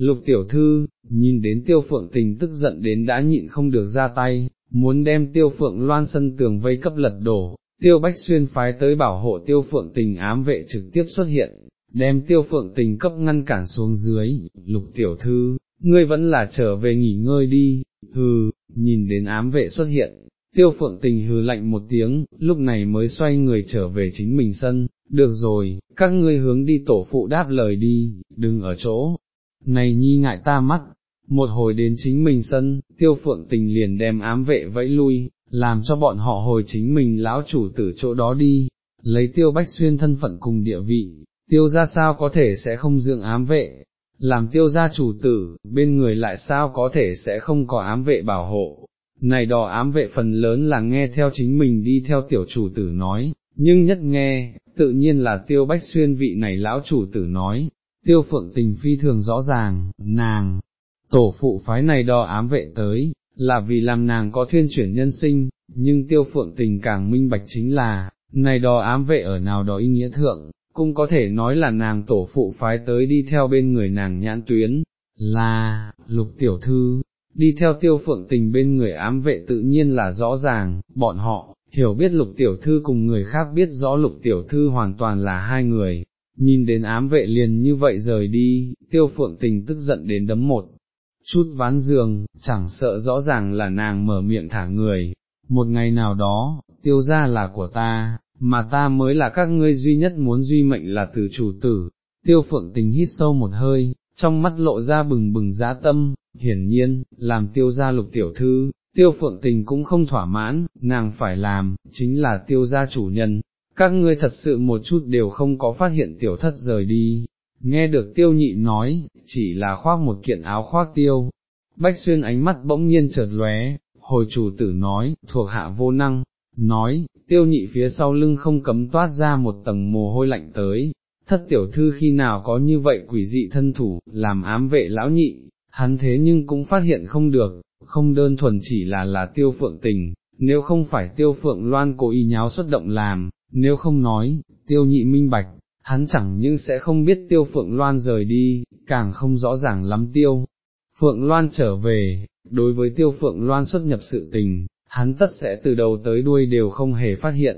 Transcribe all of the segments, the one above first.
lục tiểu thư, nhìn đến tiêu phượng tình tức giận đến đã nhịn không được ra tay, muốn đem tiêu phượng loan sân tường vây cấp lật đổ, tiêu bách xuyên phái tới bảo hộ tiêu phượng tình ám vệ trực tiếp xuất hiện, đem tiêu phượng tình cấp ngăn cản xuống dưới, lục tiểu thư, ngươi vẫn là trở về nghỉ ngơi đi, hừ, nhìn đến ám vệ xuất hiện, tiêu phượng tình hừ lạnh một tiếng, lúc này mới xoay người trở về chính mình sân, được rồi, các ngươi hướng đi tổ phụ đáp lời đi, đừng ở chỗ, này nhi ngại ta mắt, một hồi đến chính mình sân, tiêu phượng tình liền đem ám vệ vẫy lui, làm cho bọn họ hồi chính mình lão chủ tử chỗ đó đi, lấy tiêu bách xuyên thân phận cùng địa vị, tiêu ra sao có thể sẽ không dưỡng ám vệ, làm tiêu gia chủ tử, bên người lại sao có thể sẽ không có ám vệ bảo hộ. Này đò ám vệ phần lớn là nghe theo chính mình đi theo tiểu chủ tử nói, nhưng nhất nghe, tự nhiên là tiêu bách xuyên vị này lão chủ tử nói, tiêu phượng tình phi thường rõ ràng, nàng, tổ phụ phái này đo ám vệ tới, là vì làm nàng có thuyên chuyển nhân sinh, nhưng tiêu phượng tình càng minh bạch chính là, này đo ám vệ ở nào đó ý nghĩa thượng, cũng có thể nói là nàng tổ phụ phái tới đi theo bên người nàng nhãn tuyến, là, lục tiểu thư, đi theo tiêu phượng tình bên người ám vệ tự nhiên là rõ ràng, bọn họ, hiểu biết lục tiểu thư cùng người khác biết rõ lục tiểu thư hoàn toàn là hai người, nhìn đến ám vệ liền như vậy rời đi, tiêu phượng tình tức giận đến đấm một. Chút ván giường, chẳng sợ rõ ràng là nàng mở miệng thả người, một ngày nào đó, tiêu ra là của ta, mà ta mới là các ngươi duy nhất muốn duy mệnh là từ chủ tử, tiêu phượng tình hít sâu một hơi, trong mắt lộ ra bừng bừng giá tâm, hiển nhiên, làm tiêu gia lục tiểu thư, tiêu phượng tình cũng không thỏa mãn, nàng phải làm, chính là tiêu gia chủ nhân, các ngươi thật sự một chút đều không có phát hiện tiểu thất rời đi, nghe được tiêu nhị nói, chỉ là khoác một kiện áo khoác tiêu, bách xuyên ánh mắt bỗng nhiên chợt lóe, hồi chủ tử nói, thuộc hạ vô năng, nói, tiêu nhị phía sau lưng không cấm toát ra một tầng mồ hôi lạnh tới, thất tiểu thư khi nào có như vậy quỷ dị thân thủ, làm ám vệ lão nhị, hắn thế nhưng cũng phát hiện không được, không đơn thuần chỉ là là tiêu phượng tình, nếu không phải tiêu phượng loan cố ý nháo xuất động làm, nếu không nói, tiêu nhị minh bạch, hắn chẳng những sẽ không biết tiêu phượng loan rời đi, càng không rõ ràng lắm tiêu. Phượng Loan trở về, đối với tiêu Phượng Loan xuất nhập sự tình, hắn tất sẽ từ đầu tới đuôi đều không hề phát hiện,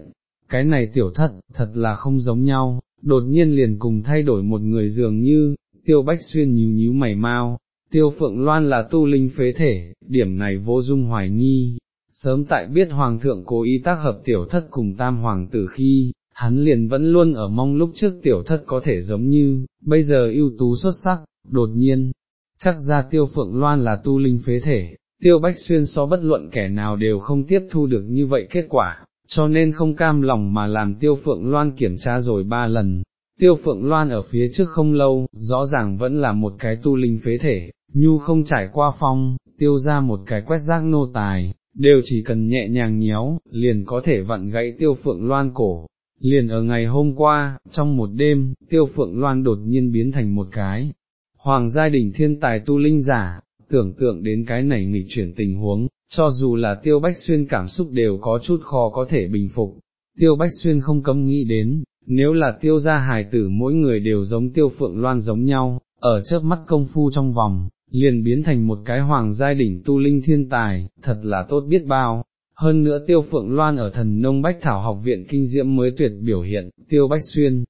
cái này tiểu thất, thật là không giống nhau, đột nhiên liền cùng thay đổi một người dường như, tiêu bách xuyên nhíu nhíu mày mau, tiêu phượng loan là tu linh phế thể, điểm này vô dung hoài nghi, sớm tại biết hoàng thượng cố ý tác hợp tiểu thất cùng tam hoàng tử khi, hắn liền vẫn luôn ở mong lúc trước tiểu thất có thể giống như, bây giờ ưu tú xuất sắc, đột nhiên, chắc ra tiêu phượng loan là tu linh phế thể, tiêu bách xuyên so bất luận kẻ nào đều không tiếp thu được như vậy kết quả, cho nên không cam lòng mà làm tiêu phượng loan kiểm tra rồi ba lần. Tiêu phượng loan ở phía trước không lâu, rõ ràng vẫn là một cái tu linh phế thể, nhu không trải qua phong, tiêu ra một cái quét rác nô tài, đều chỉ cần nhẹ nhàng nhéo, liền có thể vặn gãy tiêu phượng loan cổ. Liền ở ngày hôm qua, trong một đêm, tiêu phượng loan đột nhiên biến thành một cái, hoàng gia đình thiên tài tu linh giả, tưởng tượng đến cái này nghịch chuyển tình huống, cho dù là tiêu bách xuyên cảm xúc đều có chút khó có thể bình phục, tiêu bách xuyên không cấm nghĩ đến, nếu là tiêu gia hài tử mỗi người đều giống tiêu phượng loan giống nhau, ở chớp mắt công phu trong vòng, liền biến thành một cái hoàng giai đỉnh tu linh thiên tài, thật là tốt biết bao. Hơn nữa tiêu phượng loan ở thần nông bách thảo học viện kinh diễm mới tuyệt biểu hiện, tiêu bách xuyên,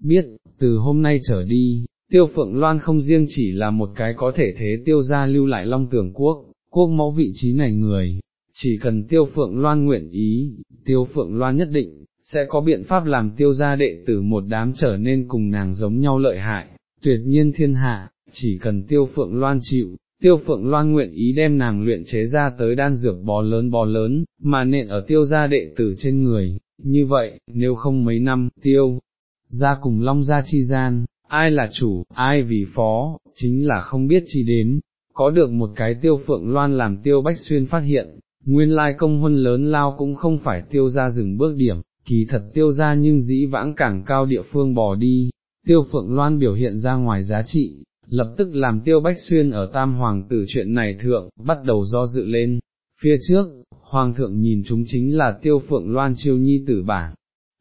biết, từ hôm nay trở đi, tiêu phượng loan không riêng chỉ là một cái có thể thế tiêu gia lưu lại long tưởng quốc, quốc mẫu vị trí này người, chỉ cần tiêu phượng loan nguyện ý, tiêu phượng loan nhất định, sẽ có biện pháp làm tiêu gia đệ tử một đám trở nên cùng nàng giống nhau lợi hại, tuyệt nhiên thiên hạ, chỉ cần tiêu phượng loan chịu. Tiêu phượng loan nguyện ý đem nàng luyện chế ra tới đan dược bò lớn bò lớn, mà nện ở tiêu gia đệ tử trên người, như vậy, nếu không mấy năm, tiêu, ra cùng long gia chi gian, ai là chủ, ai vì phó, chính là không biết chi đếm, có được một cái tiêu phượng loan làm tiêu bách xuyên phát hiện, nguyên lai công huân lớn lao cũng không phải tiêu ra dừng bước điểm, kỳ thật tiêu ra nhưng dĩ vãng càng cao địa phương bỏ đi, tiêu phượng loan biểu hiện ra ngoài giá trị, lập tức làm tiêu bách xuyên ở tam hoàng tử chuyện này thượng, bắt đầu do dự lên, phía trước, hoàng thượng nhìn chúng chính là tiêu phượng loan chiêu nhi tử bản,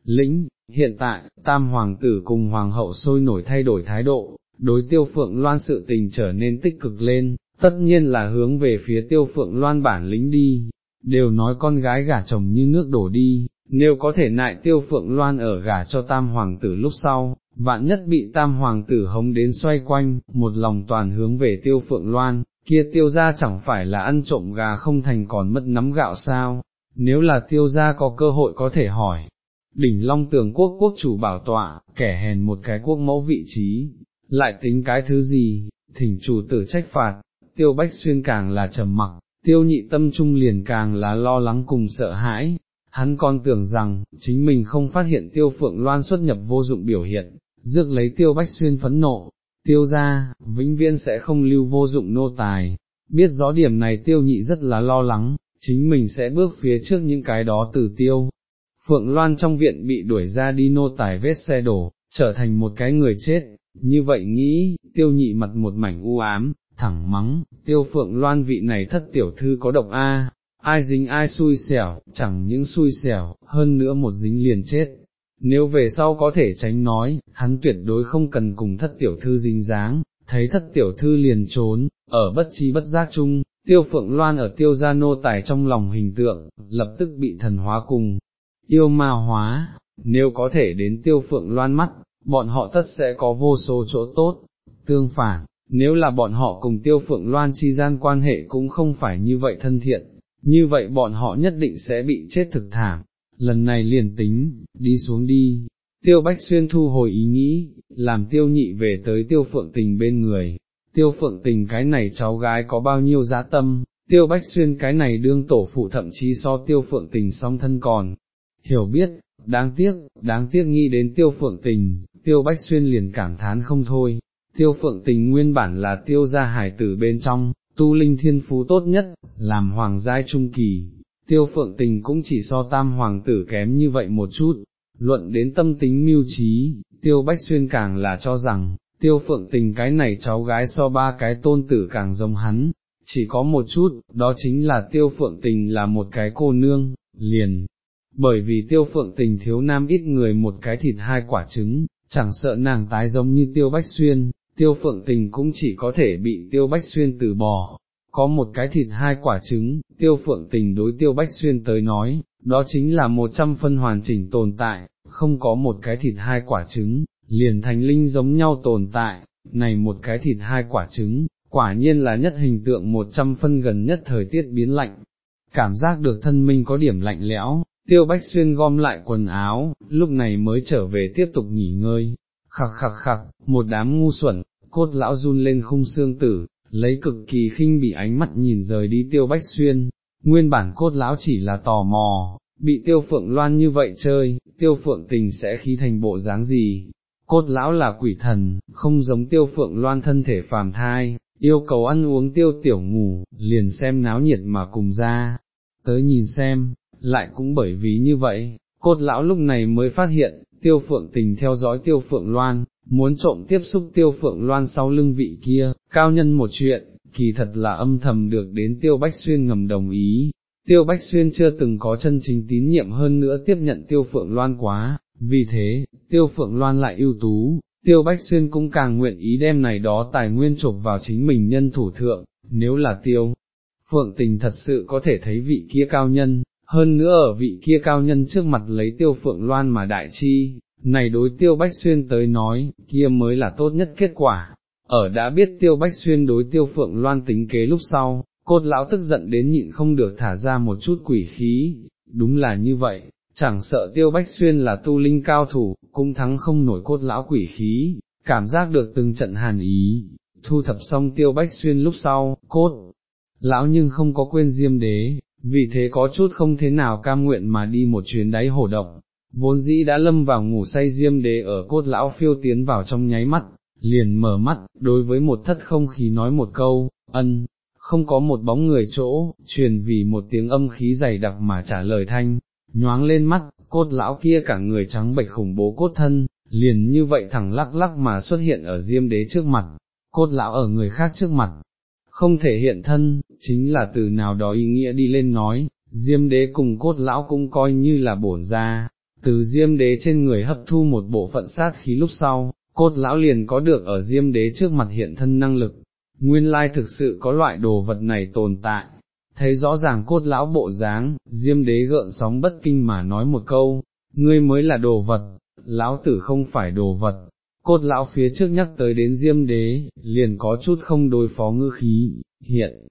lĩnh, hiện tại, tam hoàng tử cùng hoàng hậu sôi nổi thay đổi thái độ, đối tiêu phượng loan sự tình trở nên tích cực lên, tất nhiên là hướng về phía tiêu phượng loan bản lĩnh đi, đều nói con gái gả chồng như nước đổ đi, nếu có thể nại tiêu phượng loan ở gả cho tam hoàng tử lúc sau, vạn nhất bị tam hoàng tử hống đến xoay quanh, một lòng toàn hướng về tiêu phượng loan, kia tiêu ra chẳng phải là ăn trộm gà không thành còn mất nắm gạo sao, nếu là tiêu ra có cơ hội có thể hỏi. Đỉnh Long Tường Quốc quốc chủ bảo tọa, kẻ hèn một cái quốc mẫu vị trí, lại tính cái thứ gì, thỉnh chủ tử trách phạt, tiêu bách xuyên càng là trầm mặc, tiêu nhị tâm trung liền càng là lo lắng cùng sợ hãi, hắn còn tưởng rằng, chính mình không phát hiện tiêu phượng loan xuất nhập vô dụng biểu hiện, dược lấy tiêu bách xuyên phẫn nộ, tiêu ra, vĩnh viễn sẽ không lưu vô dụng nô tài, biết rõ điểm này tiêu nhị rất là lo lắng, chính mình sẽ bước phía trước những cái đó từ tiêu. Phượng Loan trong viện bị đuổi ra đi nô tài vết xe đổ, trở thành một cái người chết, như vậy nghĩ, tiêu nhị mặt một mảnh u ám, thẳng mắng, tiêu phượng loan vị này thất tiểu thư có độc a, ai dính ai xui xẻo, chẳng những xui xẻo, hơn nữa một dính liền chết. Nếu về sau có thể tránh nói, hắn tuyệt đối không cần cùng thất tiểu thư dính dáng, thấy thất tiểu thư liền trốn, ở bất chi bất giác chung, tiêu phượng loan ở tiêu gia nô tài trong lòng hình tượng, lập tức bị thần hóa cùng, yêu ma hóa, nếu có thể đến tiêu phượng loan mắt, bọn họ tất sẽ có vô số chỗ tốt, tương phản, nếu là bọn họ cùng tiêu phượng loan chi gian quan hệ cũng không phải như vậy thân thiện, như vậy bọn họ nhất định sẽ bị chết thực thảm, lần này liền tính, đi xuống đi, tiêu bách xuyên thu hồi ý nghĩ, làm tiêu nhị về tới tiêu phượng tình bên người, tiêu phượng tình cái này cháu gái có bao nhiêu giá tâm, tiêu bách xuyên cái này đương tổ phụ thậm chí so tiêu phượng tình song thân còn, hiểu biết, đáng tiếc, đáng tiếc nghĩ đến tiêu phượng tình, tiêu bách xuyên liền cảm thán không thôi, tiêu phượng tình nguyên bản là tiêu gia hải tử bên trong, tu linh thiên phú tốt nhất, làm hoàng giai trung kỳ, tiêu phượng tình cũng chỉ so tam hoàng tử kém như vậy một chút, luận đến tâm tính mưu trí, tiêu bách xuyên càng là cho rằng, tiêu phượng tình cái này cháu gái so ba cái tôn tử càng giống hắn, chỉ có một chút, đó chính là tiêu phượng tình là một cái cô nương, liền, bởi vì tiêu phượng tình thiếu nam ít người một cái thịt hai quả trứng, chẳng sợ nàng tái giống như tiêu bách xuyên, tiêu phượng tình cũng chỉ có thể bị tiêu bách xuyên từ bỏ. Có một cái thịt hai quả trứng, tiêu phượng tình đối tiêu bách xuyên tới nói, đó chính là một trăm phân hoàn chỉnh tồn tại, không có một cái thịt hai quả trứng, liền thành linh giống nhau tồn tại, này một cái thịt hai quả trứng, quả nhiên là nhất hình tượng một trăm phân gần nhất thời tiết biến lạnh, cảm giác được thân minh có điểm lạnh lẽo, tiêu bách xuyên gom lại quần áo, lúc này mới trở về tiếp tục nghỉ ngơi, khặc khặc khặc, một đám ngu xuẩn, cốt lão run lên khung xương tử, lấy cực kỳ khinh bị ánh mắt nhìn rời đi tiêu bách xuyên, nguyên bản cốt lão chỉ là tò mò, bị tiêu phượng loan như vậy chơi, tiêu phượng tình sẽ khí thành bộ dáng gì, cốt lão là quỷ thần, không giống tiêu phượng loan thân thể phàm thai, yêu cầu ăn uống tiêu tiểu ngủ, liền xem náo nhiệt mà cùng ra, tới nhìn xem, lại cũng bởi vì như vậy, cốt lão lúc này mới phát hiện, tiêu phượng tình theo dõi tiêu phượng loan, muốn trộm tiếp xúc tiêu phượng loan sau lưng vị kia, cao nhân một chuyện, kỳ thật là âm thầm được đến tiêu bách xuyên ngầm đồng ý. Tiêu Bách Xuyên chưa từng có chân chính tín nhiệm hơn nữa tiếp nhận Tiêu Phượng Loan quá, vì thế, Tiêu Phượng Loan lại ưu tú, Tiêu Bách Xuyên cũng càng nguyện ý đem này đó tài nguyên chộp vào chính mình nhân thủ thượng, nếu là Tiêu Phượng Tình thật sự có thể thấy vị kia cao nhân, hơn nữa ở vị kia cao nhân trước mặt lấy Tiêu Phượng Loan mà đại chi, này đối tiêu bách xuyên tới nói, kia mới là tốt nhất kết quả. Ở đã biết tiêu bách xuyên đối tiêu phượng loan tính kế lúc sau, cốt lão tức giận đến nhịn không được thả ra một chút quỷ khí, đúng là như vậy, chẳng sợ tiêu bách xuyên là tu linh cao thủ, cũng thắng không nổi cốt lão quỷ khí, cảm giác được từng trận hàn ý, thu thập xong tiêu bách xuyên lúc sau, cốt, lão nhưng không có quên diêm đế, vì thế có chút không thế nào cam nguyện mà đi một chuyến đáy hổ động, vốn dĩ đã lâm vào ngủ say diêm đế ở cốt lão phiêu tiến vào trong nháy mắt, liền mở mắt, đối với một thất không khí nói một câu, ân, không có một bóng người chỗ, truyền vì một tiếng âm khí dày đặc mà trả lời thanh, nhoáng lên mắt, cốt lão kia cả người trắng bệch khủng bố cốt thân, liền như vậy thẳng lắc lắc mà xuất hiện ở diêm đế trước mặt, cốt lão ở người khác trước mặt, không thể hiện thân, chính là từ nào đó ý nghĩa đi lên nói, diêm đế cùng cốt lão cũng coi như là bổn ra, từ diêm đế trên người hấp thu một bộ phận sát khí lúc sau, cốt lão liền có được ở diêm đế trước mặt hiện thân năng lực, nguyên lai thực sự có loại đồ vật này tồn tại. Thấy rõ ràng cốt lão bộ dáng, diêm đế gợn sóng bất kinh mà nói một câu, ngươi mới là đồ vật, lão tử không phải đồ vật, cốt lão phía trước nhắc tới đến diêm đế, liền có chút không đối phó ngư khí, hiện.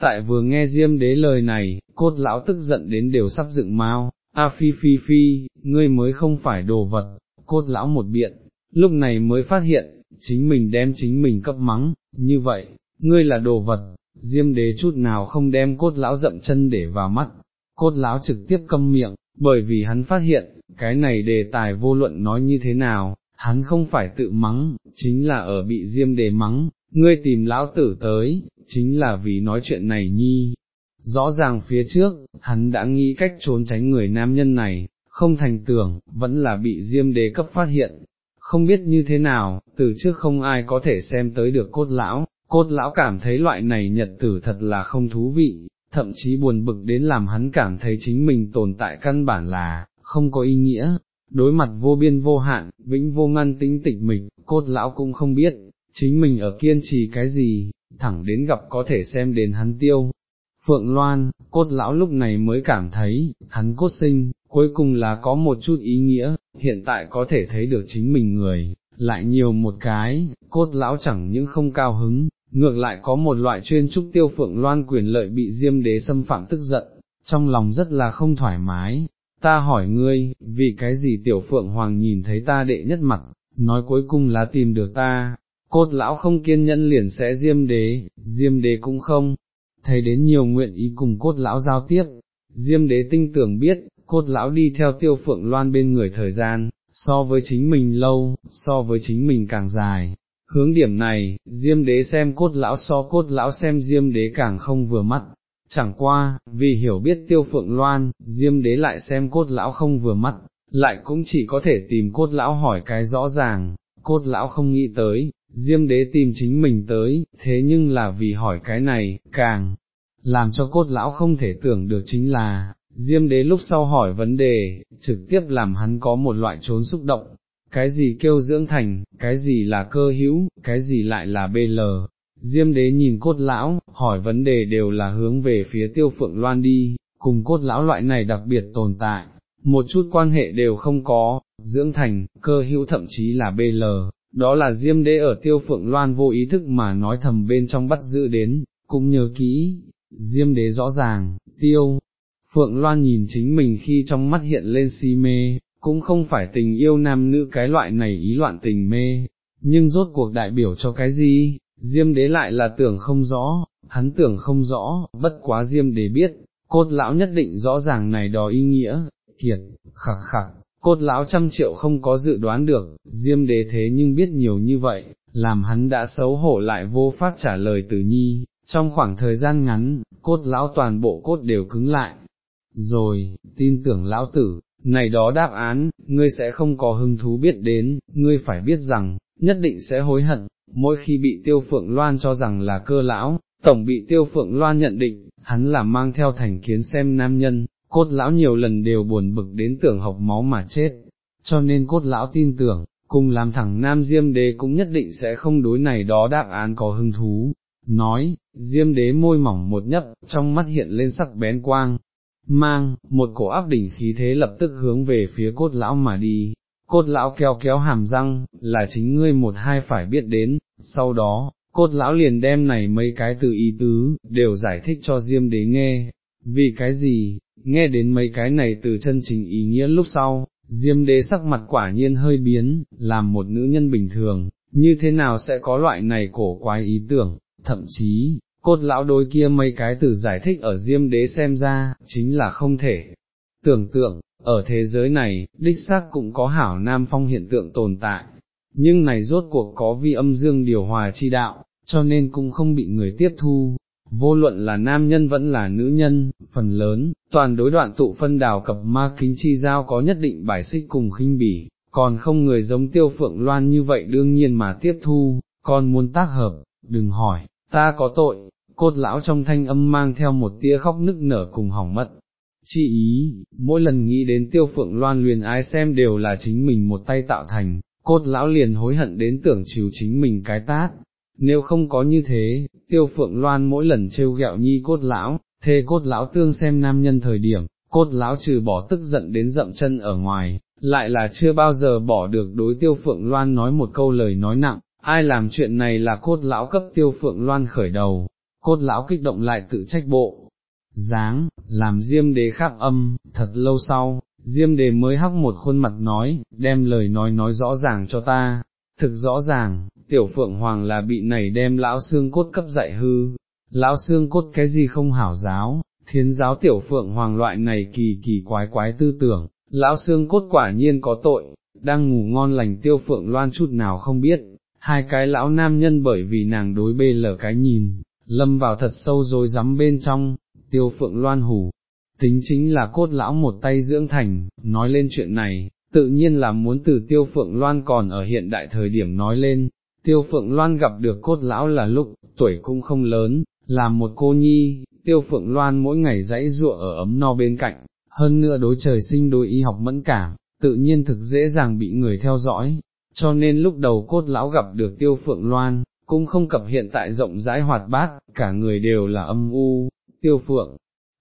Tại vừa nghe diêm đế lời này, cốt lão tức giận đến đều sắp dựng mau, a phi phi phi, ngươi mới không phải đồ vật, cốt lão một biện, lúc này mới phát hiện, chính mình đem chính mình cấp mắng, như vậy, ngươi là đồ vật, diêm đế chút nào không đem cốt lão dậm chân để vào mắt, cốt lão trực tiếp câm miệng, bởi vì hắn phát hiện, cái này đề tài vô luận nói như thế nào, hắn không phải tự mắng, chính là ở bị diêm đế mắng, ngươi tìm lão tử tới, chính là vì nói chuyện này nhi. Rõ ràng phía trước, hắn đã nghĩ cách trốn tránh người nam nhân này, không thành tưởng, vẫn là bị diêm đế cấp phát hiện. Không biết như thế nào, từ trước không ai có thể xem tới được cốt lão, cốt lão cảm thấy loại này nhật tử thật là không thú vị, thậm chí buồn bực đến làm hắn cảm thấy chính mình tồn tại căn bản là, không có ý nghĩa, đối mặt vô biên vô hạn, vĩnh vô ngăn tính tịch mịch, cốt lão cũng không biết, chính mình ở kiên trì cái gì, thẳng đến gặp có thể xem đến hắn tiêu. Phượng Loan, cốt lão lúc này mới cảm thấy, hắn cốt sinh, cuối cùng là có một chút ý nghĩa, hiện tại có thể thấy được chính mình người, lại nhiều một cái, cốt lão chẳng những không cao hứng, ngược lại có một loại chuyên trúc tiêu Phượng Loan quyền lợi bị diêm đế xâm phạm tức giận, trong lòng rất là không thoải mái, ta hỏi ngươi, vì cái gì tiểu phượng hoàng nhìn thấy ta đệ nhất mặt, nói cuối cùng là tìm được ta, cốt lão không kiên nhẫn liền sẽ diêm đế, diêm đế cũng không, thấy đến nhiều nguyện ý cùng cốt lão giao tiếp, diêm đế tinh tưởng biết, cốt lão đi theo tiêu phượng loan bên người thời gian, so với chính mình lâu, so với chính mình càng dài. Hướng điểm này, diêm đế xem cốt lão so cốt lão xem diêm đế càng không vừa mắt, Chẳng qua, vì hiểu biết tiêu phượng loan, diêm đế lại xem cốt lão không vừa mắt, lại cũng chỉ có thể tìm cốt lão hỏi cái rõ ràng, cốt lão không nghĩ tới, diêm đế tìm chính mình tới, thế nhưng là vì hỏi cái này, càng làm cho cốt lão không thể tưởng được chính là, diêm đế lúc sau hỏi vấn đề, trực tiếp làm hắn có một loại trốn xúc động, cái gì kêu dưỡng thành, cái gì là cơ hữu, cái gì lại là BL. Diêm đế nhìn cốt lão, hỏi vấn đề đều là hướng về phía tiêu phượng loan đi, cùng cốt lão loại này đặc biệt tồn tại, một chút quan hệ đều không có, dưỡng thành, cơ hữu thậm chí là BL, đó là diêm đế ở tiêu phượng loan vô ý thức mà nói thầm bên trong bắt giữ đến, cũng nhớ kỹ, diêm đế rõ ràng, tiêu. Phượng Loan nhìn chính mình khi trong mắt hiện lên si mê, cũng không phải tình yêu nam nữ cái loại này ý loạn tình mê, nhưng rốt cuộc đại biểu cho cái gì, Diêm đế lại là tưởng không rõ, hắn tưởng không rõ, bất quá diêm đế biết, cốt lão nhất định rõ ràng này đó ý nghĩa, kiệt, khặc khặc, cốt lão trăm triệu không có dự đoán được, diêm đế thế nhưng biết nhiều như vậy, làm hắn đã xấu hổ lại vô pháp trả lời tử nhi, trong khoảng thời gian ngắn, cốt lão toàn bộ cốt đều cứng lại. Rồi, tin tưởng lão tử, này đó đáp án, ngươi sẽ không có hứng thú biết đến, ngươi phải biết rằng, nhất định sẽ hối hận, mỗi khi bị tiêu phượng loan cho rằng là cơ lão, tổng bị tiêu phượng loan nhận định, hắn là mang theo thành kiến xem nam nhân, cốt lão nhiều lần đều buồn bực đến tưởng học máu mà chết, cho nên cốt lão tin tưởng, cùng làm thẳng nam diêm đế cũng nhất định sẽ không đối này đó đáp án có hứng thú. Nói, diêm đế môi mỏng một nhấp, trong mắt hiện lên sắc bén quang, mang, một cổ áp đỉnh khí thế lập tức hướng về phía cốt lão mà đi, cốt lão kéo kéo hàm răng, là chính ngươi một hai phải biết đến, sau đó, cốt lão liền đem này mấy cái từ ý tứ, đều giải thích cho Diêm đế nghe, vì cái gì, nghe đến mấy cái này từ chân trình ý nghĩa lúc sau, Diêm đế sắc mặt quả nhiên hơi biến, làm một nữ nhân bình thường, như thế nào sẽ có loại này cổ quái ý tưởng, thậm chí, cốt lão đối kia mấy cái từ giải thích ở Diêm đế xem ra, chính là không thể. Tưởng tượng, ở thế giới này, đích xác cũng có hảo nam phong hiện tượng tồn tại, nhưng này rốt cuộc có vi âm dương điều hòa chi đạo, cho nên cũng không bị người tiếp thu. Vô luận là nam nhân vẫn là nữ nhân, phần lớn, toàn đối đoạn tụ phân đào cập ma kính chi giao có nhất định bài xích cùng khinh bỉ, còn không người giống tiêu phượng loan như vậy đương nhiên mà tiếp thu, còn muốn tác hợp, đừng hỏi, ta có tội, cốt lão trong thanh âm mang theo một tia khóc nức nở cùng hỏng mất, chi ý, mỗi lần nghĩ đến tiêu phượng loan luyền ái xem đều là chính mình một tay tạo thành, cốt lão liền hối hận đến tưởng chiều chính mình cái tát. Nếu không có như thế, tiêu phượng loan mỗi lần trêu ghẹo nhi cốt lão, thê cốt lão tương xem nam nhân thời điểm, cốt lão trừ bỏ tức giận đến dậm chân ở ngoài, lại là chưa bao giờ bỏ được đối tiêu phượng loan nói một câu lời nói nặng, ai làm chuyện này là cốt lão cấp tiêu phượng loan khởi đầu, cốt lão kích động lại tự trách bộ, dáng, làm diêm đế khắc âm, thật lâu sau, diêm đế mới hắc một khuôn mặt nói, đem lời nói nói rõ ràng cho ta, thực rõ ràng, tiểu phượng hoàng là bị này đem lão xương cốt cấp dạy hư, lão xương cốt cái gì không hảo giáo, thiên giáo tiểu phượng hoàng loại này kỳ kỳ quái quái tư tưởng, lão xương cốt quả nhiên có tội, đang ngủ ngon lành tiêu phượng loan chút nào không biết, hai cái lão nam nhân bởi vì nàng đối bê lở cái nhìn, lâm vào thật sâu rồi rắm bên trong, tiêu phượng loan hủ, tính chính là cốt lão một tay dưỡng thành, nói lên chuyện này, tự nhiên là muốn từ tiêu phượng loan còn ở hiện đại thời điểm nói lên, tiêu phượng loan gặp được cốt lão là lúc, tuổi cũng không lớn, là một cô nhi, tiêu phượng loan mỗi ngày dãy ruộng ở ấm no bên cạnh, hơn nữa đối trời sinh đối y học mẫn cảm, tự nhiên thực dễ dàng bị người theo dõi, cho nên lúc đầu cốt lão gặp được tiêu phượng loan, cũng không cập hiện tại rộng rãi hoạt bát, cả người đều là âm u, tiêu phượng,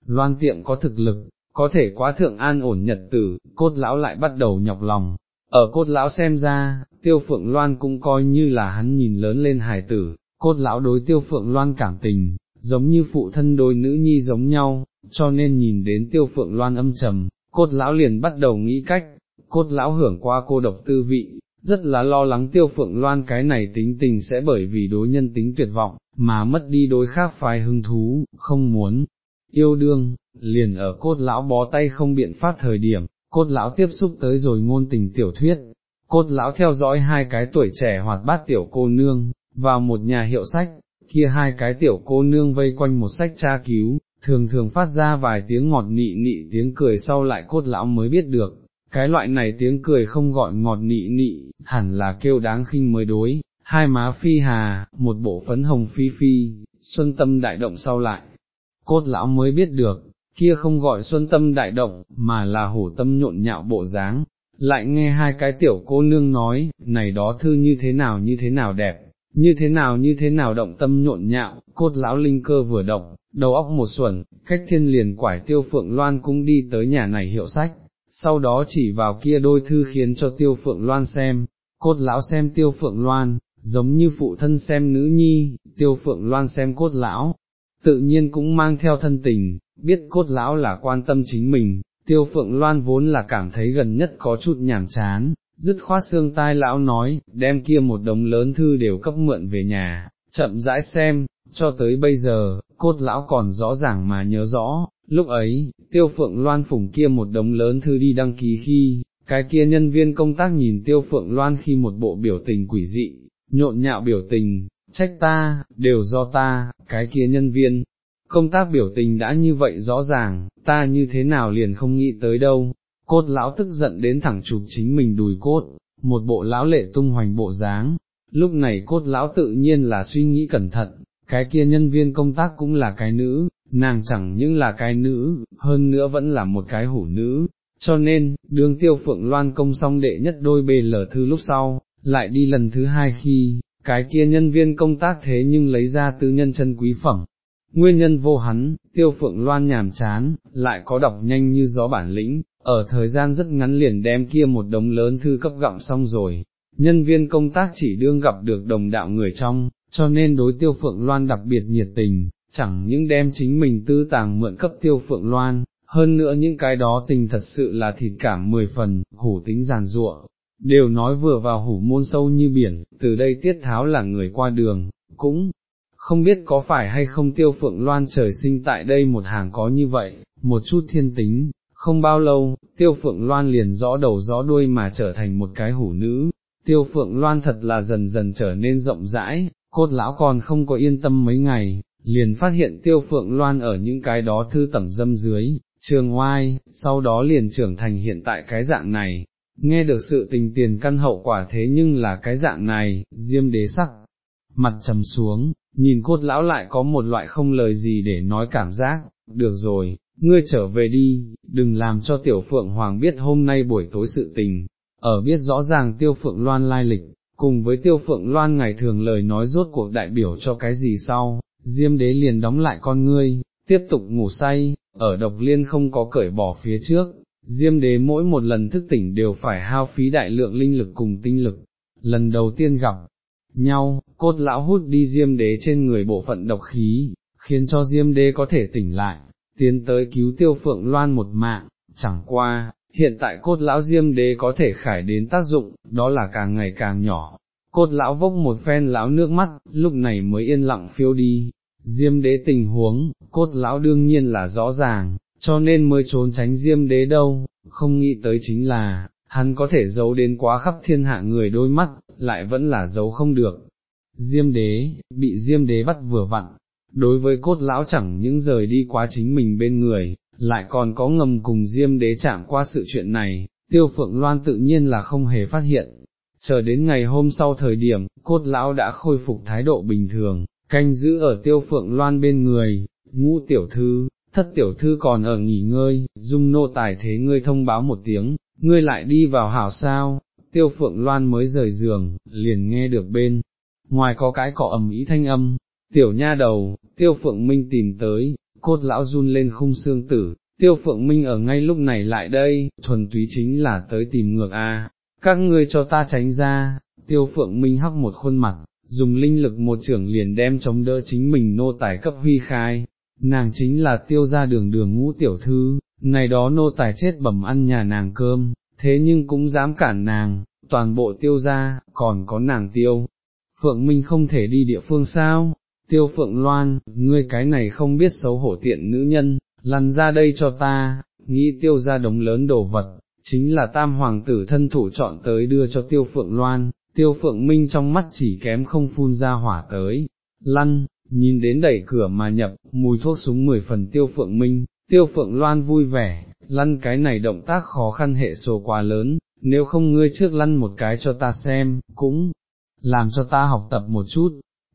loan tiệm có thực lực, có thể quá thượng an ổn nhật tử, cốt lão lại bắt đầu nhọc lòng. Ở cốt lão xem ra, tiêu phượng loan cũng coi như là hắn nhìn lớn lên hài tử, cốt lão đối tiêu phượng loan cảm tình, giống như phụ thân đôi nữ nhi giống nhau, cho nên nhìn đến tiêu phượng loan âm trầm, cốt lão liền bắt đầu nghĩ cách, cốt lão hưởng qua cô độc tư vị, rất là lo lắng tiêu phượng loan cái này tính tình sẽ bởi vì đối nhân tính tuyệt vọng, mà mất đi đối khác phái hứng thú, không muốn, yêu đương, liền ở cốt lão bó tay không biện pháp thời điểm, cốt lão tiếp xúc tới rồi ngôn tình tiểu thuyết, cốt lão theo dõi hai cái tuổi trẻ hoạt bát tiểu cô nương, vào một nhà hiệu sách, kia hai cái tiểu cô nương vây quanh một sách tra cứu, thường thường phát ra vài tiếng ngọt nị nị tiếng cười sau lại cốt lão mới biết được, cái loại này tiếng cười không gọi ngọt nị nị, hẳn là kêu đáng khinh mới đối, hai má phi hà, một bộ phấn hồng phi phi, xuân tâm đại động sau lại, cốt lão mới biết được, kia không gọi xuân tâm đại động, mà là hổ tâm nhộn nhạo bộ dáng. Lại nghe hai cái tiểu cô nương nói, này đó thư như thế nào như thế nào đẹp, như thế nào như thế nào động tâm nhộn nhạo, cốt lão linh cơ vừa động, đầu óc một xuẩn, cách thiên liền quải tiêu phượng loan cũng đi tới nhà này hiệu sách, sau đó chỉ vào kia đôi thư khiến cho tiêu phượng loan xem, cốt lão xem tiêu phượng loan, giống như phụ thân xem nữ nhi, tiêu phượng loan xem cốt lão, tự nhiên cũng mang theo thân tình, biết cốt lão là quan tâm chính mình, tiêu phượng loan vốn là cảm thấy gần nhất có chút nhảm chán, dứt khoát xương tai lão nói, đem kia một đống lớn thư đều cấp mượn về nhà, chậm rãi xem, cho tới bây giờ, cốt lão còn rõ ràng mà nhớ rõ, lúc ấy, tiêu phượng loan phủng kia một đống lớn thư đi đăng ký khi, cái kia nhân viên công tác nhìn tiêu phượng loan khi một bộ biểu tình quỷ dị, nhộn nhạo biểu tình, trách ta, đều do ta, cái kia nhân viên, công tác biểu tình đã như vậy rõ ràng, ta như thế nào liền không nghĩ tới đâu, cốt lão tức giận đến thẳng chụp chính mình đùi cốt, một bộ lão lệ tung hoành bộ dáng, lúc này cốt lão tự nhiên là suy nghĩ cẩn thận, cái kia nhân viên công tác cũng là cái nữ, nàng chẳng những là cái nữ, hơn nữa vẫn là một cái hủ nữ, cho nên, đường tiêu phượng loan công xong đệ nhất đôi bề lở thư lúc sau, lại đi lần thứ hai khi, cái kia nhân viên công tác thế nhưng lấy ra tư nhân chân quý phẩm. Nguyên nhân vô hắn, tiêu phượng loan nhàm chán, lại có đọc nhanh như gió bản lĩnh, ở thời gian rất ngắn liền đem kia một đống lớn thư cấp gặm xong rồi, nhân viên công tác chỉ đương gặp được đồng đạo người trong, cho nên đối tiêu phượng loan đặc biệt nhiệt tình, chẳng những đem chính mình tư tàng mượn cấp tiêu phượng loan, hơn nữa những cái đó tình thật sự là thịt cảm mười phần, hủ tính giàn ruộng, đều nói vừa vào hủ môn sâu như biển, từ đây tiết tháo là người qua đường, cũng không biết có phải hay không tiêu phượng loan trời sinh tại đây một hàng có như vậy, một chút thiên tính, không bao lâu, tiêu phượng loan liền rõ đầu rõ đuôi mà trở thành một cái hủ nữ, tiêu phượng loan thật là dần dần trở nên rộng rãi, cốt lão còn không có yên tâm mấy ngày, liền phát hiện tiêu phượng loan ở những cái đó thư tẩm dâm dưới, trường oai, sau đó liền trưởng thành hiện tại cái dạng này, nghe được sự tình tiền căn hậu quả thế nhưng là cái dạng này, diêm đế sắc, mặt trầm xuống, nhìn cốt lão lại có một loại không lời gì để nói cảm giác, được rồi, ngươi trở về đi, đừng làm cho tiểu phượng hoàng biết hôm nay buổi tối sự tình, ở biết rõ ràng tiêu phượng loan lai lịch, cùng với tiêu phượng loan ngày thường lời nói rốt cuộc đại biểu cho cái gì sau, diêm đế liền đóng lại con ngươi, tiếp tục ngủ say, ở độc liên không có cởi bỏ phía trước, diêm đế mỗi một lần thức tỉnh đều phải hao phí đại lượng linh lực cùng tinh lực, lần đầu tiên gặp nhau, cốt lão hút đi diêm đế trên người bộ phận độc khí, khiến cho diêm đế có thể tỉnh lại, tiến tới cứu tiêu phượng loan một mạng, chẳng qua, hiện tại cốt lão diêm đế có thể khải đến tác dụng, đó là càng ngày càng nhỏ. Cốt lão vốc một phen lão nước mắt, lúc này mới yên lặng phiêu đi, diêm đế tình huống, cốt lão đương nhiên là rõ ràng, cho nên mới trốn tránh diêm đế đâu, không nghĩ tới chính là, hắn có thể giấu đến quá khắp thiên hạ người đôi mắt, lại vẫn là giấu không được. Diêm đế, bị diêm đế bắt vừa vặn, đối với cốt lão chẳng những rời đi quá chính mình bên người, lại còn có ngầm cùng diêm đế chạm qua sự chuyện này, tiêu phượng loan tự nhiên là không hề phát hiện. Chờ đến ngày hôm sau thời điểm, cốt lão đã khôi phục thái độ bình thường, canh giữ ở tiêu phượng loan bên người, ngũ tiểu thư, thất tiểu thư còn ở nghỉ ngơi, dung nô tài thế ngươi thông báo một tiếng, ngươi lại đi vào hảo sao, tiêu phượng loan mới rời giường, liền nghe được bên, ngoài có cái cọ ầm ý thanh âm, tiểu nha đầu, tiêu phượng minh tìm tới, cốt lão run lên khung xương tử, tiêu phượng minh ở ngay lúc này lại đây, thuần túy chính là tới tìm ngược a. các ngươi cho ta tránh ra, tiêu phượng minh hắc một khuôn mặt, dùng linh lực một trưởng liền đem chống đỡ chính mình nô tài cấp huy khai, nàng chính là tiêu ra đường đường ngũ tiểu thư, này đó nô tài chết bẩm ăn nhà nàng cơm, thế nhưng cũng dám cản nàng, toàn bộ tiêu ra, còn có nàng tiêu. Phượng Minh không thể đi địa phương sao, tiêu Phượng Loan, ngươi cái này không biết xấu hổ tiện nữ nhân, lăn ra đây cho ta, nghĩ tiêu ra đống lớn đồ vật, chính là tam hoàng tử thân thủ chọn tới đưa cho tiêu Phượng Loan, tiêu Phượng Minh trong mắt chỉ kém không phun ra hỏa tới, lăn, nhìn đến đẩy cửa mà nhập, mùi thuốc súng mười phần tiêu Phượng Minh, tiêu Phượng Loan vui vẻ, lăn cái này động tác khó khăn hệ số quá lớn, nếu không ngươi trước lăn một cái cho ta xem, cũng làm cho ta học tập một chút,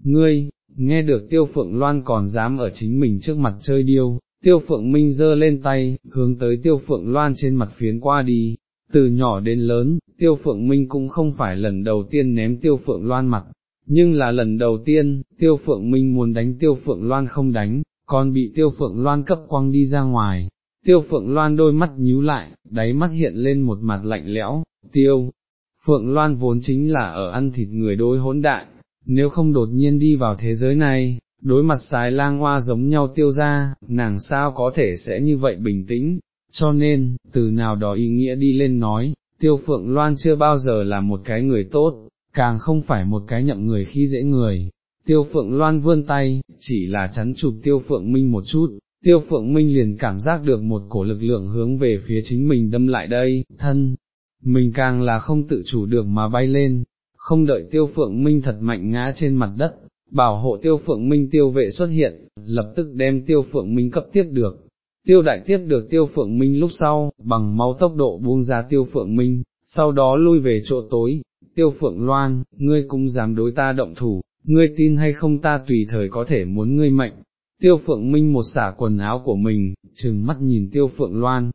ngươi, nghe được tiêu phượng loan còn dám ở chính mình trước mặt chơi điêu, tiêu phượng minh giơ lên tay, hướng tới tiêu phượng loan trên mặt phiến qua đi, từ nhỏ đến lớn, tiêu phượng minh cũng không phải lần đầu tiên ném tiêu phượng loan mặt, nhưng là lần đầu tiên, tiêu phượng minh muốn đánh tiêu phượng loan không đánh, còn bị tiêu phượng loan cấp quăng đi ra ngoài, tiêu phượng loan đôi mắt nhíu lại, đáy mắt hiện lên một mặt lạnh lẽo, tiêu, phượng loan vốn chính là ở ăn thịt người đôi hỗn đại, nếu không đột nhiên đi vào thế giới này, đối mặt sái lang hoa giống nhau tiêu ra, nàng sao có thể sẽ như vậy bình tĩnh, cho nên, từ nào đó ý nghĩa đi lên nói, tiêu phượng loan chưa bao giờ là một cái người tốt, càng không phải một cái nhậm người khi dễ người. Tiêu phượng loan vươn tay, chỉ là chắn chụp tiêu phượng minh một chút, tiêu phượng minh liền cảm giác được một cổ lực lượng hướng về phía chính mình đâm lại đây, thân, mình càng là không tự chủ được mà bay lên, không đợi tiêu phượng minh thật mạnh ngã trên mặt đất, bảo hộ tiêu phượng minh tiêu vệ xuất hiện, lập tức đem tiêu phượng minh cấp tiếp được. Tiêu đại tiếp được tiêu phượng minh lúc sau, bằng mau tốc độ buông ra tiêu phượng minh, sau đó lui về chỗ tối, tiêu phượng loan, ngươi cũng dám đối ta động thủ, ngươi tin hay không ta tùy thời có thể muốn ngươi mệnh. Tiêu phượng minh một xả quần áo của mình, trừng mắt nhìn tiêu phượng loan,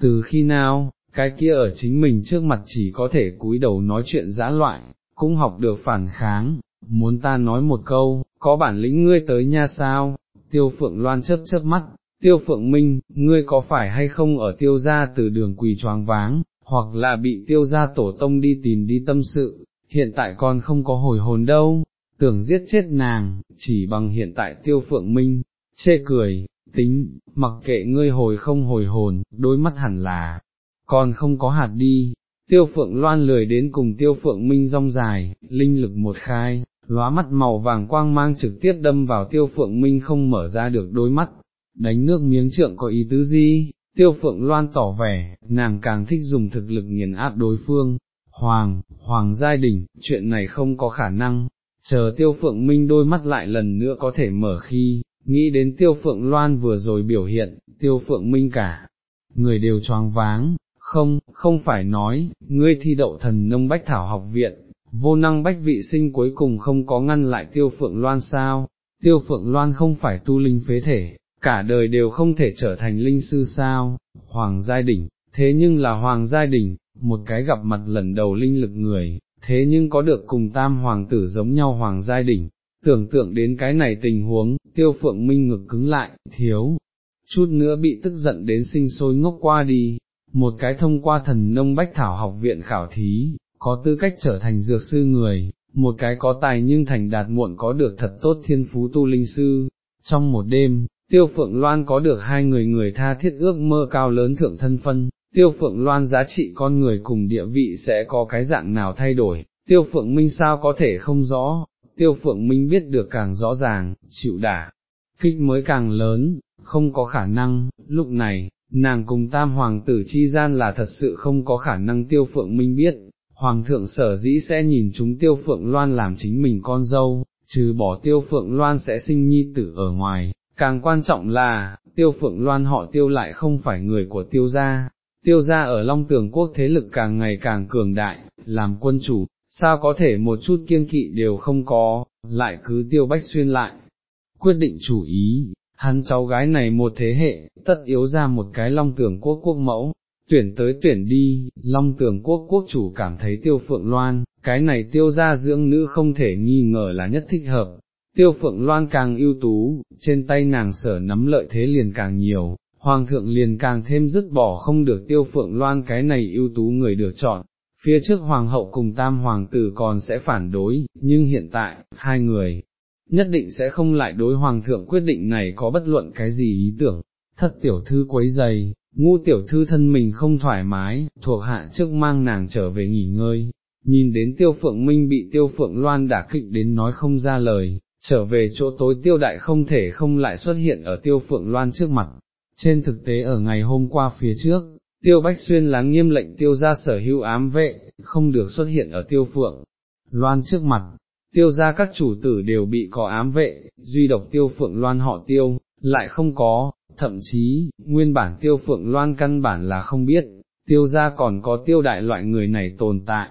từ khi nào, cái kia ở chính mình trước mặt chỉ có thể cúi đầu nói chuyện giã loại, cũng học được phản kháng, muốn ta nói một câu, có bản lĩnh ngươi tới nha sao, tiêu phượng loan chớp chớp mắt, tiêu phượng minh, ngươi có phải hay không ở tiêu gia từ đường quỳ choáng váng, hoặc là bị tiêu gia tổ tông đi tìm đi tâm sự, hiện tại còn không có hồi hồn đâu, tưởng giết chết nàng, chỉ bằng hiện tại tiêu phượng minh, chê cười, tính, mặc kệ ngươi hồi không hồi hồn, đôi mắt hẳn là, còn không có hạt đi, tiêu phượng loan lười đến cùng tiêu phượng minh rong dài, linh lực một khai, lóa mắt màu vàng quang mang trực tiếp đâm vào tiêu phượng minh không mở ra được đôi mắt, đánh nước miếng trượng có ý tứ gì, tiêu phượng loan tỏ vẻ, nàng càng thích dùng thực lực nghiền áp đối phương, hoàng, hoàng giai đình chuyện này không có khả năng, chờ tiêu phượng minh đôi mắt lại lần nữa có thể mở khi, nghĩ đến tiêu phượng loan vừa rồi biểu hiện, tiêu phượng minh cả, người đều choáng váng, không, không phải nói, ngươi thi đậu thần nông bách thảo học viện, vô năng bách vị sinh cuối cùng không có ngăn lại tiêu phượng loan sao, tiêu phượng loan không phải tu linh phế thể, cả đời đều không thể trở thành linh sư sao, hoàng giai đỉnh, thế nhưng là hoàng giai đỉnh, một cái gặp mặt lần đầu linh lực người, thế nhưng có được cùng tam hoàng tử giống nhau hoàng giai đỉnh, tưởng tượng đến cái này tình huống, tiêu phượng minh ngực cứng lại, thiếu, chút nữa bị tức giận đến sinh sôi ngốc qua đi, một cái thông qua thần nông bách thảo học viện khảo thí, có tư cách trở thành dược sư người, một cái có tài nhưng thành đạt muộn có được thật tốt thiên phú tu linh sư, trong một đêm, tiêu phượng loan có được hai người người tha thiết ước mơ cao lớn thượng thân phân, tiêu phượng loan giá trị con người cùng địa vị sẽ có cái dạng nào thay đổi, tiêu phượng minh sao có thể không rõ, tiêu phượng minh biết được càng rõ ràng, chịu đả, kích mới càng lớn, không có khả năng, lúc này, nàng cùng tam hoàng tử chi gian là thật sự không có khả năng tiêu phượng minh biết, hoàng thượng sở dĩ sẽ nhìn chúng tiêu phượng loan làm chính mình con dâu, trừ bỏ tiêu phượng loan sẽ sinh nhi tử ở ngoài, càng quan trọng là, tiêu phượng loan họ tiêu lại không phải người của tiêu gia, tiêu gia ở Long Tường Quốc thế lực càng ngày càng cường đại, làm quân chủ, sao có thể một chút kiên kỵ đều không có, lại cứ tiêu bách xuyên lại, quyết định chủ ý, hắn cháu gái này một thế hệ, tất yếu ra một cái Long Tường Quốc quốc mẫu. Tuyển tới tuyển đi, Long Tường Quốc quốc chủ cảm thấy tiêu phượng loan, cái này tiêu gia dưỡng nữ không thể nghi ngờ là nhất thích hợp, tiêu phượng loan càng ưu tú, trên tay nàng sở nắm lợi thế liền càng nhiều, hoàng thượng liền càng thêm dứt bỏ không được tiêu phượng loan cái này ưu tú người được chọn, phía trước hoàng hậu cùng tam hoàng tử còn sẽ phản đối, nhưng hiện tại, hai người, nhất định sẽ không lại đối hoàng thượng quyết định này có bất luận cái gì ý tưởng, thất tiểu thư quấy dày, ngu tiểu thư thân mình không thoải mái, thuộc hạ trước mang nàng trở về nghỉ ngơi, nhìn đến tiêu phượng minh bị tiêu phượng loan đả kịch đến nói không ra lời, trở về chỗ tối tiêu đại không thể không lại xuất hiện ở tiêu phượng loan trước mặt. Trên thực tế ở ngày hôm qua phía trước, tiêu bách xuyên là nghiêm lệnh tiêu ra sở hữu ám vệ, không được xuất hiện ở tiêu phượng. Loan trước mặt, tiêu ra các chủ tử đều bị có ám vệ, duy độc tiêu phượng loan họ tiêu, lại không có, thậm chí, nguyên bản tiêu phượng loan căn bản là không biết, tiêu ra còn có tiêu đại loại người này tồn tại,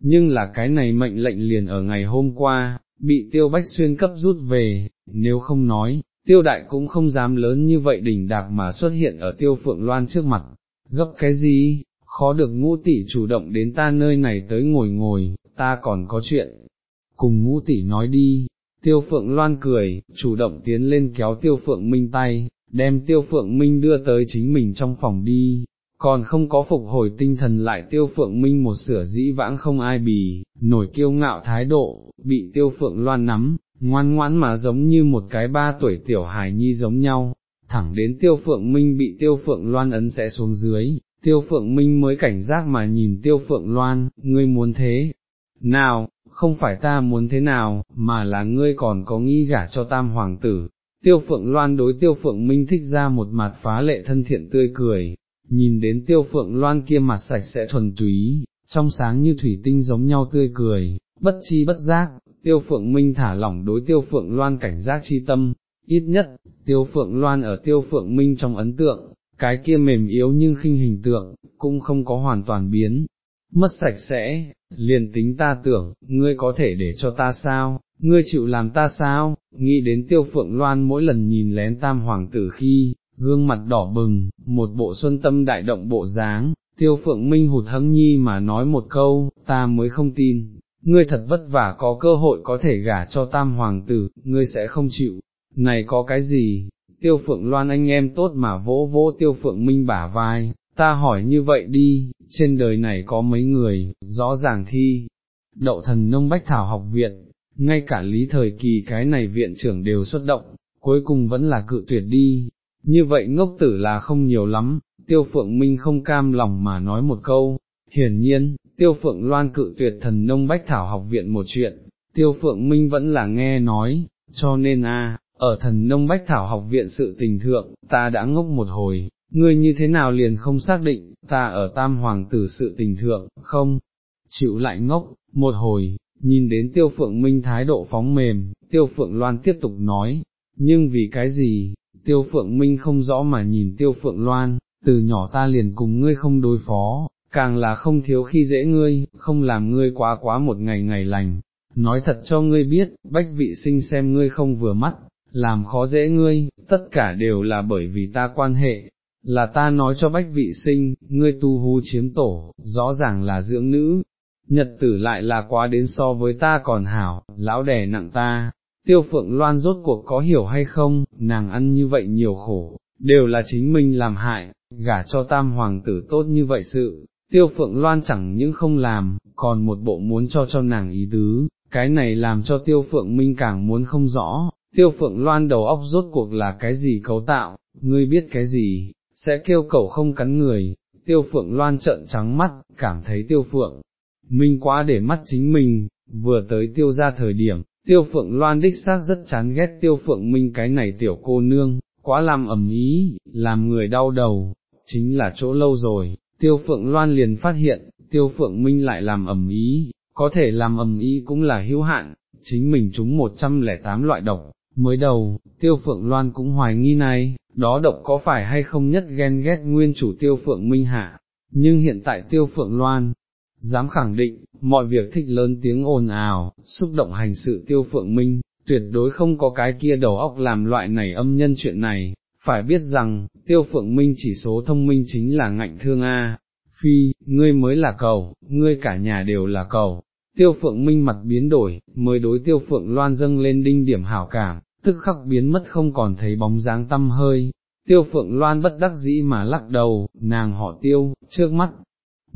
nhưng là cái này mệnh lệnh liền ở ngày hôm qua, bị tiêu bách xuyên cấp rút về, nếu không nói, tiêu đại cũng không dám lớn như vậy đỉnh đạc mà xuất hiện ở tiêu phượng loan trước mặt, gấp cái gì, khó được ngũ tỷ chủ động đến ta nơi này tới ngồi ngồi, ta còn có chuyện, cùng ngũ tỷ nói đi, tiêu phượng loan cười, chủ động tiến lên kéo tiêu phượng minh tay, đem tiêu phượng minh đưa tới chính mình trong phòng đi, còn không có phục hồi tinh thần lại tiêu phượng minh một sửa dĩ vãng không ai bì, nổi kiêu ngạo thái độ, bị tiêu phượng loan nắm, ngoan ngoãn mà giống như một cái ba tuổi tiểu hài nhi giống nhau, thẳng đến tiêu phượng minh bị tiêu phượng loan ấn sẽ xuống dưới, tiêu phượng minh mới cảnh giác mà nhìn tiêu phượng loan, ngươi muốn thế, nào, không phải ta muốn thế nào, mà là ngươi còn có nghĩ gả cho tam hoàng tử. Tiêu phượng loan đối tiêu phượng minh thích ra một mặt phá lệ thân thiện tươi cười, nhìn đến tiêu phượng loan kia mặt sạch sẽ thuần túy, trong sáng như thủy tinh giống nhau tươi cười, bất chi bất giác, tiêu phượng minh thả lỏng đối tiêu phượng loan cảnh giác chi tâm, ít nhất, tiêu phượng loan ở tiêu phượng minh trong ấn tượng, cái kia mềm yếu nhưng khinh hình tượng, cũng không có hoàn toàn biến, mất sạch sẽ, liền tính ta tưởng, ngươi có thể để cho ta sao, ngươi chịu làm ta sao, nghĩ đến tiêu phượng loan mỗi lần nhìn lén tam hoàng tử khi, gương mặt đỏ bừng, một bộ xuân tâm đại động bộ dáng, tiêu phượng minh hụt hẫng nhi mà nói một câu, ta mới không tin, ngươi thật vất vả có cơ hội có thể gả cho tam hoàng tử, ngươi sẽ không chịu, này có cái gì, tiêu phượng loan anh em tốt mà vỗ vỗ tiêu phượng minh bả vai, ta hỏi như vậy đi, trên đời này có mấy người, rõ ràng thi, đậu thần nông bách thảo học viện, ngay cả lý thời kỳ cái này viện trưởng đều xuất động, cuối cùng vẫn là cự tuyệt đi, như vậy ngốc tử là không nhiều lắm, tiêu phượng minh không cam lòng mà nói một câu, hiển nhiên, tiêu phượng loan cự tuyệt thần nông bách thảo học viện một chuyện, tiêu phượng minh vẫn là nghe nói, cho nên a ở thần nông bách thảo học viện sự tình thượng, ta đã ngốc một hồi, ngươi như thế nào liền không xác định, ta ở tam hoàng tử sự tình thượng, không, chịu lại ngốc, một hồi, nhìn đến tiêu phượng minh thái độ phóng mềm, tiêu phượng loan tiếp tục nói, nhưng vì cái gì, tiêu phượng minh không rõ mà nhìn tiêu phượng loan, từ nhỏ ta liền cùng ngươi không đối phó, càng là không thiếu khi dễ ngươi, không làm ngươi quá quá một ngày ngày lành, nói thật cho ngươi biết, bách vị sinh xem ngươi không vừa mắt, làm khó dễ ngươi, tất cả đều là bởi vì ta quan hệ, là ta nói cho bách vị sinh, ngươi tu hú chiếm tổ, rõ ràng là dưỡng nữ, nhật tử lại là quá đến so với ta còn hảo, lão đẻ nặng ta, tiêu phượng loan rốt cuộc có hiểu hay không, nàng ăn như vậy nhiều khổ, đều là chính mình làm hại, gả cho tam hoàng tử tốt như vậy sự, tiêu phượng loan chẳng những không làm, còn một bộ muốn cho cho nàng ý tứ, cái này làm cho tiêu phượng minh càng muốn không rõ, tiêu phượng loan đầu óc rốt cuộc là cái gì cấu tạo, ngươi biết cái gì, sẽ kêu cầu không cắn người, tiêu phượng loan trợn trắng mắt, cảm thấy tiêu phượng, minh quá để mắt chính mình, vừa tới tiêu ra thời điểm, tiêu phượng loan đích xác rất chán ghét tiêu phượng minh cái này tiểu cô nương, quá làm ẩm ý, làm người đau đầu, chính là chỗ lâu rồi, tiêu phượng loan liền phát hiện, tiêu phượng minh lại làm ẩm ý, có thể làm ẩm ý cũng là hữu hạn, chính mình trúng 108 loại độc, mới đầu, tiêu phượng loan cũng hoài nghi này, đó độc có phải hay không nhất ghen ghét nguyên chủ tiêu phượng minh hạ, nhưng hiện tại tiêu phượng loan, dám khẳng định, mọi việc thích lớn tiếng ồn ào, xúc động hành sự tiêu phượng minh, tuyệt đối không có cái kia đầu óc làm loại này âm nhân chuyện này, phải biết rằng, tiêu phượng minh chỉ số thông minh chính là ngạnh thương A, phi, ngươi mới là cầu, ngươi cả nhà đều là cầu. Tiêu phượng minh mặt biến đổi, mới đối tiêu phượng loan dâng lên đinh điểm hảo cảm, tức khắc biến mất không còn thấy bóng dáng tâm hơi. Tiêu phượng loan bất đắc dĩ mà lắc đầu, nàng họ tiêu, trước mắt,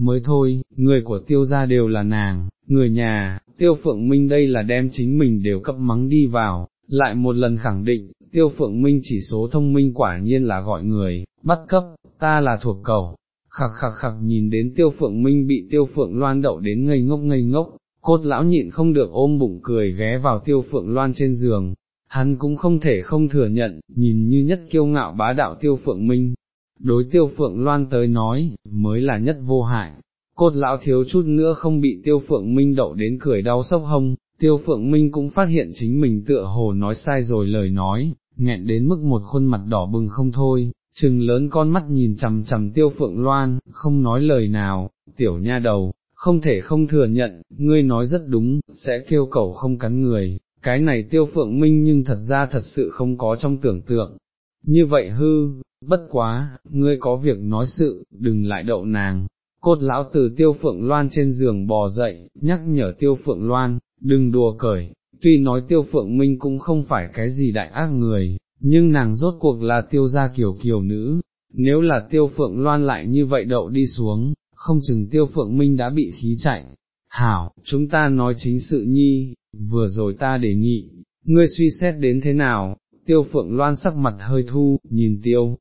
mới thôi, người của tiêu gia đều là nàng, người nhà, tiêu phượng minh đây là đem chính mình đều cấp mắng đi vào, lại một lần khẳng định, tiêu phượng minh chỉ số thông minh quả nhiên là gọi người, bắt cấp, ta là thuộc cầu, khặc khặc khặc nhìn đến tiêu phượng minh bị tiêu phượng loan đậu đến ngây ngốc ngây ngốc, cốt lão nhịn không được ôm bụng cười ghé vào tiêu phượng loan trên giường, hắn cũng không thể không thừa nhận, nhìn như nhất kiêu ngạo bá đạo tiêu phượng minh, đối tiêu phượng loan tới nói, mới là nhất vô hại. Cốt lão thiếu chút nữa không bị tiêu phượng minh đậu đến cười đau sốc hông, tiêu phượng minh cũng phát hiện chính mình tựa hồ nói sai rồi lời nói, nghẹn đến mức một khuôn mặt đỏ bừng không thôi, trừng lớn con mắt nhìn chằm chằm tiêu phượng loan, không nói lời nào, tiểu nha đầu, không thể không thừa nhận, ngươi nói rất đúng, sẽ kêu cầu không cắn người, cái này tiêu phượng minh nhưng thật ra thật sự không có trong tưởng tượng. Như vậy hư, bất quá, ngươi có việc nói sự, đừng lại đậu nàng. Cốt lão từ tiêu phượng loan trên giường bò dậy, nhắc nhở tiêu phượng loan, đừng đùa cởi, tuy nói tiêu phượng minh cũng không phải cái gì đại ác người, nhưng nàng rốt cuộc là tiêu gia kiểu kiều nữ, nếu là tiêu phượng loan lại như vậy đậu đi xuống, không chừng tiêu phượng minh đã bị khí chạy. Hảo, chúng ta nói chính sự nhi, vừa rồi ta đề nghị, ngươi suy xét đến thế nào, tiêu phượng loan sắc mặt hơi thu, nhìn tiêu.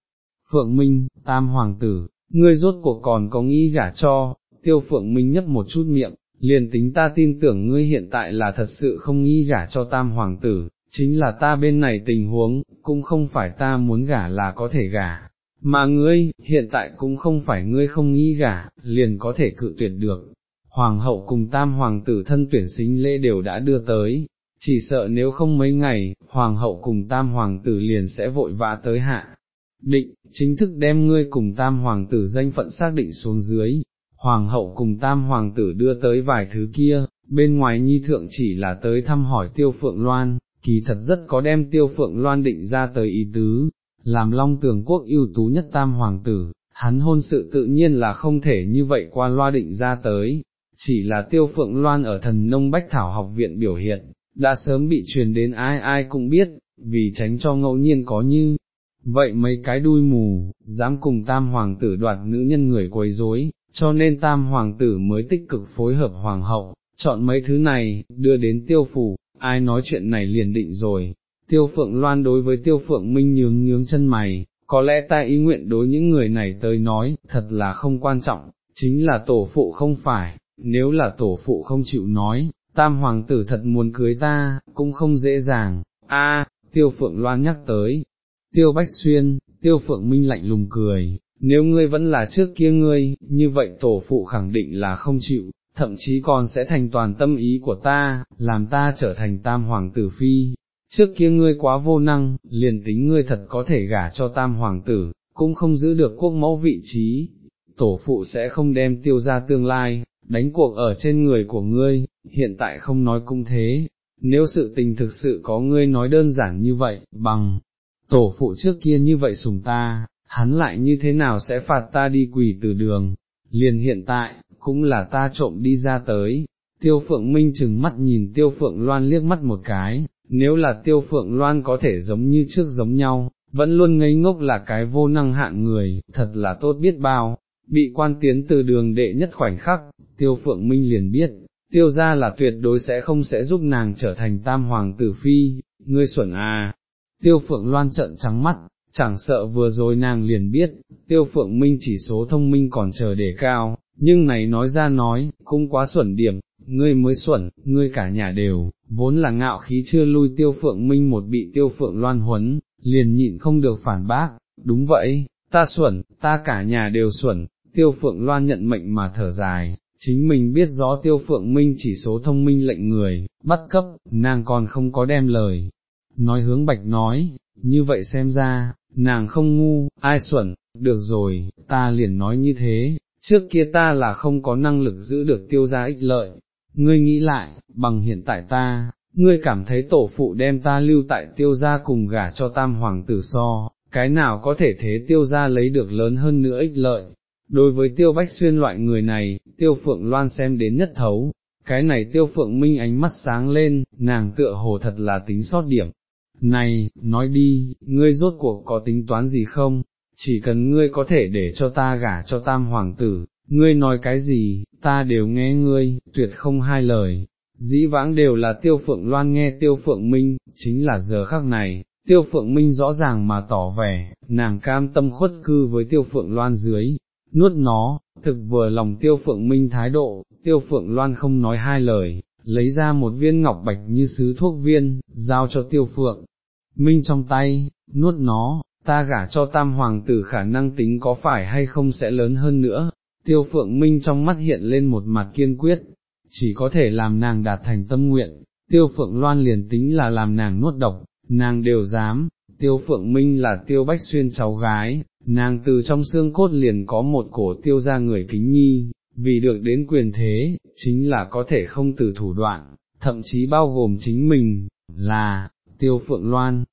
Phượng Minh, tam hoàng tử, ngươi rốt cuộc còn có nghĩ gả cho, tiêu phượng Minh nhấp một chút miệng, liền tính ta tin tưởng ngươi hiện tại là thật sự không nghĩ gả cho tam hoàng tử, chính là ta bên này tình huống, cũng không phải ta muốn gả là có thể gả, mà ngươi, hiện tại cũng không phải ngươi không nghĩ gả, liền có thể cự tuyệt được. Hoàng hậu cùng tam hoàng tử thân tuyển sinh lễ đều đã đưa tới, chỉ sợ nếu không mấy ngày, hoàng hậu cùng tam hoàng tử liền sẽ vội vã tới hạ. Định, chính thức đem ngươi cùng tam hoàng tử danh phận xác định xuống dưới, hoàng hậu cùng tam hoàng tử đưa tới vài thứ kia, bên ngoài nhi thượng chỉ là tới thăm hỏi tiêu phượng loan, kỳ thật rất có đem tiêu phượng loan định ra tới ý tứ, làm long tường quốc ưu tú nhất tam hoàng tử, hắn hôn sự tự nhiên là không thể như vậy qua loa định ra tới, chỉ là tiêu phượng loan ở thần nông bách thảo học viện biểu hiện, đã sớm bị truyền đến ai ai cũng biết, vì tránh cho ngẫu nhiên có như, vậy mấy cái đuôi mù, dám cùng tam hoàng tử đoạt nữ nhân người quấy rối, cho nên tam hoàng tử mới tích cực phối hợp hoàng hậu, chọn mấy thứ này, đưa đến tiêu phủ, ai nói chuyện này liền định rồi, tiêu phượng loan đối với tiêu phượng minh nhướng nhướng chân mày, có lẽ ta ý nguyện đối những người này tới nói, thật là không quan trọng, chính là tổ phụ không phải, nếu là tổ phụ không chịu nói, tam hoàng tử thật muốn cưới ta, cũng không dễ dàng, a tiêu phượng loan nhắc tới, tiêu bách xuyên, tiêu phượng minh lạnh lùng cười, nếu ngươi vẫn là trước kia ngươi, như vậy tổ phụ khẳng định là không chịu, thậm chí còn sẽ thành toàn tâm ý của ta, làm ta trở thành tam hoàng tử phi. Trước kia ngươi quá vô năng, liền tính ngươi thật có thể gả cho tam hoàng tử, cũng không giữ được quốc mẫu vị trí, tổ phụ sẽ không đem tiêu ra tương lai, đánh cuộc ở trên người của ngươi, hiện tại không nói cũng thế, nếu sự tình thực sự có ngươi nói đơn giản như vậy, bằng, tổ phụ trước kia như vậy sùng ta, hắn lại như thế nào sẽ phạt ta đi quỷ từ đường, liền hiện tại, cũng là ta trộm đi ra tới. Tiêu phượng minh chừng mắt nhìn tiêu phượng loan liếc mắt một cái, nếu là tiêu phượng loan có thể giống như trước giống nhau, vẫn luôn ngây ngốc là cái vô năng hạng người, thật là tốt biết bao, bị quan tiến từ đường đệ nhất khoảnh khắc, tiêu phượng minh liền biết, tiêu ra là tuyệt đối sẽ không sẽ giúp nàng trở thành tam hoàng tử phi, ngươi xuẩn à, tiêu phượng loan trợn trắng mắt, chẳng sợ vừa rồi nàng liền biết, tiêu phượng minh chỉ số thông minh còn chờ để cao, nhưng này nói ra nói, cũng quá xuẩn điểm, ngươi mới xuẩn, ngươi cả nhà đều, vốn là ngạo khí chưa lui tiêu phượng minh một bị tiêu phượng loan huấn, liền nhịn không được phản bác, đúng vậy, ta xuẩn, ta cả nhà đều xuẩn, tiêu phượng loan nhận mệnh mà thở dài, chính mình biết rõ tiêu phượng minh chỉ số thông minh lệnh người, bắt cấp, nàng còn không có đem lời. Nói hướng bạch nói, như vậy xem ra, nàng không ngu, ai xuẩn, được rồi, ta liền nói như thế, trước kia ta là không có năng lực giữ được tiêu gia ích lợi, ngươi nghĩ lại, bằng hiện tại ta, ngươi cảm thấy tổ phụ đem ta lưu tại tiêu gia cùng gả cho tam hoàng tử so, cái nào có thể thế tiêu gia lấy được lớn hơn nữa ích lợi. Đối với tiêu bách xuyên loại người này, tiêu phượng loan xem đến nhất thấu, cái này tiêu phượng minh ánh mắt sáng lên, nàng tựa hồ thật là tính sót điểm. Này, nói đi, ngươi rốt cuộc có tính toán gì không, chỉ cần ngươi có thể để cho ta gả cho tam hoàng tử, ngươi nói cái gì, ta đều nghe ngươi, tuyệt không hai lời. Dĩ vãng đều là tiêu phượng loan nghe tiêu phượng minh, chính là giờ khắc này, tiêu phượng minh rõ ràng mà tỏ vẻ, nàng cam tâm khuất cư với tiêu phượng loan dưới, nuốt nó, thực vừa lòng tiêu phượng minh thái độ, tiêu phượng loan không nói hai lời, lấy ra một viên ngọc bạch như sứ thuốc viên, giao cho tiêu phượng, minh trong tay, nuốt nó, ta gả cho tam hoàng tử khả năng tính có phải hay không sẽ lớn hơn nữa, tiêu phượng minh trong mắt hiện lên một mặt kiên quyết, chỉ có thể làm nàng đạt thành tâm nguyện, tiêu phượng loan liền tính là làm nàng nuốt độc, nàng đều dám, tiêu phượng minh là tiêu bách xuyên cháu gái, nàng từ trong xương cốt liền có một cổ tiêu ra người kính nhi, vì được đến quyền thế, chính là có thể không từ thủ đoạn, thậm chí bao gồm chính mình, là, tiêu phượng loan,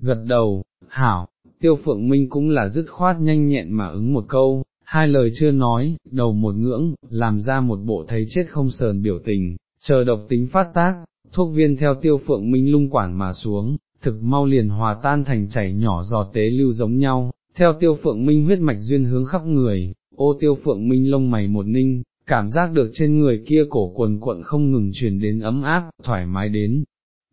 gật đầu, hảo, tiêu phượng minh cũng là dứt khoát nhanh nhẹn mà ứng một câu, hai lời chưa nói, đầu một ngưỡng, làm ra một bộ thấy chết không sờn biểu tình, chờ độc tính phát tác, thuốc viên theo tiêu phượng minh lung quản mà xuống, thực mau liền hòa tan thành chảy nhỏ giọt tế lưu giống nhau, theo tiêu phượng minh huyết mạch duyên hướng khắp người, ô tiêu phượng minh lông mày một ninh, cảm giác được trên người kia cổ quần quận không ngừng truyền đến ấm áp, thoải mái đến,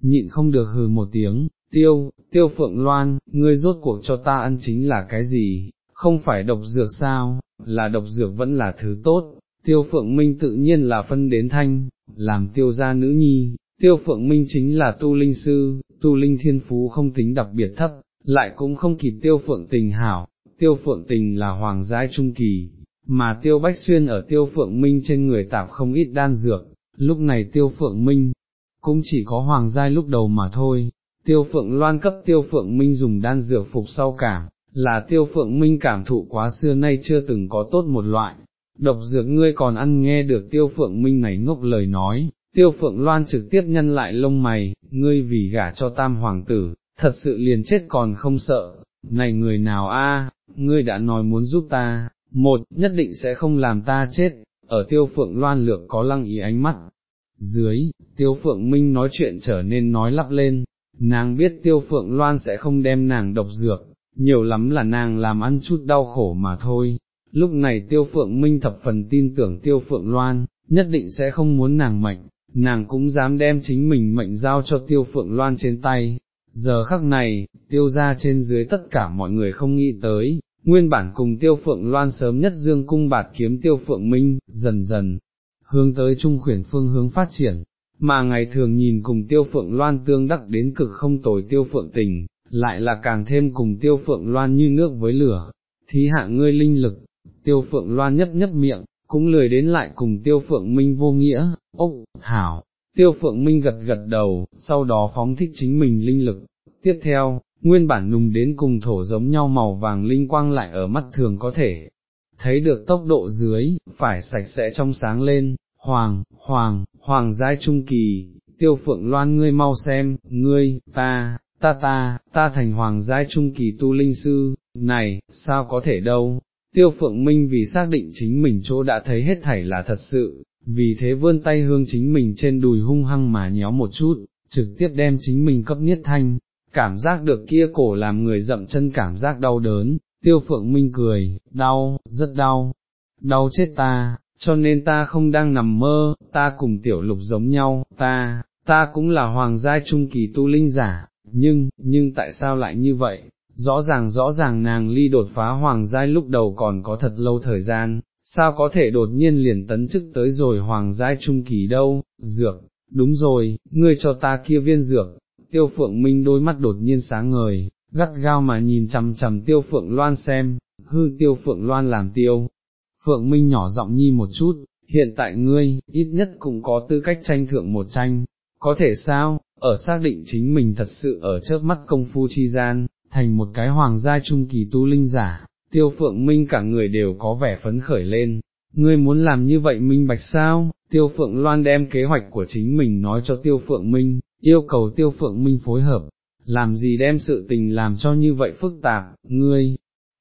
nhịn không được hừ một tiếng, tiêu, tiêu phượng loan, ngươi rốt cuộc cho ta ăn chính là cái gì, không phải độc dược sao, là độc dược vẫn là thứ tốt, tiêu phượng minh tự nhiên là phân đến thanh, làm tiêu gia nữ nhi, tiêu phượng minh chính là tu linh sư, tu linh thiên phú không tính đặc biệt thấp, lại cũng không kịp tiêu phượng tình hảo, tiêu phượng tình là hoàng giai trung kỳ, mà tiêu bách xuyên ở tiêu phượng minh trên người tạp không ít đan dược, lúc này tiêu phượng minh, cũng chỉ có hoàng giai lúc đầu mà thôi, tiêu phượng loan cấp tiêu phượng minh dùng đan dược phục sau cả, là tiêu phượng minh cảm thụ quá xưa nay chưa từng có tốt một loại, độc dược ngươi còn ăn nghe được tiêu phượng minh này ngốc lời nói, tiêu phượng loan trực tiếp nhân lại lông mày, ngươi vì gả cho tam hoàng tử, thật sự liền chết còn không sợ, này người nào a, ngươi đã nói muốn giúp ta, một, nhất định sẽ không làm ta chết, ở tiêu phượng loan lược có lăng ý ánh mắt. Dưới, tiêu phượng minh nói chuyện trở nên nói lắp lên, nàng biết tiêu phượng loan sẽ không đem nàng độc dược, nhiều lắm là nàng làm ăn chút đau khổ mà thôi. Lúc này tiêu phượng minh thập phần tin tưởng tiêu phượng loan, nhất định sẽ không muốn nàng mệnh, nàng cũng dám đem chính mình mệnh giao cho tiêu phượng loan trên tay. Giờ khắc này, tiêu ra trên dưới tất cả mọi người không nghĩ tới, nguyên bản cùng tiêu phượng loan sớm nhất dương cung bạt kiếm tiêu phượng minh, dần dần, hướng tới trung khuyển phương hướng phát triển, mà ngày thường nhìn cùng tiêu phượng loan tương đắc đến cực không tồi tiêu phượng tình, lại là càng thêm cùng tiêu phượng loan như nước với lửa, thí hạ ngươi linh lực, tiêu phượng loan nhấp nhấp miệng, cũng lười đến lại cùng tiêu phượng minh vô nghĩa, ốc, thảo tiêu phượng minh gật gật đầu, sau đó phóng thích chính mình linh lực, tiếp theo, nguyên bản nùng đến cùng thổ giống nhau màu vàng linh quang lại ở mắt thường có thể, thấy được tốc độ dưới, phải sạch sẽ trong sáng lên, hoàng, hoàng, hoàng giai trung kỳ, tiêu phượng loan ngươi mau xem, ngươi, ta, ta ta, ta thành hoàng giai trung kỳ tu linh sư, này, sao có thể đâu, tiêu phượng minh vì xác định chính mình chỗ đã thấy hết thảy là thật sự, vì thế vươn tay hương chính mình trên đùi hung hăng mà nhéo một chút, trực tiếp đem chính mình cấp niết thanh, cảm giác được kia cổ làm người dậm chân cảm giác đau đớn, tiêu phượng minh cười, đau, rất đau, đau chết ta, cho nên ta không đang nằm mơ, ta cùng tiểu lục giống nhau, ta, ta cũng là hoàng gia trung kỳ tu linh giả, nhưng, nhưng tại sao lại như vậy? Rõ ràng rõ ràng nàng ly đột phá hoàng giai lúc đầu còn có thật lâu thời gian, sao có thể đột nhiên liền tấn chức tới rồi hoàng giai trung kỳ đâu, dược, đúng rồi, ngươi cho ta kia viên dược, tiêu phượng minh đôi mắt đột nhiên sáng ngời, gắt gao mà nhìn chằm chằm tiêu phượng loan xem, hư tiêu phượng loan làm tiêu. Phượng Minh nhỏ giọng nhi một chút, hiện tại ngươi, ít nhất cũng có tư cách tranh thượng một tranh, có thể sao, ở xác định chính mình thật sự ở trước mắt công phu chi gian, thành một cái hoàng gia trung kỳ tu linh giả, tiêu phượng minh cả người đều có vẻ phấn khởi lên, ngươi muốn làm như vậy minh bạch sao, tiêu phượng loan đem kế hoạch của chính mình nói cho tiêu phượng minh, yêu cầu tiêu phượng minh phối hợp, làm gì đem sự tình làm cho như vậy phức tạp, ngươi,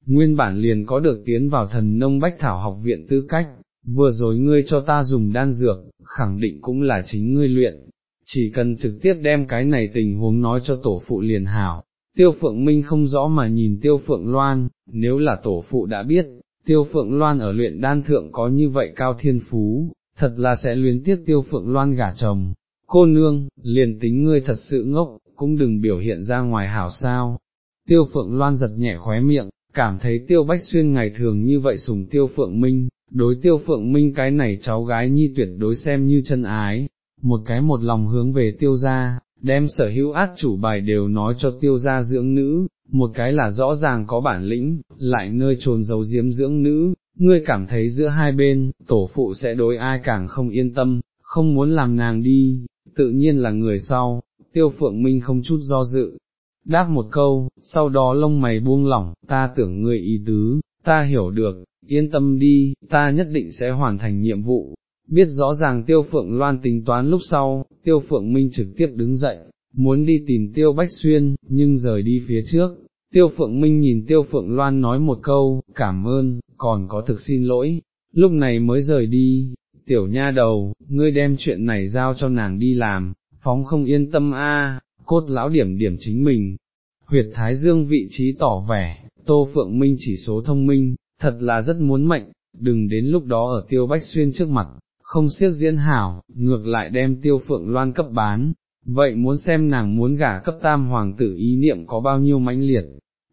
nguyên bản liền có được tiến vào thần nông bách thảo học viện tư cách, vừa rồi ngươi cho ta dùng đan dược, khẳng định cũng là chính ngươi luyện, chỉ cần trực tiếp đem cái này tình huống nói cho tổ phụ liền hảo. Tiêu Phượng Minh không rõ mà nhìn Tiêu Phượng Loan, nếu là tổ phụ đã biết, Tiêu Phượng Loan ở luyện đan thượng có như vậy cao thiên phú, thật là sẽ luyến tiếc Tiêu Phượng Loan gả chồng. Cô nương, liền tính ngươi thật sự ngốc, cũng đừng biểu hiện ra ngoài hảo sao. Tiêu Phượng Loan giật nhẹ khóe miệng, cảm thấy Tiêu Bách Xuyên ngày thường như vậy sùng Tiêu Phượng Minh, đối Tiêu Phượng Minh cái này cháu gái nhi tuyệt đối xem như chân ái, một cái một lòng hướng về tiêu gia, đem sở hữu át chủ bài đều nói cho tiêu gia dưỡng nữ, một cái là rõ ràng có bản lĩnh, lại nơi trồn giấu diếm dưỡng nữ, ngươi cảm thấy giữa hai bên, tổ phụ sẽ đối ai càng không yên tâm, không muốn làm nàng đi, tự nhiên là người sau, tiêu phượng minh không chút do dự. Đáp một câu, sau đó lông mày buông lỏng, ta tưởng ngươi ý tứ, ta hiểu được, yên tâm đi, ta nhất định sẽ hoàn thành nhiệm vụ, biết rõ ràng tiêu phượng loan tính toán lúc sau, tiêu phượng minh trực tiếp đứng dậy, muốn đi tìm tiêu bách xuyên, nhưng rời đi phía trước, tiêu phượng minh nhìn tiêu phượng loan nói một câu, cảm ơn, còn có thực xin lỗi, lúc này mới rời đi, tiểu nha đầu, ngươi đem chuyện này giao cho nàng đi làm, phóng không yên tâm a, cốt lão điểm điểm chính mình. Huyệt Thái Dương vị trí tỏ vẻ, Tô Phượng Minh chỉ số thông minh, thật là rất muốn mệnh, đừng đến lúc đó ở tiêu bách xuyên trước mặt, không siết diễn hảo, ngược lại đem tiêu phượng loan cấp bán, vậy muốn xem nàng muốn gả cấp tam hoàng tử ý niệm có bao nhiêu mãnh liệt,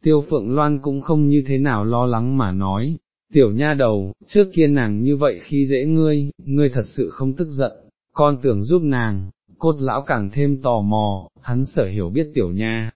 tiêu phượng loan cũng không như thế nào lo lắng mà nói, tiểu nha đầu, trước kia nàng như vậy khi dễ ngươi, ngươi thật sự không tức giận, con tưởng giúp nàng, cốt lão càng thêm tò mò, hắn sở hiểu biết tiểu nha,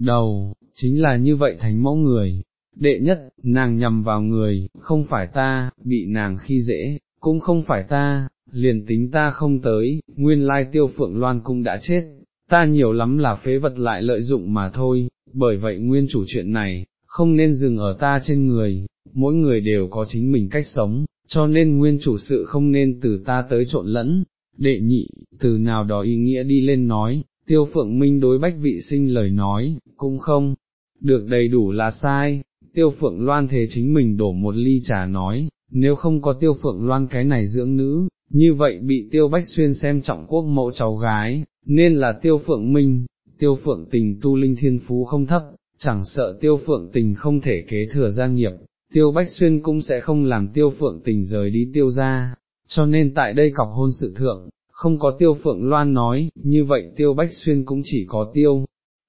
đầu, chính là như vậy thành mẫu người. Đệ nhất, nàng nhầm vào người, không phải ta, bị nàng khi dễ, cũng không phải ta, liền tính ta không tới, nguyên lai tiêu phượng loan cũng đã chết, ta nhiều lắm là phế vật lại lợi dụng mà thôi, bởi vậy nguyên chủ chuyện này, không nên dừng ở ta trên người, mỗi người đều có chính mình cách sống, cho nên nguyên chủ sự không nên từ ta tới trộn lẫn, đệ nhị, từ nào đó ý nghĩa đi lên nói, tiêu phượng minh đối bách vị sinh lời nói, cũng không, được đầy đủ là sai, tiêu phượng loan thế chính mình đổ một ly trà nói, nếu không có tiêu phượng loan cái này dưỡng nữ, như vậy bị tiêu bách xuyên xem trọng quốc mẫu cháu gái, nên là tiêu phượng minh, tiêu phượng tình tu linh thiên phú không thấp, chẳng sợ tiêu phượng tình không thể kế thừa gia nghiệp, tiêu bách xuyên cũng sẽ không làm tiêu phượng tình rời đi tiêu ra, cho nên tại đây cọc hôn sự thượng, không có tiêu phượng loan nói, như vậy tiêu bách xuyên cũng chỉ có tiêu.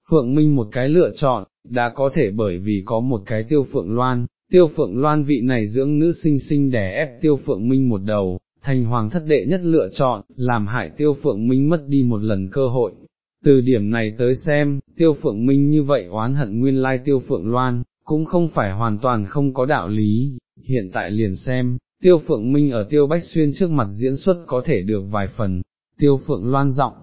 Phượng Minh một cái lựa chọn, đã có thể bởi vì có một cái tiêu phượng loan, tiêu phượng loan vị này dưỡng nữ sinh sinh đẻ ép tiêu phượng minh một đầu, thành hoàng thất đệ nhất lựa chọn, làm hại tiêu phượng minh mất đi một lần cơ hội. Từ điểm này tới xem, tiêu phượng minh như vậy oán hận nguyên lai tiêu phượng loan, cũng không phải hoàn toàn không có đạo lý, hiện tại liền xem, tiêu phượng minh ở tiêu bách xuyên trước mặt diễn xuất có thể được vài phần, tiêu phượng loan giọng,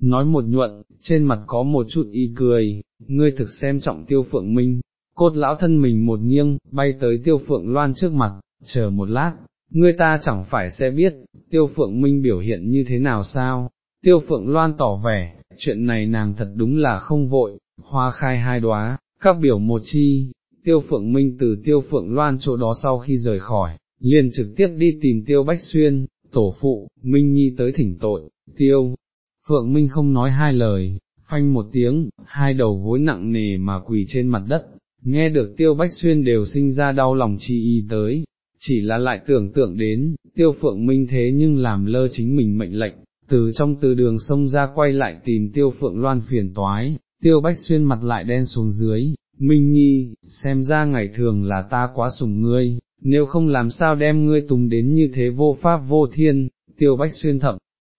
nói một nhuận, trên mặt có một chút y cười, ngươi thực xem trọng tiêu phượng minh, cốt lão thân mình một nghiêng, bay tới tiêu phượng loan trước mặt, chờ một lát, ngươi ta chẳng phải sẽ biết, tiêu phượng minh biểu hiện như thế nào sao, tiêu phượng loan tỏ vẻ, chuyện này nàng thật đúng là không vội, hoa khai hai đóa, các biểu một chi, tiêu phượng minh từ tiêu phượng loan chỗ đó sau khi rời khỏi, liền trực tiếp đi tìm tiêu bách xuyên, tổ phụ, Minh Nhi tới thỉnh tội, tiêu, phượng Minh không nói hai lời, phanh một tiếng, hai đầu gối nặng nề mà quỳ trên mặt đất, nghe được tiêu bách xuyên đều sinh ra đau lòng chi y tới, chỉ là lại tưởng tượng đến, tiêu phượng minh thế nhưng làm lơ chính mình mệnh lệnh, từ trong từ đường sông ra quay lại tìm tiêu phượng loan phiền toái, tiêu bách xuyên mặt lại đen xuống dưới, minh nhi, xem ra ngày thường là ta quá sùng ngươi, nếu không làm sao đem ngươi tùng đến như thế vô pháp vô thiên, tiêu bách xuyên thậm,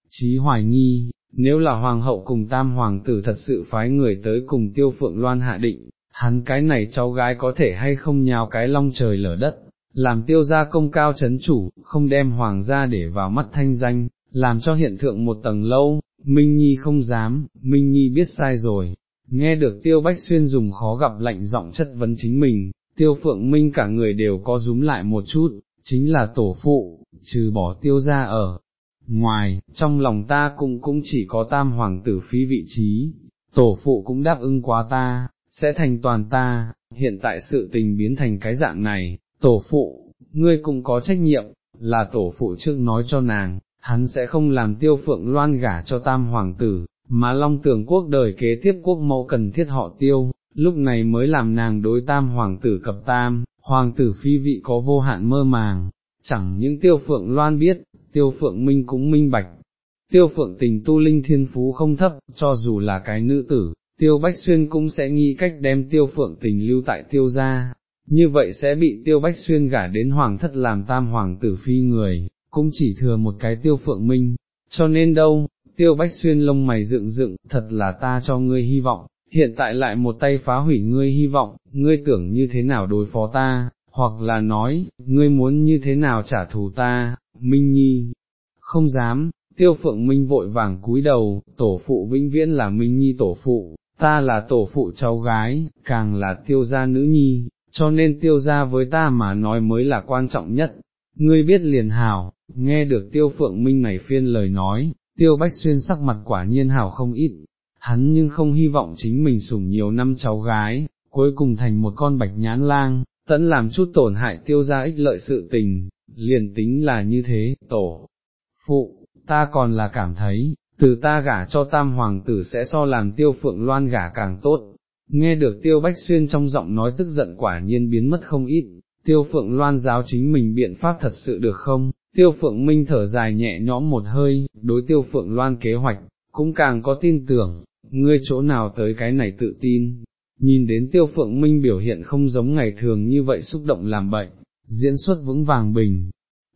chí hoài nghi, nếu là hoàng hậu cùng tam hoàng tử thật sự phái người tới cùng tiêu phượng loan hạ định, hắn cái này cháu gái có thể hay không nhào cái long trời lở đất, làm tiêu gia công cao chấn chủ, không đem hoàng gia để vào mắt thanh danh, làm cho hiện thượng một tầng lâu, Minh Nhi không dám, Minh Nhi biết sai rồi. Nghe được tiêu bách xuyên dùng khó gặp lạnh giọng chất vấn chính mình, tiêu phượng minh cả người đều có rúm lại một chút, chính là tổ phụ, trừ bỏ tiêu ra ở. Ngoài, trong lòng ta cũng cũng chỉ có tam hoàng tử phi vị trí, tổ phụ cũng đáp ứng quá ta, sẽ thành toàn ta, hiện tại sự tình biến thành cái dạng này, tổ phụ, ngươi cũng có trách nhiệm, là tổ phụ trước nói cho nàng, hắn sẽ không làm tiêu phượng loan gả cho tam hoàng tử, mà long tưởng quốc đời kế tiếp quốc mẫu cần thiết họ tiêu, lúc này mới làm nàng đối tam hoàng tử cập tam, hoàng tử phi vị có vô hạn mơ màng, chẳng những tiêu phượng loan biết, tiêu phượng minh cũng minh bạch. Tiêu phượng tình tu linh thiên phú không thấp, cho dù là cái nữ tử, tiêu bách xuyên cũng sẽ nghĩ cách đem tiêu phượng tình lưu tại tiêu gia, như vậy sẽ bị tiêu bách xuyên gả đến hoàng thất làm tam hoàng tử phi người, cũng chỉ thừa một cái tiêu phượng minh, cho nên đâu, tiêu bách xuyên lông mày dựng dựng, thật là ta cho ngươi hy vọng, hiện tại lại một tay phá hủy ngươi hy vọng, ngươi tưởng như thế nào đối phó ta, hoặc là nói, ngươi muốn như thế nào trả thù ta, Minh Nhi, không dám, tiêu phượng Minh vội vàng cúi đầu, tổ phụ vĩnh viễn là Minh Nhi tổ phụ, ta là tổ phụ cháu gái, càng là tiêu gia nữ nhi, cho nên tiêu gia với ta mà nói mới là quan trọng nhất, ngươi biết liền hảo, nghe được tiêu phượng Minh này phiên lời nói, tiêu bách xuyên sắc mặt quả nhiên hảo không ít, hắn nhưng không hy vọng chính mình sủng nhiều năm cháu gái, cuối cùng thành một con bạch nhãn lang, tẫn làm chút tổn hại tiêu gia ích lợi sự tình, liền tính là như thế, tổ, phụ, ta còn là cảm thấy, từ ta gả cho tam hoàng tử sẽ so làm tiêu phượng loan gả càng tốt. Nghe được tiêu bách xuyên trong giọng nói tức giận quả nhiên biến mất không ít, tiêu phượng loan giáo chính mình biện pháp thật sự được không, tiêu phượng minh thở dài nhẹ nhõm một hơi, đối tiêu phượng loan kế hoạch, cũng càng có tin tưởng, ngươi chỗ nào tới cái này tự tin, nhìn đến tiêu phượng minh biểu hiện không giống ngày thường như vậy xúc động làm bệnh, diễn xuất vững vàng bình,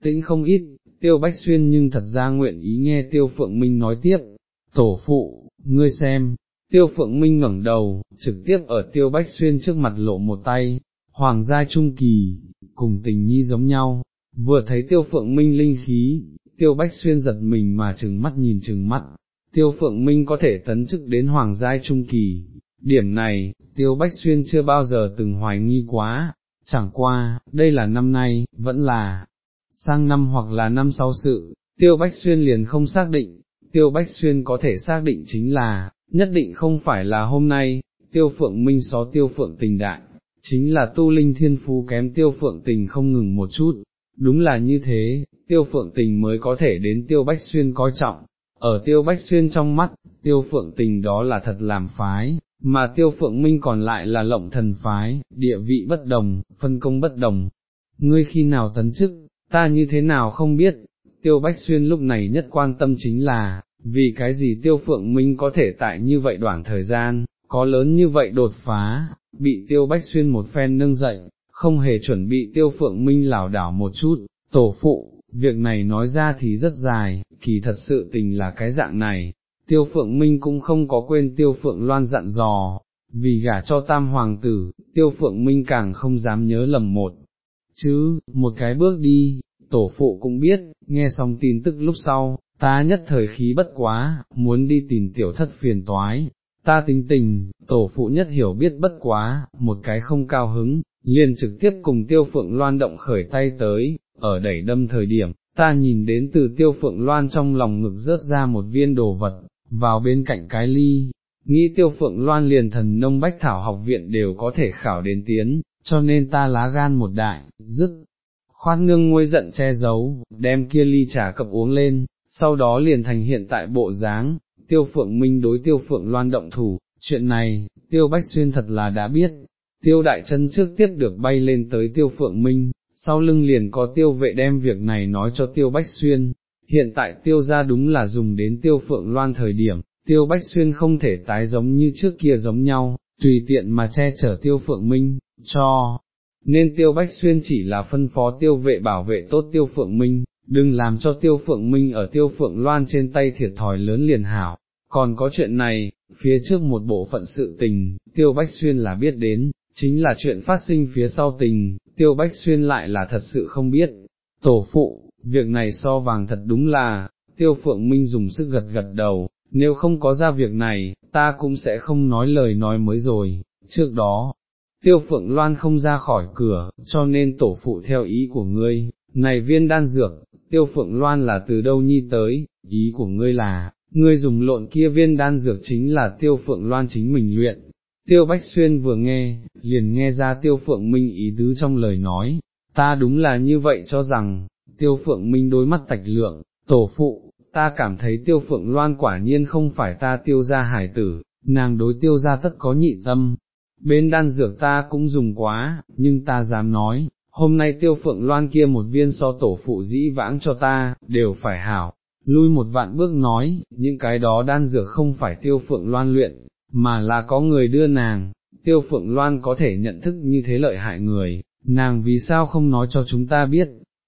tĩnh không ít, tiêu bách xuyên nhưng thật ra nguyện ý nghe tiêu phượng minh nói tiếp, tổ phụ, ngươi xem, tiêu phượng minh ngẩng đầu, trực tiếp ở tiêu bách xuyên trước mặt lộ một tay, hoàng gia trung kỳ, cùng tình nhi giống nhau, vừa thấy tiêu phượng minh linh khí, tiêu bách xuyên giật mình mà trừng mắt nhìn trừng mắt, tiêu phượng minh có thể tấn chức đến hoàng giai trung kỳ, điểm này, tiêu bách xuyên chưa bao giờ từng hoài nghi quá, chẳng qua, đây là năm nay, vẫn là, sang năm hoặc là năm sau sự, tiêu bách xuyên liền không xác định, tiêu bách xuyên có thể xác định chính là, nhất định không phải là hôm nay, tiêu phượng minh xó tiêu phượng tình đại, chính là tu linh thiên phú kém tiêu phượng tình không ngừng một chút, đúng là như thế, tiêu phượng tình mới có thể đến tiêu bách xuyên coi trọng, ở tiêu bách xuyên trong mắt, tiêu phượng tình đó là thật làm phái, mà tiêu phượng minh còn lại là lộng thần phái, địa vị bất đồng, phân công bất đồng. Ngươi khi nào tấn chức, ta như thế nào không biết, tiêu bách xuyên lúc này nhất quan tâm chính là, vì cái gì tiêu phượng minh có thể tại như vậy đoạn thời gian, có lớn như vậy đột phá, bị tiêu bách xuyên một phen nâng dậy, không hề chuẩn bị tiêu phượng minh lảo đảo một chút, tổ phụ, việc này nói ra thì rất dài, kỳ thật sự tình là cái dạng này, tiêu phượng minh cũng không có quên tiêu phượng loan dặn dò, vì gả cho tam hoàng tử, tiêu phượng minh càng không dám nhớ lầm một, chứ, một cái bước đi, tổ phụ cũng biết, nghe xong tin tức lúc sau, ta nhất thời khí bất quá, muốn đi tìm tiểu thất phiền toái, ta tính tình, tổ phụ nhất hiểu biết bất quá, một cái không cao hứng, liền trực tiếp cùng tiêu phượng loan động khởi tay tới, ở đẩy đâm thời điểm, ta nhìn đến từ tiêu phượng loan trong lòng ngực rớt ra một viên đồ vật, vào bên cạnh cái ly, nghĩ tiêu phượng loan liền thần nông bách thảo học viện đều có thể khảo đến tiến, cho nên ta lá gan một đại, dứt. Khoát nương nguôi giận che giấu, đem kia ly trà cập uống lên, sau đó liền thành hiện tại bộ dáng, tiêu phượng minh đối tiêu phượng loan động thủ, chuyện này, tiêu bách xuyên thật là đã biết, tiêu đại chân trước tiếp được bay lên tới tiêu phượng minh, sau lưng liền có tiêu vệ đem việc này nói cho tiêu bách xuyên, hiện tại tiêu ra đúng là dùng đến tiêu phượng loan thời điểm, tiêu bách xuyên không thể tái giống như trước kia giống nhau, tùy tiện mà che chở tiêu phượng minh, cho, nên tiêu bách xuyên chỉ là phân phó tiêu vệ bảo vệ tốt tiêu phượng minh, đừng làm cho tiêu phượng minh ở tiêu phượng loan trên tay thiệt thòi lớn liền hảo. Còn có chuyện này, phía trước một bộ phận sự tình, tiêu bách xuyên là biết đến, chính là chuyện phát sinh phía sau tình, tiêu bách xuyên lại là thật sự không biết. Tổ phụ, việc này so vàng thật đúng là, tiêu phượng minh dùng sức gật gật đầu, nếu không có ra việc này, ta cũng sẽ không nói lời nói mới rồi, trước đó, tiêu phượng loan không ra khỏi cửa, cho nên tổ phụ theo ý của ngươi, này viên đan dược, tiêu phượng loan là từ đâu nhi tới, ý của ngươi là, ngươi dùng lộn kia viên đan dược chính là tiêu phượng loan chính mình luyện. Tiêu Bách Xuyên vừa nghe, liền nghe ra tiêu phượng minh ý tứ trong lời nói, ta đúng là như vậy cho rằng, tiêu phượng minh đối mắt tạch lượng, tổ phụ, ta cảm thấy tiêu phượng loan quả nhiên không phải ta tiêu ra hải tử, nàng đối tiêu ra tất có nhị tâm, bên đan dược ta cũng dùng quá, nhưng ta dám nói, hôm nay tiêu phượng loan kia một viên so tổ phụ dĩ vãng cho ta, đều phải hảo, lui một vạn bước nói, những cái đó đan dược không phải tiêu phượng loan luyện, mà là có người đưa nàng, tiêu phượng loan có thể nhận thức như thế lợi hại người, nàng vì sao không nói cho chúng ta biết,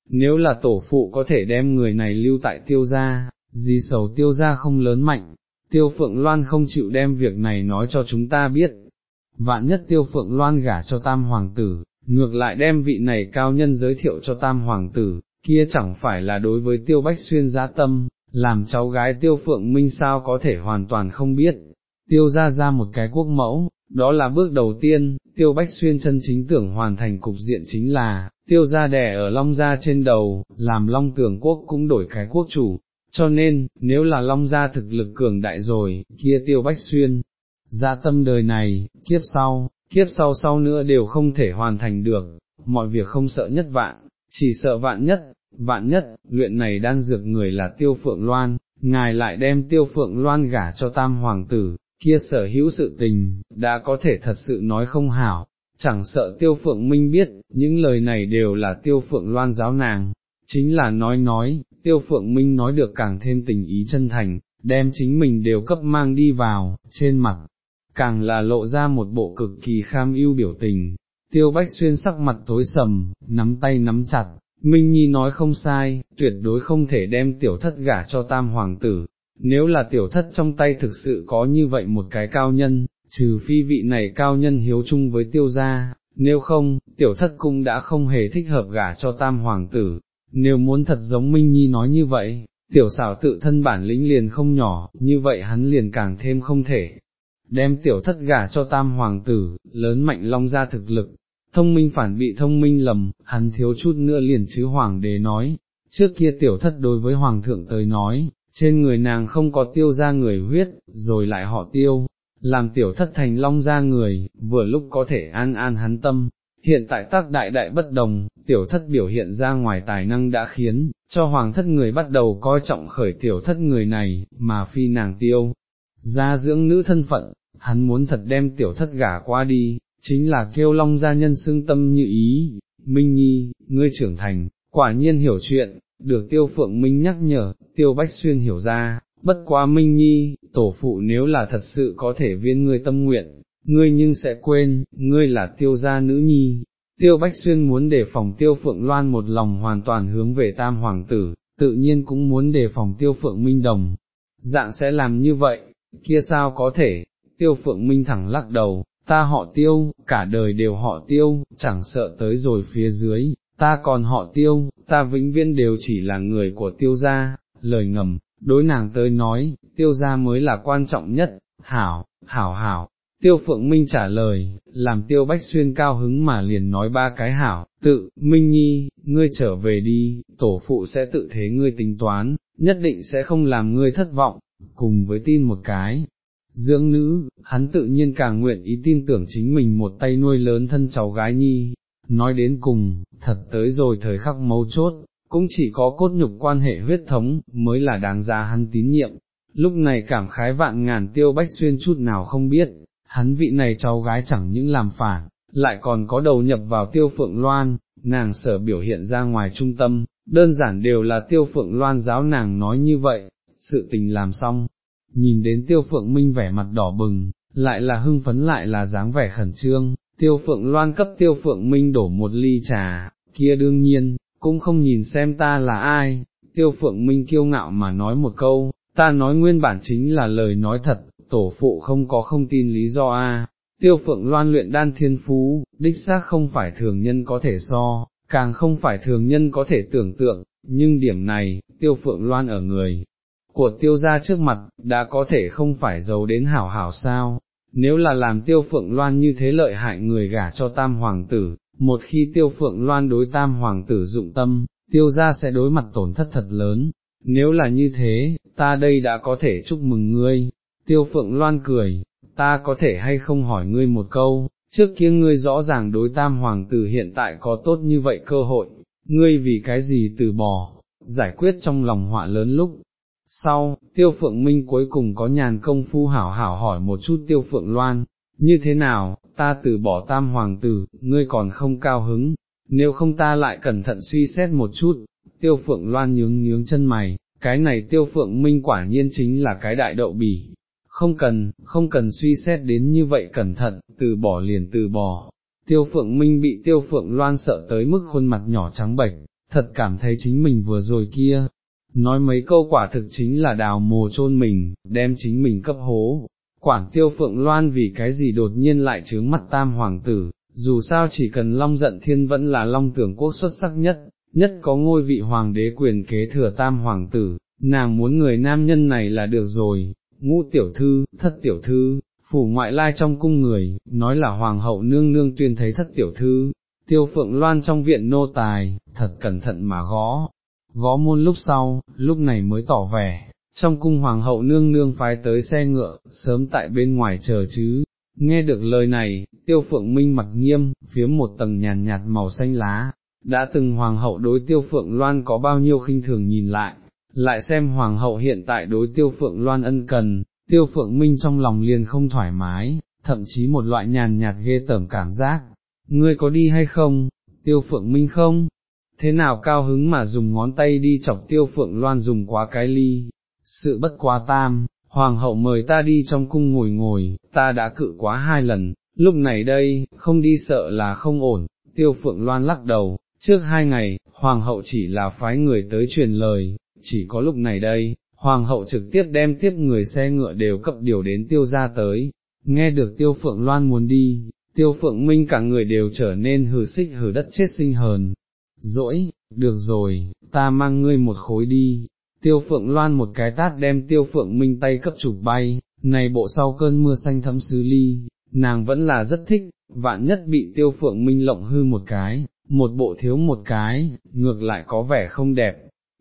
nếu là tổ phụ có thể đem người này lưu tại tiêu gia, gì sầu tiêu gia không lớn mạnh, tiêu phượng loan không chịu đem việc này nói cho chúng ta biết, vạn nhất tiêu phượng loan gả cho tam hoàng tử, ngược lại đem vị này cao nhân giới thiệu cho tam hoàng tử, kia chẳng phải là đối với tiêu bách xuyên giá tâm, làm cháu gái tiêu phượng minh sao có thể hoàn toàn không biết, tiêu ra ra một cái quốc mẫu, đó là bước đầu tiên, tiêu bách xuyên chân chính tưởng hoàn thành cục diện chính là, tiêu ra đẻ ở long gia trên đầu, làm long tưởng quốc cũng đổi cái quốc chủ, cho nên, nếu là long gia thực lực cường đại rồi, kia tiêu bách xuyên, ra tâm đời này, kiếp sau, kiếp sau sau nữa đều không thể hoàn thành được, mọi việc không sợ nhất vạn, chỉ sợ vạn nhất, vạn nhất, luyện này đan dược người là tiêu phượng loan, ngài lại đem tiêu phượng loan gả cho tam hoàng tử, kia sở hữu sự tình, đã có thể thật sự nói không hảo, chẳng sợ tiêu phượng minh biết, những lời này đều là tiêu phượng loan giáo nàng, chính là nói nói, tiêu phượng minh nói được càng thêm tình ý chân thành, đem chính mình đều cấp mang đi vào, trên mặt, càng là lộ ra một bộ cực kỳ kham ưu biểu tình, tiêu bách xuyên sắc mặt tối sầm, nắm tay nắm chặt, Minh Nhi nói không sai, tuyệt đối không thể đem tiểu thất gả cho tam hoàng tử, nếu là tiểu thất trong tay thực sự có như vậy một cái cao nhân, trừ phi vị này cao nhân hiếu chung với tiêu gia, nếu không, tiểu thất cũng đã không hề thích hợp gả cho tam hoàng tử, nếu muốn thật giống Minh Nhi nói như vậy, tiểu xảo tự thân bản lĩnh liền không nhỏ, như vậy hắn liền càng thêm không thể. Đem tiểu thất gả cho tam hoàng tử, lớn mạnh long ra thực lực, thông minh phản bị thông minh lầm, hắn thiếu chút nữa liền chứ hoàng đế nói, trước kia tiểu thất đối với hoàng thượng tới nói, trên người nàng không có tiêu ra người huyết, rồi lại họ tiêu, làm tiểu thất thành long ra người, vừa lúc có thể an an hắn tâm. Hiện tại tác đại đại bất đồng, tiểu thất biểu hiện ra ngoài tài năng đã khiến, cho hoàng thất người bắt đầu coi trọng khởi tiểu thất người này, mà phi nàng tiêu gia dưỡng nữ thân phận, hắn muốn thật đem tiểu thất gả qua đi, chính là kêu long gia nhân xương tâm như ý, Minh Nhi, ngươi trưởng thành, quả nhiên hiểu chuyện, được tiêu phượng Minh nhắc nhở, tiêu bách xuyên hiểu ra, bất quá Minh Nhi, tổ phụ nếu là thật sự có thể viên ngươi tâm nguyện, ngươi nhưng sẽ quên, ngươi là tiêu gia nữ nhi. Tiêu Bách Xuyên muốn đề phòng Tiêu Phượng Loan một lòng hoàn toàn hướng về Tam Hoàng tử, tự nhiên cũng muốn đề phòng Tiêu Phượng Minh Đồng. Dạng sẽ làm như vậy, kia sao có thể, Tiêu Phượng Minh thẳng lắc đầu, ta họ tiêu, cả đời đều họ tiêu, chẳng sợ tới rồi phía dưới, ta còn họ tiêu, ta vĩnh viễn đều chỉ là người của tiêu gia, lời ngầm, đối nàng tới nói, tiêu gia mới là quan trọng nhất, hảo, hảo hảo. Tiêu Phượng Minh trả lời, làm Tiêu Bách Xuyên cao hứng mà liền nói ba cái hảo, tự, Minh Nhi, ngươi trở về đi, tổ phụ sẽ tự thế ngươi tính toán, nhất định sẽ không làm ngươi thất vọng, cùng với tin một cái, dưỡng nữ, hắn tự nhiên càng nguyện ý tin tưởng chính mình một tay nuôi lớn thân cháu gái nhi, nói đến cùng, thật tới rồi thời khắc mấu chốt, cũng chỉ có cốt nhục quan hệ huyết thống, mới là đáng giá hắn tín nhiệm. Lúc này cảm khái vạn ngàn tiêu bách xuyên chút nào không biết, hắn vị này cháu gái chẳng những làm phản, lại còn có đầu nhập vào tiêu phượng loan, nàng sở biểu hiện ra ngoài trung tâm, đơn giản đều là tiêu phượng loan giáo nàng nói như vậy, sự tình làm xong, nhìn đến tiêu phượng minh vẻ mặt đỏ bừng, lại là hưng phấn lại là dáng vẻ khẩn trương, tiêu phượng loan cấp tiêu phượng minh đổ một ly trà, kia đương nhiên, cũng không nhìn xem ta là ai, tiêu phượng minh kiêu ngạo mà nói một câu, ta nói nguyên bản chính là lời nói thật, tổ phụ không có không tin lý do a. Tiêu phượng loan luyện đan thiên phú, đích xác không phải thường nhân có thể so, càng không phải thường nhân có thể tưởng tượng, nhưng điểm này, tiêu phượng loan ở người, của tiêu gia trước mặt, đã có thể không phải giấu đến hảo hảo sao, nếu là làm tiêu phượng loan như thế lợi hại người gả cho tam hoàng tử, một khi tiêu phượng loan đối tam hoàng tử dụng tâm, tiêu gia sẽ đối mặt tổn thất thật lớn, nếu là như thế, ta đây đã có thể chúc mừng ngươi, tiêu phượng loan cười, ta có thể hay không hỏi ngươi một câu, trước kia ngươi rõ ràng đối tam hoàng tử hiện tại có tốt như vậy cơ hội, ngươi vì cái gì từ bỏ, giải quyết trong lòng họa lớn lúc. Sau, tiêu phượng minh cuối cùng có nhàn công phu hảo hảo hỏi một chút tiêu phượng loan, như thế nào, ta từ bỏ tam hoàng tử, ngươi còn không cao hứng, nếu không ta lại cẩn thận suy xét một chút, tiêu phượng loan nhướng nhướng chân mày, cái này tiêu phượng minh quả nhiên chính là cái đại đậu bỉ, không cần, không cần suy xét đến như vậy cẩn thận, từ bỏ liền từ bỏ. Tiêu phượng minh bị tiêu phượng loan sợ tới mức khuôn mặt nhỏ trắng bệch, thật cảm thấy chính mình vừa rồi kia, nói mấy câu quả thực chính là đào mồ chôn mình, đem chính mình cấp hố. Quản tiêu phượng loan vì cái gì đột nhiên lại trướng mắt tam hoàng tử, dù sao chỉ cần long giận thiên vẫn là long tưởng quốc xuất sắc nhất, nhất có ngôi vị hoàng đế quyền kế thừa tam hoàng tử, nàng muốn người nam nhân này là được rồi, ngũ tiểu thư, thất tiểu thư, phủ ngoại lai trong cung người, nói là hoàng hậu nương nương tuyên thấy thất tiểu thư, tiêu phượng loan trong viện nô tài, thật cẩn thận mà gõ, gõ môn lúc sau, lúc này mới tỏ vẻ, trong cung hoàng hậu nương nương phái tới xe ngựa, sớm tại bên ngoài chờ chứ. Nghe được lời này, tiêu phượng minh mặt nghiêm, phía một tầng nhàn nhạt màu xanh lá, đã từng hoàng hậu đối tiêu phượng loan có bao nhiêu khinh thường nhìn lại, lại xem hoàng hậu hiện tại đối tiêu phượng loan ân cần, tiêu phượng minh trong lòng liền không thoải mái, thậm chí một loại nhàn nhạt ghê tởm cảm giác, ngươi có đi hay không, tiêu phượng minh không, thế nào cao hứng mà dùng ngón tay đi chọc tiêu phượng loan dùng quá cái ly, sự bất quá tam, hoàng hậu mời ta đi trong cung ngồi ngồi, ta đã cự quá hai lần, lúc này đây, không đi sợ là không ổn, tiêu phượng loan lắc đầu, trước hai ngày, hoàng hậu chỉ là phái người tới truyền lời, chỉ có lúc này đây, hoàng hậu trực tiếp đem tiếp người xe ngựa đều cấp điều đến tiêu ra tới, nghe được tiêu phượng loan muốn đi, tiêu phượng minh cả người đều trở nên hừ xích hừ đất chết sinh hờn, dỗi, được rồi, ta mang ngươi một khối đi, tiêu phượng loan một cái tát đem tiêu phượng minh tay cấp chụp bay, này bộ sau cơn mưa xanh thấm xứ ly, nàng vẫn là rất thích, vạn nhất bị tiêu phượng minh lộng hư một cái, một bộ thiếu một cái, ngược lại có vẻ không đẹp,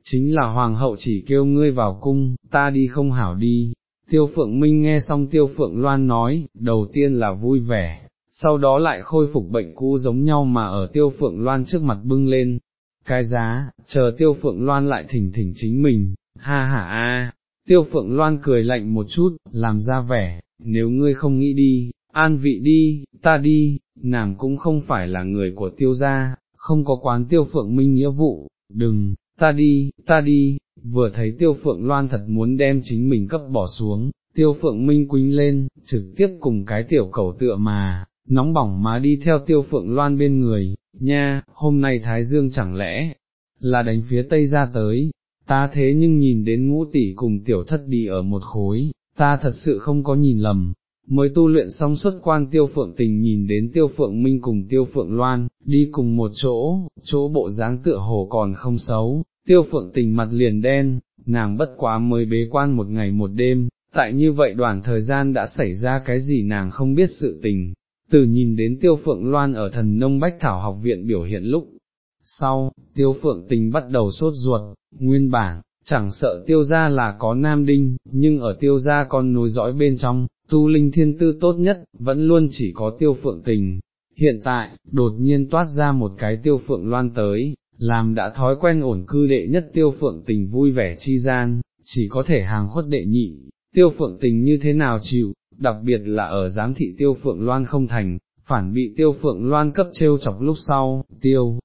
chính là hoàng hậu chỉ kêu ngươi vào cung, ta đi không hảo đi. Tiêu phượng minh nghe xong tiêu phượng loan nói, đầu tiên là vui vẻ, sau đó lại khôi phục bệnh cũ giống nhau mà ở tiêu phượng loan trước mặt bưng lên, cái giá, chờ tiêu phượng loan lại thỉnh thỉnh chính mình, ha ha a. tiêu phượng loan cười lạnh một chút, làm ra vẻ, nếu ngươi không nghĩ đi, an vị đi, ta đi, nàng cũng không phải là người của tiêu gia, không có quán tiêu phượng minh nghĩa vụ, đừng, ta đi, ta đi, vừa thấy tiêu phượng loan thật muốn đem chính mình cấp bỏ xuống, tiêu phượng minh quính lên, trực tiếp cùng cái tiểu cầu tựa mà, nóng bỏng mà đi theo tiêu phượng loan bên người, nha, hôm nay Thái Dương chẳng lẽ là đánh phía tây ra tới, ta thế nhưng nhìn đến ngũ tỷ cùng tiểu thất đi ở một khối, ta thật sự không có nhìn lầm. Mới tu luyện xong xuất quan tiêu phượng tình nhìn đến tiêu phượng minh cùng tiêu phượng loan, đi cùng một chỗ, chỗ bộ dáng tựa hồ còn không xấu, tiêu phượng tình mặt liền đen, nàng bất quá mới bế quan một ngày một đêm, tại như vậy đoạn thời gian đã xảy ra cái gì nàng không biết sự tình, từ nhìn đến tiêu phượng loan ở thần nông bách thảo học viện biểu hiện lúc. Sau, tiêu phượng tình bắt đầu sốt ruột, nguyên bản, chẳng sợ tiêu gia là có nam đinh, nhưng ở tiêu gia con nối dõi bên trong, tu linh thiên tư tốt nhất, vẫn luôn chỉ có tiêu phượng tình. Hiện tại, đột nhiên toát ra một cái tiêu phượng loan tới, làm đã thói quen ổn cư đệ nhất tiêu phượng tình vui vẻ chi gian, chỉ có thể hàng khuất đệ nhị, tiêu phượng tình như thế nào chịu, đặc biệt là ở giám thị tiêu phượng loan không thành, phản bị tiêu phượng loan cấp trêu chọc lúc sau, tiêu.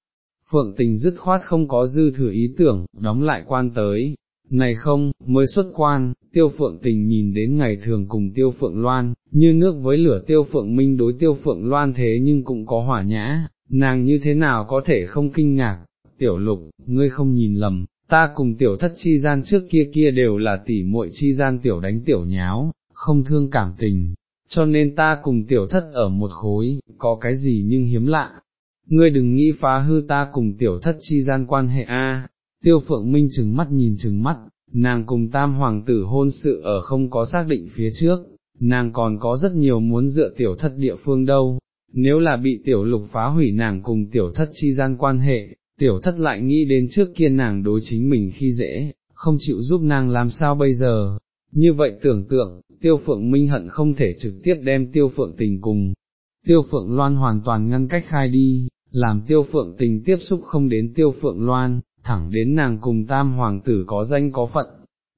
Phượng tình dứt khoát không có dư thừa ý tưởng, đóng lại quan tới, này không, mới xuất quan, tiêu phượng tình nhìn đến ngày thường cùng tiêu phượng loan, như nước với lửa tiêu phượng minh đối tiêu phượng loan thế nhưng cũng có hỏa nhã, nàng như thế nào có thể không kinh ngạc, tiểu lục, ngươi không nhìn lầm, ta cùng tiểu thất chi gian trước kia kia đều là tỉ muội chi gian tiểu đánh tiểu nháo, không thương cảm tình, cho nên ta cùng tiểu thất ở một khối, có cái gì nhưng hiếm lạ. Ngươi đừng nghĩ phá hư ta cùng tiểu thất chi gian quan hệ a. tiêu phượng minh chừng mắt nhìn chừng mắt, nàng cùng tam hoàng tử hôn sự ở không có xác định phía trước, nàng còn có rất nhiều muốn dựa tiểu thất địa phương đâu, nếu là bị tiểu lục phá hủy nàng cùng tiểu thất chi gian quan hệ, tiểu thất lại nghĩ đến trước kia nàng đối chính mình khi dễ, không chịu giúp nàng làm sao bây giờ, như vậy tưởng tượng, tiêu phượng minh hận không thể trực tiếp đem tiêu phượng tình cùng, tiêu phượng loan hoàn toàn ngăn cách khai đi, làm tiêu phượng tình tiếp xúc không đến tiêu phượng loan, thẳng đến nàng cùng tam hoàng tử có danh có phận.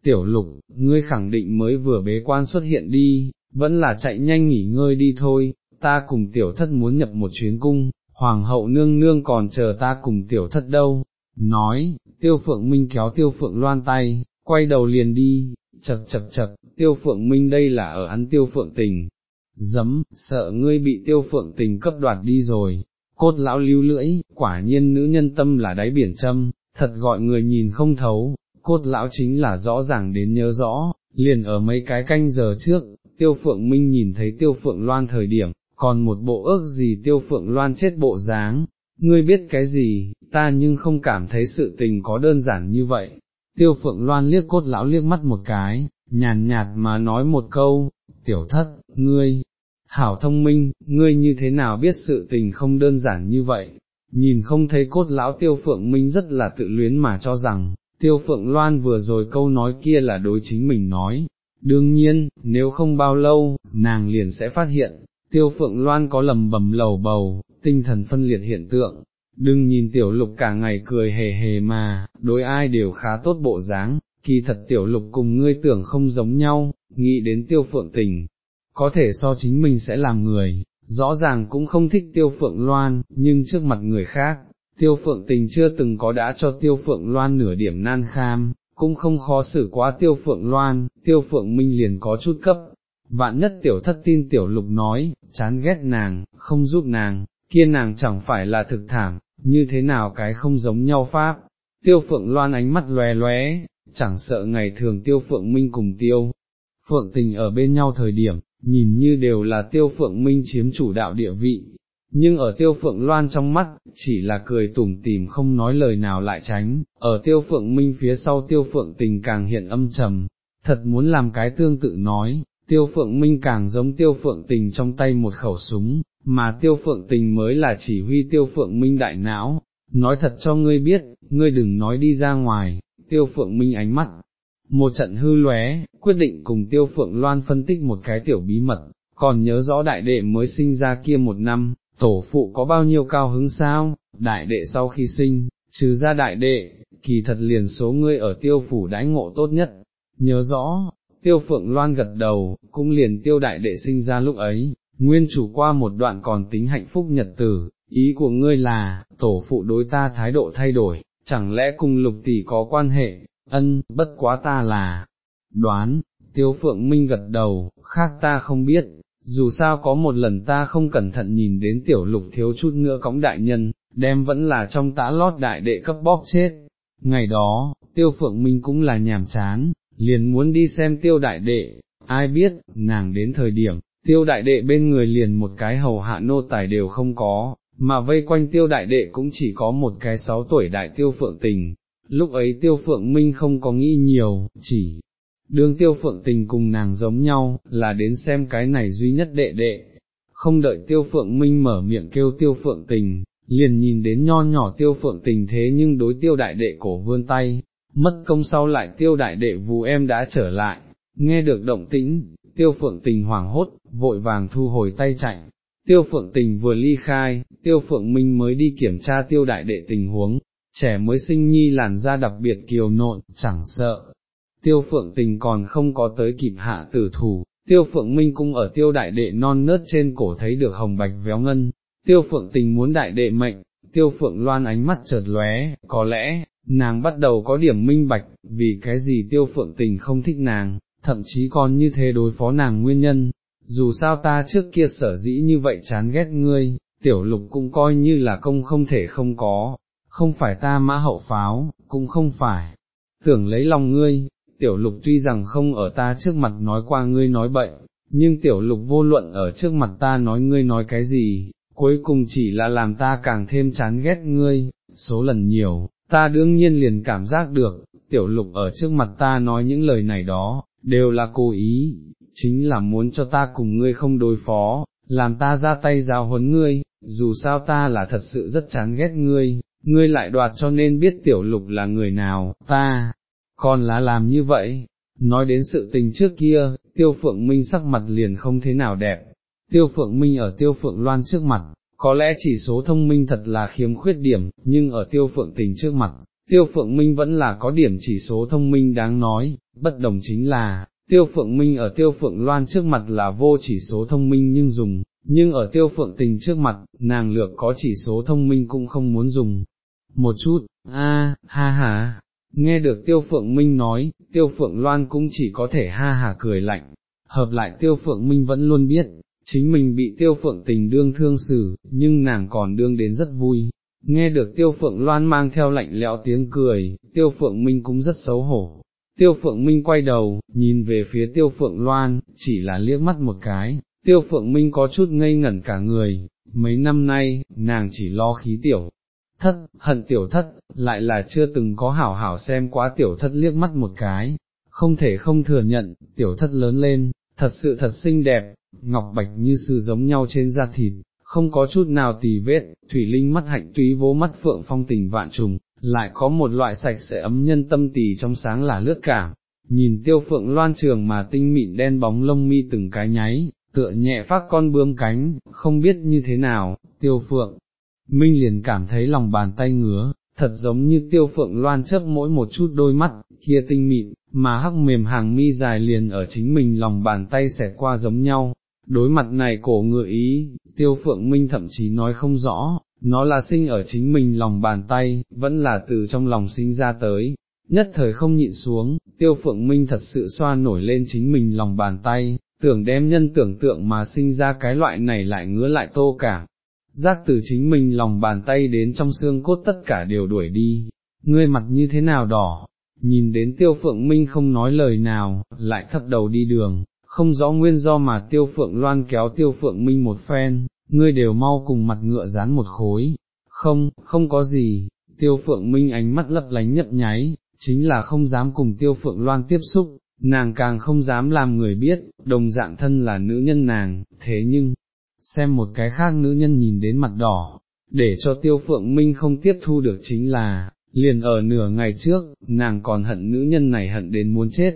Tiểu lục, ngươi khẳng định mới vừa bế quan xuất hiện đi, vẫn là chạy nhanh nghỉ ngơi đi thôi, ta cùng tiểu thất muốn nhập một chuyến cung, hoàng hậu nương nương còn chờ ta cùng tiểu thất đâu. Nói, tiêu phượng minh kéo tiêu phượng loan tay, quay đầu liền đi, chật chật chật, tiêu phượng minh đây là ở ăn tiêu phượng tình, dấm, sợ ngươi bị tiêu phượng tình cấp đoạt đi rồi, cốt lão lưu lưỡi, quả nhiên nữ nhân tâm là đáy biển châm, thật gọi người nhìn không thấu, cốt lão chính là rõ ràng đến nhớ rõ, liền ở mấy cái canh giờ trước, tiêu phượng minh nhìn thấy tiêu phượng loan thời điểm, còn một bộ ước gì tiêu phượng loan chết bộ dáng, ngươi biết cái gì, ta nhưng không cảm thấy sự tình có đơn giản như vậy, tiêu phượng loan liếc cốt lão liếc mắt một cái, nhàn nhạt mà nói một câu, tiểu thất, ngươi, hảo thông minh, ngươi như thế nào biết sự tình không đơn giản như vậy, nhìn không thấy cốt lão tiêu phượng minh rất là tự luyến mà cho rằng, tiêu phượng loan vừa rồi câu nói kia là đối chính mình nói, đương nhiên, nếu không bao lâu, nàng liền sẽ phát hiện, tiêu phượng loan có lầm bầm lầu bầu, tinh thần phân liệt hiện tượng, đừng nhìn tiểu lục cả ngày cười hề hề mà, đối ai đều khá tốt bộ dáng, kỳ thật tiểu lục cùng ngươi tưởng không giống nhau, nghĩ đến tiêu phượng tình, có thể so chính mình sẽ làm người, rõ ràng cũng không thích tiêu phượng loan, nhưng trước mặt người khác, tiêu phượng tình chưa từng có đã cho tiêu phượng loan nửa điểm nan kham, cũng không khó xử quá tiêu phượng loan, tiêu phượng minh liền có chút cấp. Vạn nhất tiểu thất tin tiểu lục nói, chán ghét nàng, không giúp nàng, kia nàng chẳng phải là thực thảm, như thế nào cái không giống nhau pháp. Tiêu phượng loan ánh mắt lóe lóe, chẳng sợ ngày thường tiêu phượng minh cùng tiêu. Phượng tình ở bên nhau thời điểm, nhìn như đều là tiêu phượng minh chiếm chủ đạo địa vị, nhưng ở tiêu phượng loan trong mắt, chỉ là cười tủm tìm không nói lời nào lại tránh, ở tiêu phượng minh phía sau tiêu phượng tình càng hiện âm trầm, thật muốn làm cái tương tự nói, tiêu phượng minh càng giống tiêu phượng tình trong tay một khẩu súng, mà tiêu phượng tình mới là chỉ huy tiêu phượng minh đại não, nói thật cho ngươi biết, ngươi đừng nói đi ra ngoài, tiêu phượng minh ánh mắt, một trận hư lóe, quyết định cùng tiêu phượng loan phân tích một cái tiểu bí mật, còn nhớ rõ đại đệ mới sinh ra kia một năm, tổ phụ có bao nhiêu cao hứng sao, đại đệ sau khi sinh, trừ ra đại đệ, kỳ thật liền số ngươi ở tiêu phủ đãi ngộ tốt nhất, nhớ rõ, tiêu phượng loan gật đầu, cũng liền tiêu đại đệ sinh ra lúc ấy, nguyên chủ qua một đoạn còn tính hạnh phúc nhật tử, ý của ngươi là, tổ phụ đối ta thái độ thay đổi, chẳng lẽ cùng lục tỷ có quan hệ, ân, bất quá ta là, đoán, tiêu phượng minh gật đầu, khác ta không biết, dù sao có một lần ta không cẩn thận nhìn đến tiểu lục thiếu chút nữa cõng đại nhân, đem vẫn là trong tã lót đại đệ cấp bóp chết. Ngày đó, tiêu phượng minh cũng là nhàm chán, liền muốn đi xem tiêu đại đệ, ai biết, nàng đến thời điểm, tiêu đại đệ bên người liền một cái hầu hạ nô tài đều không có, mà vây quanh tiêu đại đệ cũng chỉ có một cái sáu tuổi đại tiêu phượng tình. Lúc ấy tiêu phượng minh không có nghĩ nhiều, chỉ đương tiêu phượng tình cùng nàng giống nhau, là đến xem cái này duy nhất đệ đệ. Không đợi tiêu phượng minh mở miệng kêu tiêu phượng tình, liền nhìn đến nho nhỏ tiêu phượng tình thế nhưng đối tiêu đại đệ cổ vươn tay, mất công sau lại tiêu đại đệ vù em đã trở lại, nghe được động tĩnh, tiêu phượng tình hoảng hốt, vội vàng thu hồi tay chạy. Tiêu phượng tình vừa ly khai, tiêu phượng minh mới đi kiểm tra tiêu đại đệ tình huống, trẻ mới sinh nhi làn da đặc biệt kiều nộn, chẳng sợ. Tiêu phượng tình còn không có tới kịp hạ tử thủ, tiêu phượng minh cũng ở tiêu đại đệ non nớt trên cổ thấy được hồng bạch véo ngân, tiêu phượng tình muốn đại đệ mệnh, tiêu phượng loan ánh mắt chợt lóe, có lẽ, nàng bắt đầu có điểm minh bạch, vì cái gì tiêu phượng tình không thích nàng, thậm chí còn như thế đối phó nàng nguyên nhân, dù sao ta trước kia sở dĩ như vậy chán ghét ngươi, tiểu lục cũng coi như là công không thể không có, không phải ta mã hậu pháo, cũng không phải, tưởng lấy lòng ngươi, tiểu lục tuy rằng không ở ta trước mặt nói qua ngươi nói bậy, nhưng tiểu lục vô luận ở trước mặt ta nói ngươi nói cái gì, cuối cùng chỉ là làm ta càng thêm chán ghét ngươi, số lần nhiều, ta đương nhiên liền cảm giác được, tiểu lục ở trước mặt ta nói những lời này đó, đều là cố ý, chính là muốn cho ta cùng ngươi không đối phó, làm ta ra tay giáo huấn ngươi, dù sao ta là thật sự rất chán ghét ngươi, ngươi lại đoạt cho nên biết tiểu lục là người nào, ta, còn là làm như vậy. Nói đến sự tình trước kia, tiêu phượng minh sắc mặt liền không thế nào đẹp, tiêu phượng minh ở tiêu phượng loan trước mặt, có lẽ chỉ số thông minh thật là khiếm khuyết điểm, nhưng ở tiêu phượng tình trước mặt, tiêu phượng minh vẫn là có điểm chỉ số thông minh đáng nói, bất đồng chính là, tiêu phượng minh ở tiêu phượng loan trước mặt là vô chỉ số thông minh nhưng dùng, nhưng ở tiêu phượng tình trước mặt, nàng lược có chỉ số thông minh cũng không muốn dùng. Một chút, a, ha ha, nghe được tiêu phượng minh nói, tiêu phượng loan cũng chỉ có thể ha ha cười lạnh, hợp lại tiêu phượng minh vẫn luôn biết, chính mình bị tiêu phượng tình đương thương xử, nhưng nàng còn đương đến rất vui. Nghe được tiêu phượng loan mang theo lạnh lẽo tiếng cười, tiêu phượng minh cũng rất xấu hổ. Tiêu phượng minh quay đầu, nhìn về phía tiêu phượng loan, chỉ là liếc mắt một cái, tiêu phượng minh có chút ngây ngẩn cả người, mấy năm nay, nàng chỉ lo khí tiểu. Thất, hận tiểu thất, lại là chưa từng có hảo hảo xem quá tiểu thất liếc mắt một cái, không thể không thừa nhận, tiểu thất lớn lên, thật sự thật xinh đẹp, ngọc bạch như sư giống nhau trên da thịt, không có chút nào tì vết, thủy linh mắt hạnh túy vố mắt phượng phong tình vạn trùng, lại có một loại sạch sẽ ấm nhân tâm tỳ trong sáng là lướt cảm. Nhìn tiêu phượng loan trường mà tinh mịn đen bóng lông mi từng cái nháy, tựa nhẹ phát con bướm cánh, không biết như thế nào, tiêu phượng. Minh liền cảm thấy lòng bàn tay ngứa, thật giống như tiêu phượng loan chớp mỗi một chút đôi mắt, kia tinh mịn, mà hắc mềm hàng mi dài liền ở chính mình lòng bàn tay xẹt qua giống nhau. Đối mặt này cổ ngựa ý, tiêu phượng minh thậm chí nói không rõ, nó là sinh ở chính mình lòng bàn tay, vẫn là từ trong lòng sinh ra tới. Nhất thời không nhịn xuống, tiêu phượng minh thật sự xoa nổi lên chính mình lòng bàn tay, tưởng đem nhân tưởng tượng mà sinh ra cái loại này lại ngứa lại tô cả, giác từ chính mình lòng bàn tay đến trong xương cốt tất cả đều đuổi đi, ngươi mặt như thế nào đỏ, nhìn đến tiêu phượng minh không nói lời nào, lại thấp đầu đi đường, không rõ nguyên do mà tiêu phượng loan kéo tiêu phượng minh một phen, ngươi đều mau cùng mặt ngựa dán một khối, không, không có gì, tiêu phượng minh ánh mắt lấp lánh nhấp nháy, chính là không dám cùng tiêu phượng loan tiếp xúc, nàng càng không dám làm người biết, đồng dạng thân là nữ nhân nàng, thế nhưng, xem một cái khác nữ nhân nhìn đến mặt đỏ, để cho tiêu phượng minh không tiếp thu được chính là, liền ở nửa ngày trước, nàng còn hận nữ nhân này hận đến muốn chết,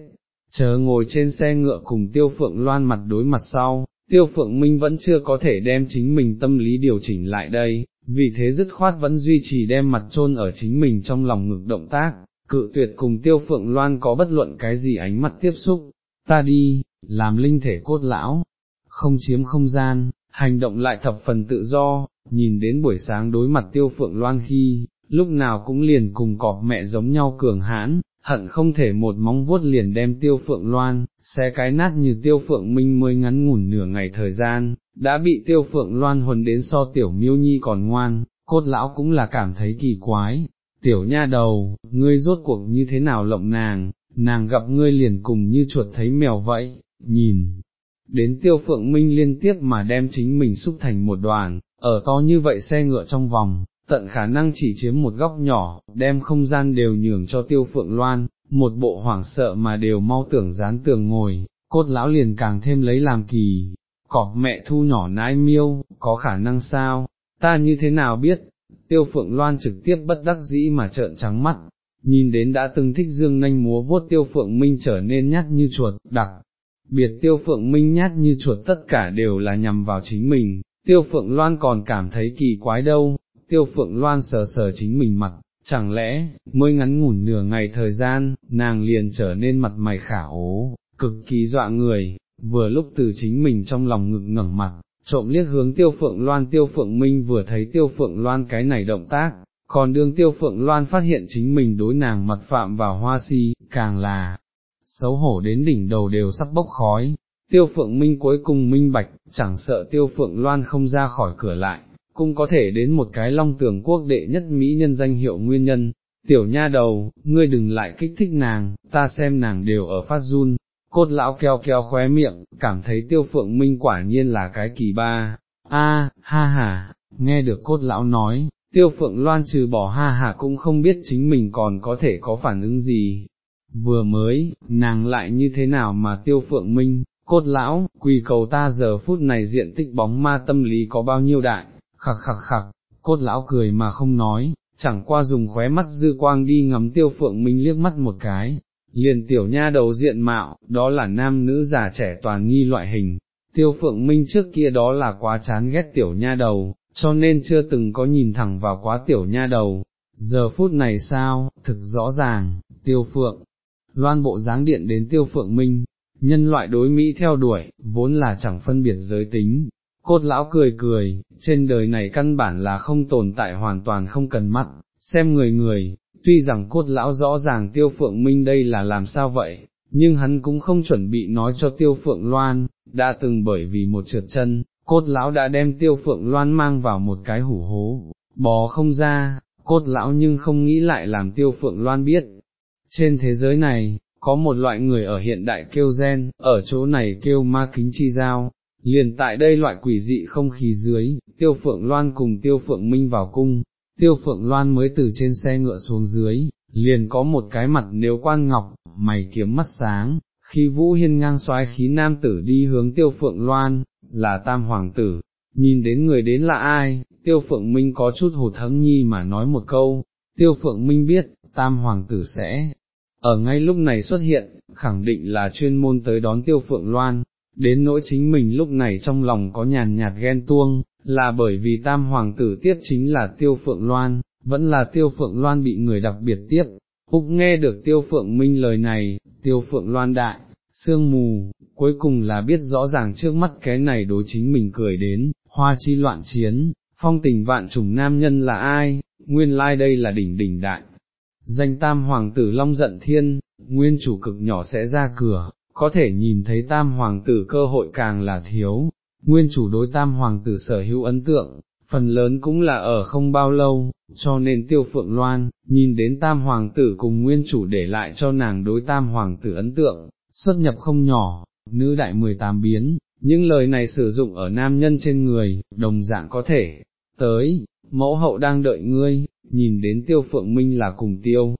chờ ngồi trên xe ngựa cùng tiêu phượng loan mặt đối mặt sau, tiêu phượng minh vẫn chưa có thể đem chính mình tâm lý điều chỉnh lại đây, vì thế dứt khoát vẫn duy trì đem mặt trôn ở chính mình trong lòng ngực động tác, cự tuyệt cùng tiêu phượng loan có bất luận cái gì ánh mắt tiếp xúc, ta đi, làm linh thể cốt lão, không chiếm không gian, hành động lại thập phần tự do, nhìn đến buổi sáng đối mặt tiêu phượng loan khi, lúc nào cũng liền cùng cọp mẹ giống nhau cường hãn, hận không thể một móng vuốt liền đem tiêu phượng loan, xe cái nát như tiêu phượng minh mới ngắn ngủn nửa ngày thời gian, đã bị tiêu phượng loan huấn đến so tiểu miêu nhi còn ngoan, cốt lão cũng là cảm thấy kỳ quái, tiểu nha đầu, ngươi rốt cuộc như thế nào lộng nàng, nàng gặp ngươi liền cùng như chuột thấy mèo vậy, nhìn. Đến tiêu phượng minh liên tiếp mà đem chính mình xúc thành một đoàn, ở to như vậy xe ngựa trong vòng, tận khả năng chỉ chiếm một góc nhỏ, đem không gian đều nhường cho tiêu phượng loan, một bộ hoảng sợ mà đều mau tưởng dán tường ngồi, cốt lão liền càng thêm lấy làm kỳ, cọp mẹ thu nhỏ nái miêu, có khả năng sao, ta như thế nào biết, tiêu phượng loan trực tiếp bất đắc dĩ mà trợn trắng mắt, nhìn đến đã từng thích dương nanh múa vuốt tiêu phượng minh trở nên nhát như chuột, đặc, biệt tiêu phượng minh nhát như chuột tất cả đều là nhằm vào chính mình, tiêu phượng loan còn cảm thấy kỳ quái đâu, tiêu phượng loan sờ sờ chính mình mặt, chẳng lẽ, mới ngắn ngủn nửa ngày thời gian, nàng liền trở nên mặt mày khả ố, cực kỳ dọa người, vừa lúc từ chính mình trong lòng ngực ngẩng mặt, trộm liếc hướng tiêu phượng loan. Tiêu phượng minh vừa thấy tiêu phượng loan cái này động tác, còn đương tiêu phượng loan phát hiện chính mình đối nàng mặt phạm vào hoa si, càng là, xấu hổ đến đỉnh đầu đều sắp bốc khói, tiêu phượng minh cuối cùng minh bạch, chẳng sợ tiêu phượng loan không ra khỏi cửa lại, cũng có thể đến một cái long tưởng quốc đệ nhất Mỹ nhân danh hiệu nguyên nhân. Tiểu nha đầu, ngươi đừng lại kích thích nàng, ta xem nàng đều ở phát run, cốt lão keo keo khóe miệng, cảm thấy tiêu phượng minh quả nhiên là cái kỳ ba. A, ha ha, nghe được cốt lão nói, tiêu phượng loan trừ bỏ ha ha cũng không biết chính mình còn có thể có phản ứng gì. Vừa mới, nàng lại như thế nào mà tiêu phượng minh, cốt lão, quỳ cầu ta giờ phút này diện tích bóng ma tâm lý có bao nhiêu đại, khặc khặc khặc, cốt lão cười mà không nói, chẳng qua dùng khóe mắt dư quang đi ngắm tiêu phượng minh liếc mắt một cái, liền tiểu nha đầu diện mạo, đó là nam nữ già trẻ toàn nghi loại hình, tiêu phượng minh trước kia đó là quá chán ghét tiểu nha đầu, cho nên chưa từng có nhìn thẳng vào quá tiểu nha đầu, giờ phút này sao, thực rõ ràng, tiêu phượng, loan bộ dáng điện đến tiêu phượng minh, nhân loại đối Mỹ theo đuổi, vốn là chẳng phân biệt giới tính. Cốt lão cười cười, trên đời này căn bản là không tồn tại hoàn toàn không cần mắt, xem người người, tuy rằng cốt lão rõ ràng tiêu phượng minh đây là làm sao vậy, nhưng hắn cũng không chuẩn bị nói cho tiêu phượng loan, đã từng bởi vì một trượt chân, cốt lão đã đem tiêu phượng loan mang vào một cái hủ hố, bò không ra, cốt lão nhưng không nghĩ lại làm tiêu phượng loan biết. Trên thế giới này, có một loại người ở hiện đại kêu gen, ở chỗ này kêu ma kính chi giao, liền tại đây loại quỷ dị không khí dưới, tiêu phượng loan cùng tiêu phượng minh vào cung, tiêu phượng loan mới từ trên xe ngựa xuống dưới, liền có một cái mặt nếu quan ngọc, mày kiếm mắt sáng, khi vũ hiên ngang xoái khí nam tử đi hướng tiêu phượng loan, là tam hoàng tử, nhìn đến người đến là ai, tiêu phượng minh có chút hụt hẫng nhi mà nói một câu, tiêu phượng minh biết, tam hoàng tử sẽ, ở ngay lúc này xuất hiện, khẳng định là chuyên môn tới đón tiêu phượng loan, đến nỗi chính mình lúc này trong lòng có nhàn nhạt ghen tuông, là bởi vì tam hoàng tử tiếp chính là tiêu phượng loan, vẫn là tiêu phượng loan bị người đặc biệt tiếp. Úc nghe được tiêu phượng minh lời này, tiêu phượng loan đại, sương mù, cuối cùng là biết rõ ràng trước mắt cái này đối chính mình cười đến, hoa chi loạn chiến, phong tình vạn trùng nam nhân là ai, nguyên lai like đây là đỉnh đỉnh đại. Danh tam hoàng tử long giận thiên, nguyên chủ cực nhỏ sẽ ra cửa, có thể nhìn thấy tam hoàng tử cơ hội càng là thiếu, nguyên chủ đối tam hoàng tử sở hữu ấn tượng, phần lớn cũng là ở không bao lâu, cho nên tiêu phượng loan, nhìn đến tam hoàng tử cùng nguyên chủ để lại cho nàng đối tam hoàng tử ấn tượng, xuất nhập không nhỏ, nữ đại 18 biến, những lời này sử dụng ở nam nhân trên người, đồng dạng có thể, tới, mẫu hậu đang đợi ngươi, nhìn đến tiêu phượng minh là cùng tiêu.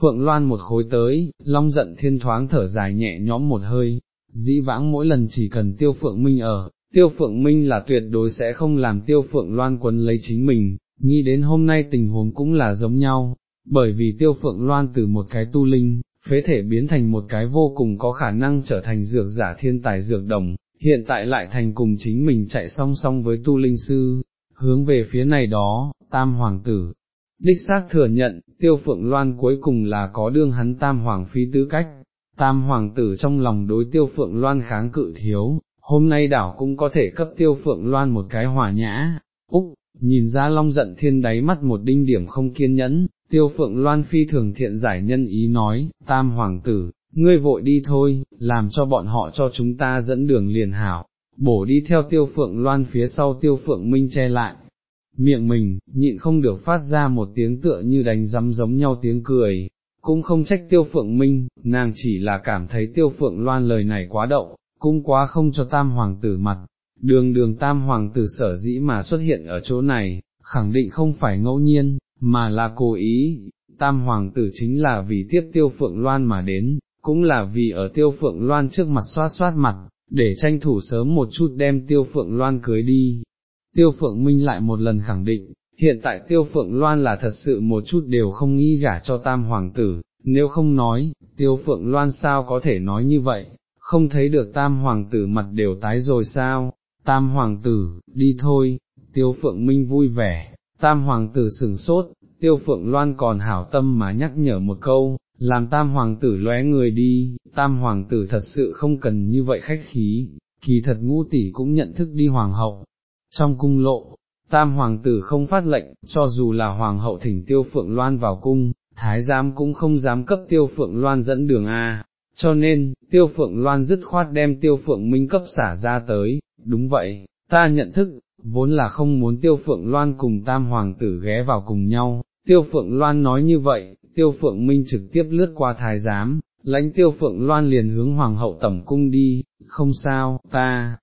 Phượng Loan một khối tới, long giận thiên thoáng thở dài nhẹ nhõm một hơi, dĩ vãng mỗi lần chỉ cần tiêu phượng minh ở, tiêu phượng minh là tuyệt đối sẽ không làm tiêu phượng loan quấn lấy chính mình, nghĩ đến hôm nay tình huống cũng là giống nhau, bởi vì tiêu phượng loan từ một cái tu linh, phế thể biến thành một cái vô cùng có khả năng trở thành dược giả thiên tài dược đồng, hiện tại lại thành cùng chính mình chạy song song với tu linh sư, hướng về phía này đó, tam hoàng tử. Đích xác thừa nhận, tiêu phượng loan cuối cùng là có đương hắn tam hoàng phi tư cách, tam hoàng tử trong lòng đối tiêu phượng loan kháng cự thiếu, hôm nay đảo cũng có thể cấp tiêu phượng loan một cái hòa nhã, úc, nhìn ra long giận thiên đáy mắt một đinh điểm không kiên nhẫn, tiêu phượng loan phi thường thiện giải nhân ý nói, tam hoàng tử, ngươi vội đi thôi, làm cho bọn họ cho chúng ta dẫn đường liền hảo, bổ đi theo tiêu phượng loan phía sau tiêu phượng minh che lại. Miệng mình, nhịn không được phát ra một tiếng tựa như đánh rắm giống nhau tiếng cười, cũng không trách tiêu phượng minh, nàng chỉ là cảm thấy tiêu phượng loan lời này quá đậu, cũng quá không cho tam hoàng tử mặt, đường đường tam hoàng tử sở dĩ mà xuất hiện ở chỗ này, khẳng định không phải ngẫu nhiên, mà là cố ý, tam hoàng tử chính là vì tiếp tiêu phượng loan mà đến, cũng là vì ở tiêu phượng loan trước mặt xoát xoát mặt, để tranh thủ sớm một chút đem tiêu phượng loan cưới đi. Tiêu phượng minh lại một lần khẳng định, hiện tại tiêu phượng loan là thật sự một chút đều không nghĩ gả cho tam hoàng tử, nếu không nói, tiêu phượng loan sao có thể nói như vậy, không thấy được tam hoàng tử mặt đều tái rồi sao, tam hoàng tử, đi thôi, tiêu phượng minh vui vẻ, tam hoàng tử sừng sốt, tiêu phượng loan còn hảo tâm mà nhắc nhở một câu, làm tam hoàng tử lóe người đi, tam hoàng tử thật sự không cần như vậy khách khí, kỳ thật ngũ tỷ cũng nhận thức đi hoàng hậu. Trong cung lộ, tam hoàng tử không phát lệnh, cho dù là hoàng hậu thỉnh tiêu phượng loan vào cung, thái giám cũng không dám cấp tiêu phượng loan dẫn đường A, cho nên, tiêu phượng loan dứt khoát đem tiêu phượng minh cấp xả ra tới, đúng vậy, ta nhận thức, vốn là không muốn tiêu phượng loan cùng tam hoàng tử ghé vào cùng nhau, tiêu phượng loan nói như vậy, tiêu phượng minh trực tiếp lướt qua thái giám, lãnh tiêu phượng loan liền hướng hoàng hậu tẩm cung đi, không sao, ta,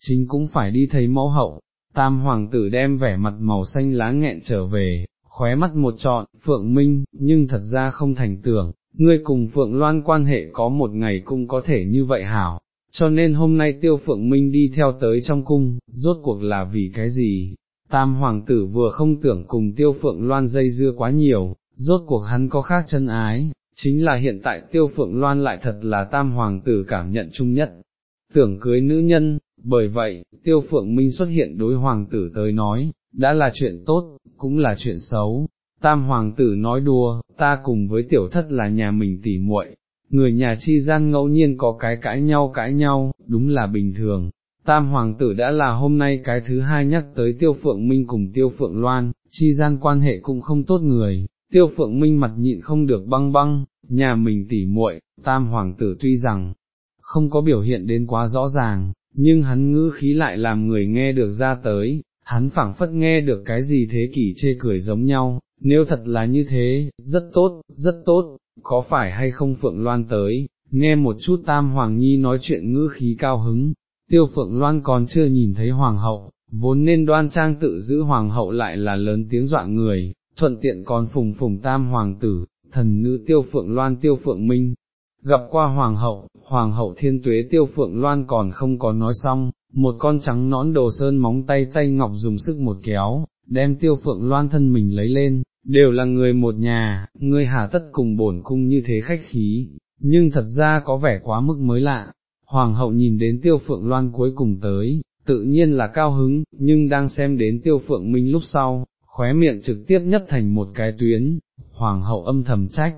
chính cũng phải đi thấy mẫu hậu, tam hoàng tử đem vẻ mặt màu xanh lá nghẹn trở về, khóe mắt một trọn, phượng minh, nhưng thật ra không thành tưởng, ngươi cùng phượng loan quan hệ có một ngày cũng có thể như vậy hảo, cho nên hôm nay tiêu phượng minh đi theo tới trong cung, rốt cuộc là vì cái gì? Tam hoàng tử vừa không tưởng cùng tiêu phượng loan dây dưa quá nhiều, rốt cuộc hắn có khác chân ái, chính là hiện tại tiêu phượng loan lại thật là tam hoàng tử cảm nhận chung nhất, tưởng cưới nữ nhân, bởi vậy, tiêu phượng minh xuất hiện đối hoàng tử tới nói, đã là chuyện tốt, cũng là chuyện xấu. Tam hoàng tử nói đùa, ta cùng với tiểu thất là nhà mình tỉ muội, người nhà chi gian ngẫu nhiên có cái cãi nhau cãi nhau, đúng là bình thường. Tam hoàng tử đã là hôm nay cái thứ hai nhắc tới tiêu phượng minh cùng tiêu phượng loan, chi gian quan hệ cũng không tốt người, tiêu phượng minh mặt nhịn không được băng băng, nhà mình tỉ muội, tam hoàng tử tuy rằng, không có biểu hiện đến quá rõ ràng, nhưng hắn ngữ khí lại làm người nghe được ra tới, hắn phảng phất nghe được cái gì thế kỷ chê cười giống nhau, nếu thật là như thế, rất tốt, rất tốt, có phải hay không Phượng Loan tới, nghe một chút Tam Hoàng Nhi nói chuyện ngữ khí cao hứng, tiêu Phượng Loan còn chưa nhìn thấy Hoàng hậu, vốn nên đoan trang tự giữ Hoàng hậu lại là lớn tiếng dọa người, thuận tiện còn phùng phùng Tam Hoàng tử, thần nữ tiêu Phượng Loan tiêu Phượng Minh. Gặp qua hoàng hậu, hoàng hậu thiên tuế tiêu phượng loan còn không có nói xong, một con trắng nõn đồ sơn móng tay tay ngọc dùng sức một kéo, đem tiêu phượng loan thân mình lấy lên, đều là người một nhà, ngươi hà tất cùng bổn cung như thế khách khí, nhưng thật ra có vẻ quá mức mới lạ. Hoàng hậu nhìn đến tiêu phượng loan cuối cùng tới, tự nhiên là cao hứng, nhưng đang xem đến tiêu phượng minh lúc sau, khóe miệng trực tiếp nhất thành một cái tuyến, hoàng hậu âm thầm trách,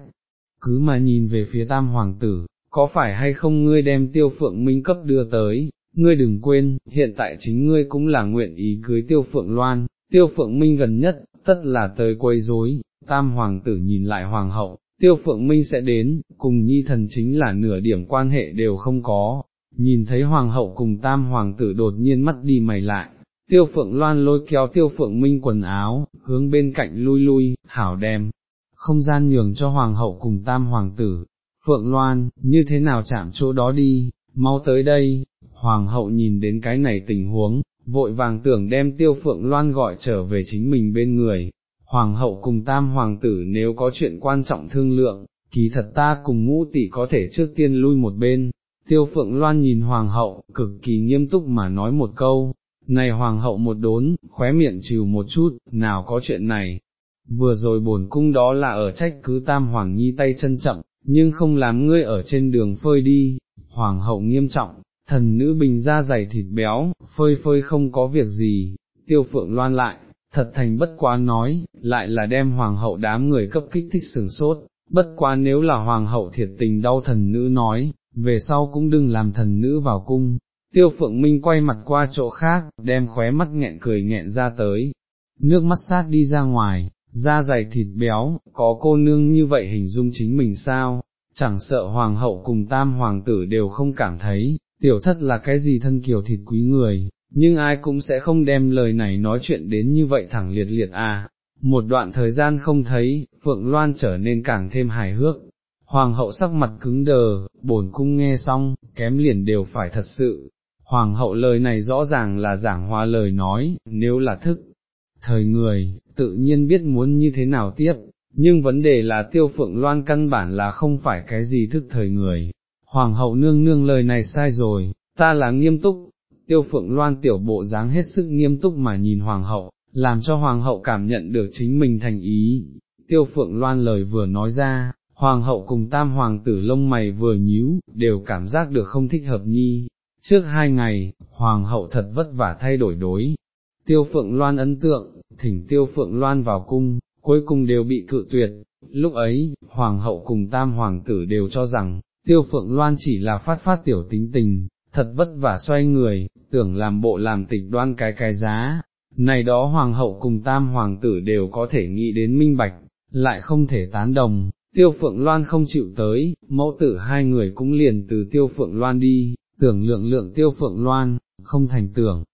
cứ mà nhìn về phía tam hoàng tử, có phải hay không ngươi đem tiêu phượng minh cấp đưa tới, ngươi đừng quên, hiện tại chính ngươi cũng là nguyện ý cưới tiêu phượng loan, tiêu phượng minh gần nhất, tất là tới quấy rối. tam hoàng tử nhìn lại hoàng hậu, tiêu phượng minh sẽ đến, cùng nhi thần chính là nửa điểm quan hệ đều không có, nhìn thấy hoàng hậu cùng tam hoàng tử đột nhiên mắt đi mày lại. Tiêu phượng loan lôi kéo tiêu phượng minh quần áo, hướng bên cạnh lui lui, hảo đem, không gian nhường cho hoàng hậu cùng tam hoàng tử, Phượng Loan, như thế nào chạm chỗ đó đi, mau tới đây, hoàng hậu nhìn đến cái này tình huống, vội vàng tưởng đem tiêu Phượng Loan gọi trở về chính mình bên người, hoàng hậu cùng tam hoàng tử nếu có chuyện quan trọng thương lượng, kỳ thật ta cùng ngũ tỷ có thể trước tiên lui một bên, tiêu Phượng Loan nhìn hoàng hậu, cực kỳ nghiêm túc mà nói một câu, này hoàng hậu một đốn, khóe miệng chịu một chút, nào có chuyện này, vừa rồi bổn cung đó là ở trách cứ tam hoàng nhi tay chân chậm, nhưng không làm ngươi ở trên đường phơi đi, hoàng hậu nghiêm trọng, thần nữ bình ra dày thịt béo, phơi phơi không có việc gì, tiêu phượng loan lại, thật thành bất quá nói, lại là đem hoàng hậu đám người cấp kích thích sừng sốt, bất quá nếu là hoàng hậu thiệt tình đau thần nữ nói, về sau cũng đừng làm thần nữ vào cung. Tiêu phượng minh quay mặt qua chỗ khác, đem khóe mắt nghẹn cười nghẹn ra tới, nước mắt sát đi ra ngoài, da dày thịt béo, có cô nương như vậy hình dung chính mình sao, chẳng sợ hoàng hậu cùng tam hoàng tử đều không cảm thấy, tiểu thất là cái gì thân kiều thịt quý người, nhưng ai cũng sẽ không đem lời này nói chuyện đến như vậy thẳng liệt liệt à. Một đoạn thời gian không thấy, Phượng Loan trở nên càng thêm hài hước, hoàng hậu sắc mặt cứng đờ, bổn cung nghe xong, kém liền đều phải thật sự. Hoàng hậu lời này rõ ràng là giảng hoa lời nói, nếu là thức, thời người, tự nhiên biết muốn như thế nào tiếp, nhưng vấn đề là tiêu phượng loan căn bản là không phải cái gì thức thời người. Hoàng hậu nương nương lời này sai rồi, ta là nghiêm túc, tiêu phượng loan tiểu bộ dáng hết sức nghiêm túc mà nhìn hoàng hậu, làm cho hoàng hậu cảm nhận được chính mình thành ý. Tiêu phượng loan lời vừa nói ra, hoàng hậu cùng tam hoàng tử lông mày vừa nhíu, đều cảm giác được không thích hợp nhi. Trước hai ngày, hoàng hậu thật vất vả thay đổi đối. Tiêu phượng loan ấn tượng, thỉnh tiêu phượng loan vào cung, cuối cùng đều bị cự tuyệt. Lúc ấy, hoàng hậu cùng tam hoàng tử đều cho rằng, tiêu phượng loan chỉ là phát phát tiểu tính tình, thật vất vả xoay người, tưởng làm bộ làm tịch đoan cái cái giá. Này đó hoàng hậu cùng tam hoàng tử đều có thể nghĩ đến minh bạch, lại không thể tán đồng, tiêu phượng loan không chịu tới, mẫu tử hai người cũng liền từ tiêu phượng loan đi, tưởng lượng lượng tiêu phượng loan, không thành tưởng.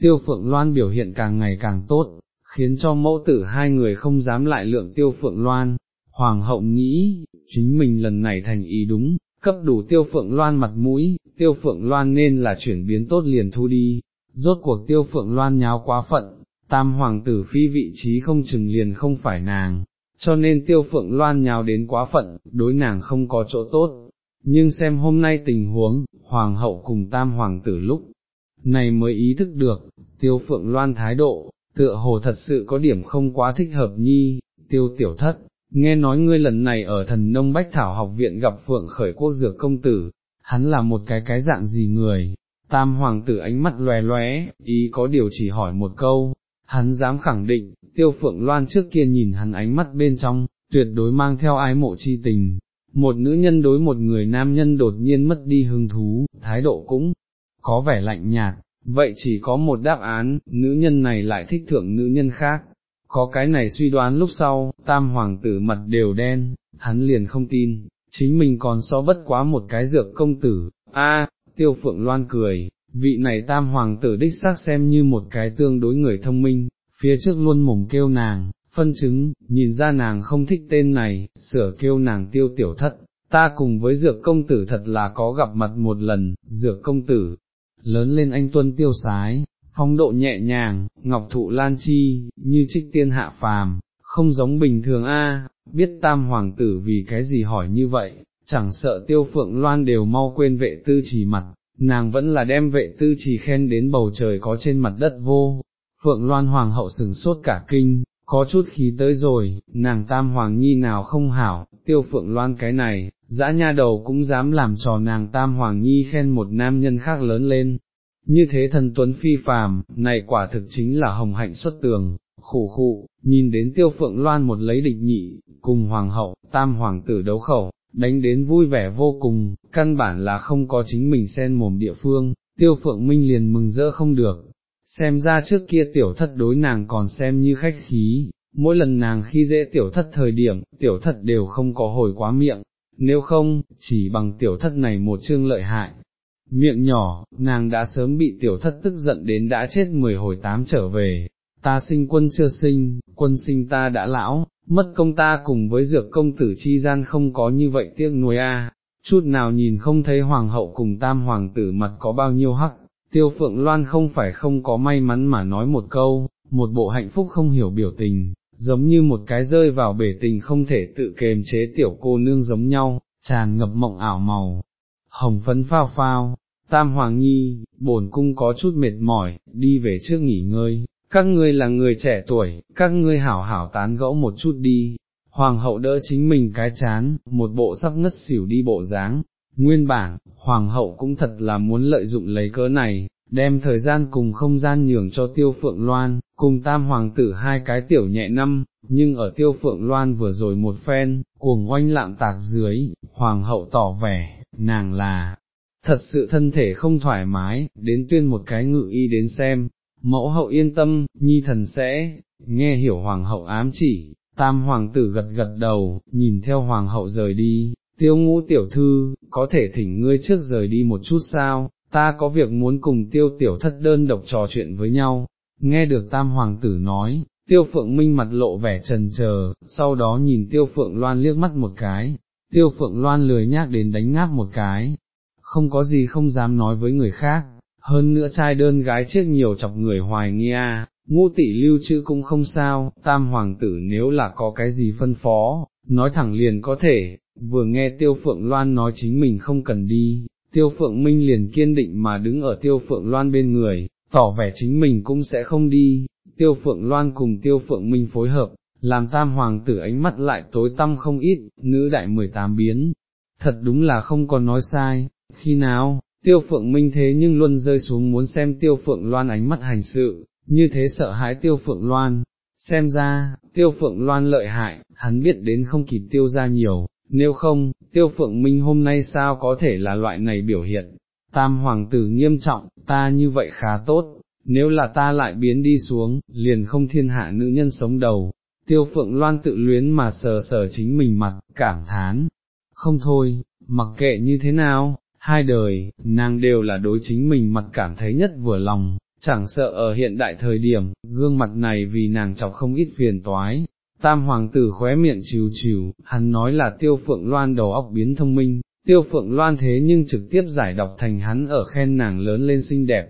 Tiêu phượng loan biểu hiện càng ngày càng tốt, khiến cho mẫu tử hai người không dám lại lượng tiêu phượng loan. Hoàng hậu nghĩ, chính mình lần này thành ý đúng, cấp đủ tiêu phượng loan mặt mũi, tiêu phượng loan nên là chuyển biến tốt liền thu đi, rốt cuộc tiêu phượng loan nháo quá phận, tam hoàng tử phi vị trí không chừng liền không phải nàng, cho nên tiêu phượng loan nhào đến quá phận, đối nàng không có chỗ tốt. Nhưng xem hôm nay tình huống, hoàng hậu cùng tam hoàng tử lúc này mới ý thức được, tiêu phượng loan thái độ, tựa hồ thật sự có điểm không quá thích hợp nhi, tiêu tiểu thất, nghe nói ngươi lần này ở thần nông bách thảo học viện gặp phượng khởi quốc dược công tử, hắn là một cái cái dạng gì người, tam hoàng tử ánh mắt lòe lóe, ý có điều chỉ hỏi một câu, hắn dám khẳng định, tiêu phượng loan trước kia nhìn hắn ánh mắt bên trong, tuyệt đối mang theo ái mộ chi tình, một nữ nhân đối một người nam nhân đột nhiên mất đi hứng thú, thái độ cũng có vẻ lạnh nhạt, vậy chỉ có một đáp án, nữ nhân này lại thích thượng nữ nhân khác. Có cái này suy đoán lúc sau, tam hoàng tử mặt đều đen, hắn liền không tin, chính mình còn so bất quá một cái dược công tử, a tiêu phượng loan cười, vị này tam hoàng tử đích xác xem như một cái tương đối người thông minh, phía trước luôn mồm kêu nàng, phân chứng, nhìn ra nàng không thích tên này, sửa kêu nàng tiêu tiểu thất, ta cùng với dược công tử thật là có gặp mặt một lần, dược công tử, lớn lên anh tuân tiêu sái, phong độ nhẹ nhàng, ngọc thụ lan chi, như trích tiên hạ phàm, không giống bình thường a. biết tam hoàng tử vì cái gì hỏi như vậy, chẳng sợ tiêu phượng loan đều mau quên vệ tư chỉ mặt, nàng vẫn là đem vệ tư chỉ khen đến bầu trời có trên mặt đất vô, phượng loan hoàng hậu sừng sốt cả kinh, có chút khí tới rồi, nàng tam hoàng nhi nào không hảo, tiêu phượng loan cái này, dã nha đầu cũng dám làm trò nàng tam hoàng nhi khen một nam nhân khác lớn lên. Như thế thần tuấn phi phàm, này quả thực chính là hồng hạnh xuất tường, khủ khụ, nhìn đến tiêu phượng loan một lấy địch nhị, cùng hoàng hậu, tam hoàng tử đấu khẩu, đánh đến vui vẻ vô cùng, căn bản là không có chính mình xen mồm địa phương, tiêu phượng minh liền mừng rỡ không được, xem ra trước kia tiểu thất đối nàng còn xem như khách khí, mỗi lần nàng khi dễ tiểu thất thời điểm, tiểu thất đều không có hồi quá miệng, nếu không, chỉ bằng tiểu thất này một chương lợi hại. Miệng nhỏ, nàng đã sớm bị tiểu thất tức giận đến đã chết mười hồi tám trở về, ta sinh quân chưa sinh, quân sinh ta đã lão, mất công ta cùng với dược công tử chi gian không có như vậy tiếc nuối a. chút nào nhìn không thấy hoàng hậu cùng tam hoàng tử mặt có bao nhiêu hắc, tiêu phượng loan không phải không có may mắn mà nói một câu, một bộ hạnh phúc không hiểu biểu tình, giống như một cái rơi vào bể tình không thể tự kềm chế tiểu cô nương giống nhau, tràn ngập mộng ảo màu, hồng phấn phao phao, tam hoàng nhi, bổn cung có chút mệt mỏi, đi về trước nghỉ ngơi, các ngươi là người trẻ tuổi, các ngươi hảo hảo tán gẫu một chút đi. Hoàng hậu đỡ chính mình cái chán, một bộ sắp ngất xỉu đi bộ dáng, Nguyên bản, hoàng hậu cũng thật là muốn lợi dụng lấy cớ này, đem thời gian cùng không gian nhường cho tiêu phượng loan, cùng tam hoàng tử hai cái tiểu nhẹ năm, nhưng ở tiêu phượng loan vừa rồi một phen, cuồng oanh lạm tạc dưới, hoàng hậu tỏ vẻ, nàng là, thật sự thân thể không thoải mái, đến tuyên một cái ngự y đến xem, mẫu hậu yên tâm, nhi thần sẽ, nghe hiểu hoàng hậu ám chỉ, tam hoàng tử gật gật đầu, nhìn theo hoàng hậu rời đi, tiêu ngũ tiểu thư, có thể thỉnh ngươi trước rời đi một chút sao, ta có việc muốn cùng tiêu tiểu thất đơn độc trò chuyện với nhau, nghe được tam hoàng tử nói, tiêu phượng minh mặt lộ vẻ trần chờ, sau đó nhìn tiêu phượng loan liếc mắt một cái, tiêu phượng loan lười nhác đến đánh ngáp một cái, không có gì không dám nói với người khác, hơn nữa trai đơn gái trước nhiều chọc người hoài nghi a. Ngũ tỷ lưu chữ cũng không sao, tam hoàng tử nếu là có cái gì phân phó, nói thẳng liền có thể, vừa nghe tiêu phượng loan nói chính mình không cần đi, tiêu phượng minh liền kiên định mà đứng ở tiêu phượng loan bên người, tỏ vẻ chính mình cũng sẽ không đi, tiêu phượng loan cùng tiêu phượng minh phối hợp, làm tam hoàng tử ánh mắt lại tối tăm không ít, nữ đại 18 biến, thật đúng là không còn nói sai, khi nào, tiêu phượng minh thế nhưng luôn rơi xuống muốn xem tiêu phượng loan ánh mắt hành sự, như thế sợ hãi tiêu phượng loan, xem ra, tiêu phượng loan lợi hại, hắn biết đến không kịp tiêu ra nhiều, nếu không, tiêu phượng minh hôm nay sao có thể là loại này biểu hiện, tam hoàng tử nghiêm trọng, ta như vậy khá tốt, nếu là ta lại biến đi xuống, liền không thiên hạ nữ nhân sống đầu, tiêu phượng loan tự luyến mà sờ sờ chính mình mặt, cảm thán, không thôi, mặc kệ như thế nào, hai đời, nàng đều là đối chính mình mặt cảm thấy nhất vừa lòng, chẳng sợ ở hiện đại thời điểm, gương mặt này vì nàng chọc không ít phiền toái. Tam hoàng tử khóe miệng chiều chiều, hắn nói là tiêu phượng loan đầu óc biến thông minh, tiêu phượng loan thế nhưng trực tiếp giải đọc thành hắn ở khen nàng lớn lên xinh đẹp.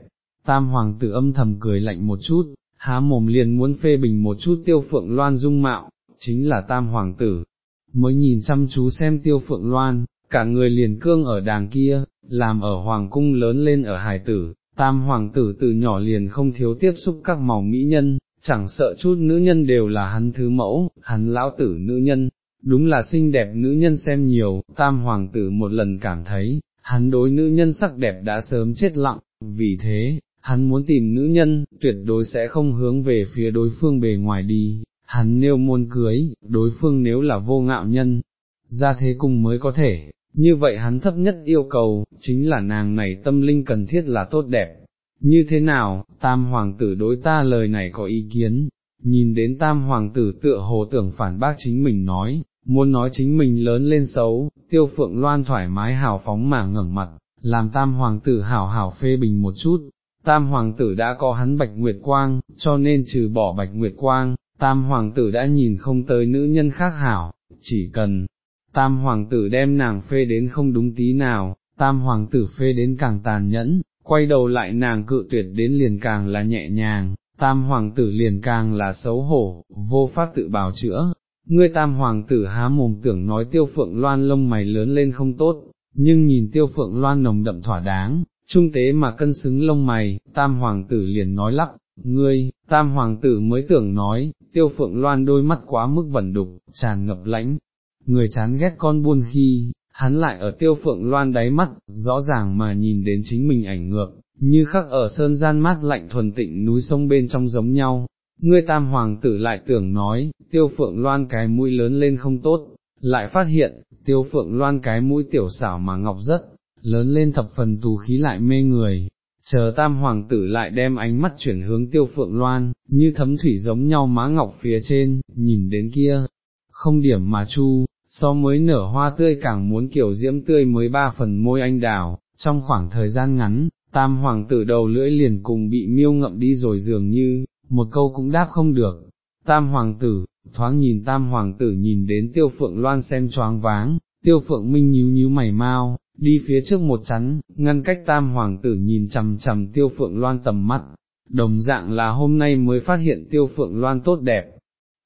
Tam hoàng tử âm thầm cười lạnh một chút, há mồm liền muốn phê bình một chút tiêu phượng loan dung mạo, chính là tam hoàng tử, mới nhìn chăm chú xem tiêu phượng loan, cả người liền cương ở đàng kia, làm ở hoàng cung lớn lên ở hải tử, tam hoàng tử từ nhỏ liền không thiếu tiếp xúc các màu mỹ nhân, chẳng sợ chút nữ nhân đều là hắn thứ mẫu, hắn lão tử nữ nhân, đúng là xinh đẹp nữ nhân xem nhiều, tam hoàng tử một lần cảm thấy, hắn đối nữ nhân sắc đẹp đã sớm chết lặng, vì thế, hắn muốn tìm nữ nhân, tuyệt đối sẽ không hướng về phía đối phương bề ngoài đi, hắn nêu môn cưới, đối phương nếu là vô ngạo nhân, ra thế cùng mới có thể, như vậy hắn thấp nhất yêu cầu, chính là nàng này tâm linh cần thiết là tốt đẹp. Như thế nào, tam hoàng tử đối ta lời này có ý kiến, nhìn đến tam hoàng tử tựa hồ tưởng phản bác chính mình nói, muốn nói chính mình lớn lên xấu, tiêu phượng loan thoải mái hào phóng mà ngẩng mặt, làm tam hoàng tử hào hào phê bình một chút, tam hoàng tử đã có hắn bạch nguyệt quang, cho nên trừ bỏ bạch nguyệt quang, tam hoàng tử đã nhìn không tới nữ nhân khác hảo, chỉ cần, tam hoàng tử đem nàng phê đến không đúng tí nào, tam hoàng tử phê đến càng tàn nhẫn, quay đầu lại nàng cự tuyệt đến liền càng là nhẹ nhàng, tam hoàng tử liền càng là xấu hổ, vô pháp tự bào chữa. Ngươi tam hoàng tử há mồm tưởng nói tiêu phượng loan lông mày lớn lên không tốt, nhưng nhìn tiêu phượng loan nồng đậm thỏa đáng, trung tế mà cân xứng lông mày, tam hoàng tử liền nói lắp, ngươi, tam hoàng tử mới tưởng nói, tiêu phượng loan đôi mắt quá mức vẩn đục, tràn ngập lãnh, người chán ghét con buôn khi, hắn lại ở tiêu phượng loan đáy mắt, rõ ràng mà nhìn đến chính mình ảnh ngược, như khắc ở sơn gian mát lạnh thuần tịnh núi sông bên trong giống nhau. Ngươi tam hoàng tử lại tưởng nói, tiêu phượng loan cái mũi lớn lên không tốt, lại phát hiện, tiêu phượng loan cái mũi tiểu xảo mà ngọc rất, lớn lên thập phần tù khí lại mê người, chờ tam hoàng tử lại đem ánh mắt chuyển hướng tiêu phượng loan, như thấm thủy giống nhau má ngọc phía trên, nhìn đến kia, không điểm mà chu, so mới nở hoa tươi càng muốn kiểu diễm tươi mới ba phần môi anh đào, trong khoảng thời gian ngắn, tam hoàng tử đầu lưỡi liền cùng bị miêu ngậm đi rồi dường như, một câu cũng đáp không được. Tam hoàng tử, thoáng nhìn tam hoàng tử nhìn đến tiêu phượng loan xem choáng váng, tiêu phượng minh nhíu nhíu mày mau, đi phía trước một chắn, ngăn cách tam hoàng tử nhìn chầm chầm tiêu phượng loan tầm mắt, đồng dạng là hôm nay mới phát hiện tiêu phượng loan tốt đẹp.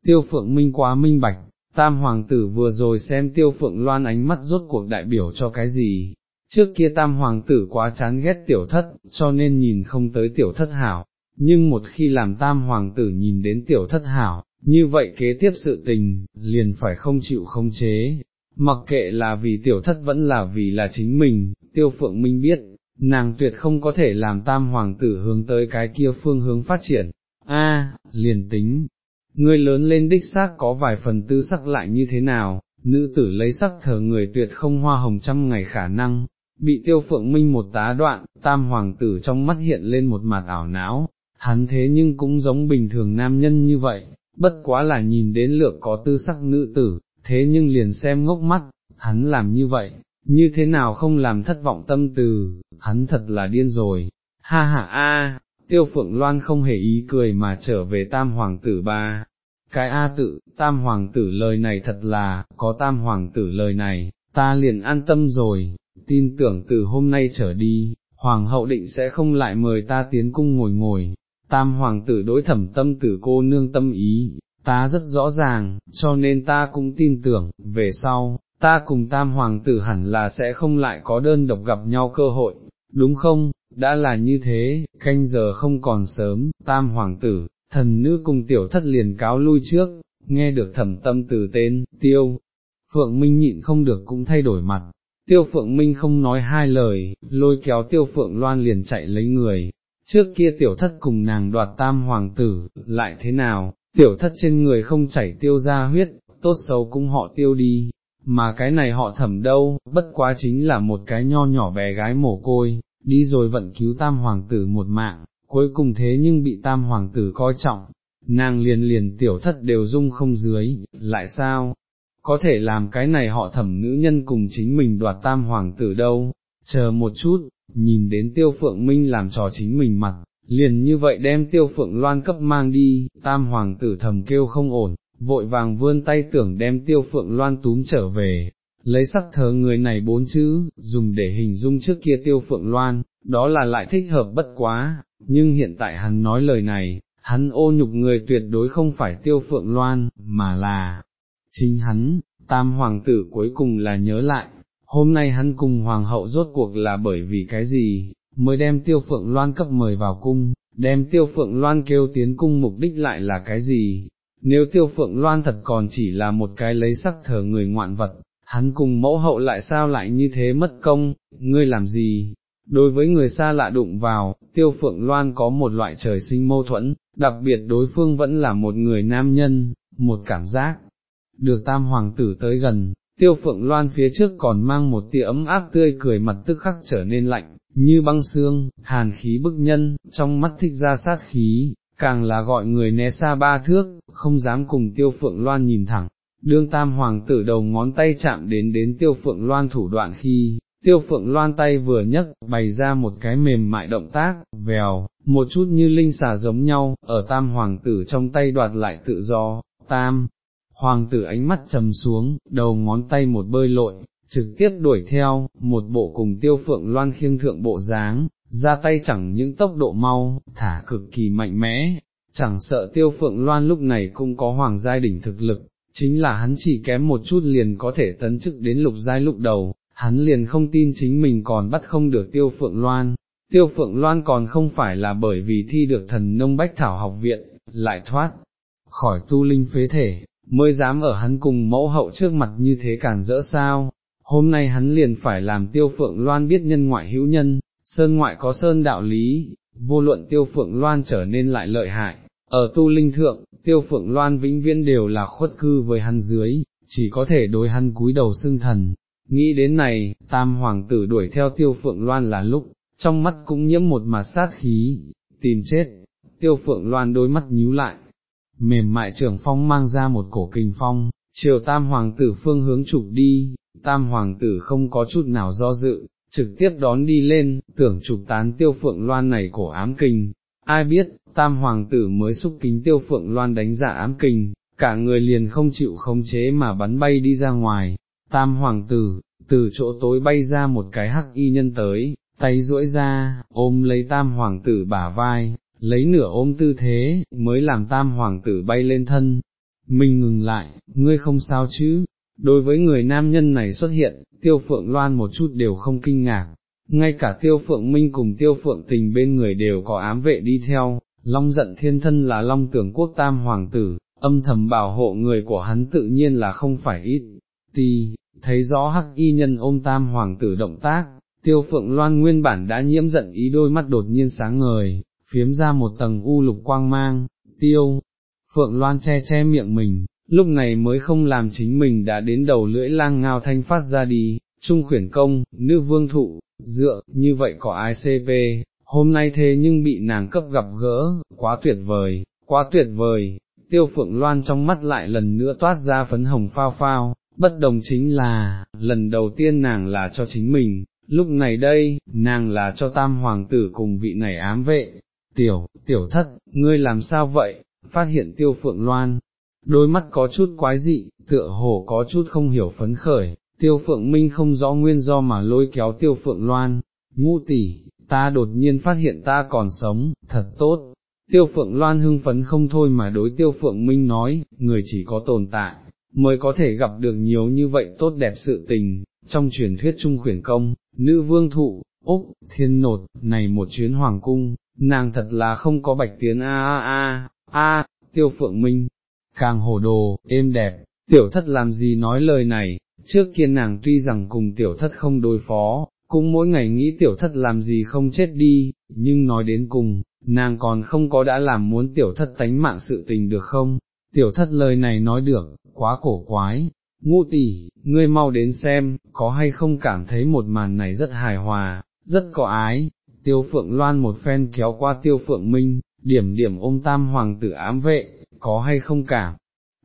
Tiêu phượng minh quá minh bạch, tam hoàng tử vừa rồi xem tiêu phượng loan ánh mắt rốt cuộc đại biểu cho cái gì, trước kia tam hoàng tử quá chán ghét tiểu thất, cho nên nhìn không tới tiểu thất hảo, nhưng một khi làm tam hoàng tử nhìn đến tiểu thất hảo, như vậy kế tiếp sự tình, liền phải không chịu không chế, mặc kệ là vì tiểu thất vẫn là vì là chính mình, tiêu phượng minh biết, nàng tuyệt không có thể làm tam hoàng tử hướng tới cái kia phương hướng phát triển, a liền tính, ngươi lớn lên đích xác có vài phần tư sắc lại như thế nào, nữ tử lấy sắc thờ người tuyệt không hoa hồng trăm ngày khả năng, bị tiêu phượng minh một tá đoạn, tam hoàng tử trong mắt hiện lên một mặt ảo não, hắn thế nhưng cũng giống bình thường nam nhân như vậy, bất quá là nhìn đến lượng có tư sắc nữ tử, thế nhưng liền xem ngốc mắt, hắn làm như vậy, như thế nào không làm thất vọng tâm từ, hắn thật là điên rồi, ha ha a, tiêu phượng loan không hề ý cười mà trở về tam hoàng tử ba. Cái A tự, tam hoàng tử lời này thật là, có tam hoàng tử lời này, ta liền an tâm rồi, tin tưởng từ hôm nay trở đi, hoàng hậu định sẽ không lại mời ta tiến cung ngồi ngồi, tam hoàng tử đối thẩm tâm tử cô nương tâm ý, ta rất rõ ràng, cho nên ta cũng tin tưởng, về sau, ta cùng tam hoàng tử hẳn là sẽ không lại có đơn độc gặp nhau cơ hội, đúng không, đã là như thế, canh giờ không còn sớm, tam hoàng tử, thần nữ cùng tiểu thất liền cáo lui trước, nghe được thẩm tâm từ tên, tiêu, Phượng Minh nhịn không được cũng thay đổi mặt, Tiêu Phượng Minh không nói hai lời, lôi kéo Tiêu Phượng Loan liền chạy lấy người, trước kia tiểu thất cùng nàng đoạt tam hoàng tử, lại thế nào, tiểu thất trên người không chảy tiêu ra huyết, tốt xấu cũng họ tiêu đi, mà cái này họ thẩm đâu, bất quá chính là một cái nho nhỏ bé gái mồ côi, đi rồi vận cứu tam hoàng tử một mạng, cuối cùng thế nhưng bị tam hoàng tử coi trọng, nàng liền liền tiểu thất đều dung không dưới, lại sao, có thể làm cái này họ thẩm nữ nhân cùng chính mình đoạt tam hoàng tử đâu, chờ một chút, nhìn đến tiêu phượng minh làm trò chính mình mặt, liền như vậy đem tiêu phượng loan cấp mang đi, tam hoàng tử thầm kêu không ổn, vội vàng vươn tay tưởng đem tiêu phượng loan túm trở về, lấy sắc thờ người này bốn chữ, dùng để hình dung trước kia tiêu phượng loan, đó là lại thích hợp bất quá, nhưng hiện tại hắn nói lời này, hắn ô nhục người tuyệt đối không phải tiêu phượng loan, mà là, chính hắn, tam hoàng tử cuối cùng là nhớ lại, hôm nay hắn cùng hoàng hậu rốt cuộc là bởi vì cái gì, mới đem tiêu phượng loan cấp mời vào cung, đem tiêu phượng loan kêu tiến cung mục đích lại là cái gì, nếu tiêu phượng loan thật còn chỉ là một cái lấy sắc thờ người ngoạn vật, hắn cùng mẫu hậu lại sao lại như thế mất công, ngươi làm gì? Đối với người xa lạ đụng vào, tiêu phượng loan có một loại trời sinh mâu thuẫn, đặc biệt đối phương vẫn là một người nam nhân, một cảm giác, được tam hoàng tử tới gần, tiêu phượng loan phía trước còn mang một tia ấm áp tươi cười mặt tức khắc trở nên lạnh, như băng xương, hàn khí bức nhân, trong mắt thích ra sát khí, càng là gọi người né xa ba thước, không dám cùng tiêu phượng loan nhìn thẳng. Đương tam hoàng tử đầu ngón tay chạm đến đến tiêu phượng loan thủ đoạn khi, tiêu phượng loan tay vừa nhấc, bày ra một cái mềm mại động tác, vèo, một chút như linh xà giống nhau, ở tam hoàng tử trong tay đoạt lại tự do, tam, Hoàng tử ánh mắt trầm xuống, đầu ngón tay một bơi lội, trực tiếp đuổi theo, một bộ cùng tiêu phượng loan khiêng thượng bộ dáng, ra tay chẳng những tốc độ mau, thả cực kỳ mạnh mẽ, chẳng sợ tiêu phượng loan lúc này cũng có hoàng giai đỉnh thực lực, chính là hắn chỉ kém một chút liền có thể tấn chức đến lục giai lúc đầu, hắn liền không tin chính mình còn bắt không được tiêu phượng loan. Tiêu phượng loan còn không phải là bởi vì thi được thần nông bách thảo học viện, lại thoát khỏi tu linh phế thể, mới dám ở hắn cùng mẫu hậu trước mặt như thế cản rỡ sao, hôm nay hắn liền phải làm tiêu phượng loan biết nhân ngoại hữu nhân, sơn ngoại có sơn đạo lý, vô luận tiêu phượng loan trở nên lại lợi hại, ở tu linh thượng, tiêu phượng loan vĩnh viễn đều là khuất cư với hắn dưới, chỉ có thể đối hắn cúi đầu xưng thần. Nghĩ đến này, tam hoàng tử đuổi theo tiêu phượng loan là lúc, trong mắt cũng nhiễm một mà sát khí, tìm chết, tiêu phượng loan đôi mắt nhíu lại, mềm mại trưởng phong mang ra một cổ kinh phong, chiều tam hoàng tử phương hướng chụp đi, tam hoàng tử không có chút nào do dự, trực tiếp đón đi lên, tưởng chụp tán tiêu phượng loan này cổ ám kinh, ai biết, tam hoàng tử mới xúc kính tiêu phượng loan đánh giả ám kinh, cả người liền không chịu khống chế mà bắn bay đi ra ngoài, tam hoàng tử, từ chỗ tối bay ra một cái hắc y nhân tới, tay duỗi ra, ôm lấy tam hoàng tử bả vai, lấy nửa ôm tư thế, mới làm tam hoàng tử bay lên thân. Mình ngừng lại, ngươi không sao chứ, đối với người nam nhân này xuất hiện, tiêu phượng loan một chút đều không kinh ngạc, ngay cả tiêu phượng minh cùng tiêu phượng tình bên người đều có ám vệ đi theo, long giận thiên thân là long tưởng quốc tam hoàng tử, âm thầm bảo hộ người của hắn tự nhiên là không phải ít, ti, thấy rõ hắc y nhân ôm tam hoàng tử động tác, tiêu phượng loan nguyên bản đã nhiễm giận ý đôi mắt đột nhiên sáng ngời, phiếm ra một tầng u lục quang mang, tiêu, phượng loan che che miệng mình, lúc này mới không làm chính mình đã đến đầu lưỡi lang ngao thanh phát ra đi, trung khuyển công, nữ vương thụ, dựa, như vậy có ai cp, hôm nay thế nhưng bị nàng cấp gặp gỡ, quá tuyệt vời, quá tuyệt vời, tiêu phượng loan trong mắt lại lần nữa toát ra phấn hồng phao phao, bất đồng chính là, lần đầu tiên nàng là cho chính mình, lúc này đây, nàng là cho tam hoàng tử cùng vị này ám vệ, tiểu, tiểu thất, ngươi làm sao vậy, phát hiện tiêu phượng loan, đôi mắt có chút quái dị, tựa hồ có chút không hiểu phấn khởi, tiêu phượng minh không rõ nguyên do mà lôi kéo tiêu phượng loan, ngu tỷ, ta đột nhiên phát hiện ta còn sống, thật tốt. Tiêu phượng loan hưng phấn không thôi mà đối tiêu phượng minh nói, người chỉ có tồn tại, mới có thể gặp được nhiều như vậy tốt đẹp sự tình, trong truyền thuyết trung khuyển công, nữ vương thụ, Úc, thiên nột, này một chuyến hoàng cung, nàng thật là không có bạch tiến a a a, a, tiêu phượng minh, càng hồ đồ, êm đẹp, tiểu thất làm gì nói lời này, trước kia nàng tuy rằng cùng tiểu thất không đối phó, cũng mỗi ngày nghĩ tiểu thất làm gì không chết đi, nhưng nói đến cùng, nàng còn không có đã làm muốn tiểu thất tánh mạng sự tình được không, tiểu thất lời này nói được, quá cổ quái, ngu tỷ, ngươi mau đến xem, có hay không cảm thấy một màn này rất hài hòa, rất có ái, tiêu phượng loan một phen kéo qua tiêu phượng minh, điểm điểm ôm tam hoàng tử ám vệ, có hay không cảm,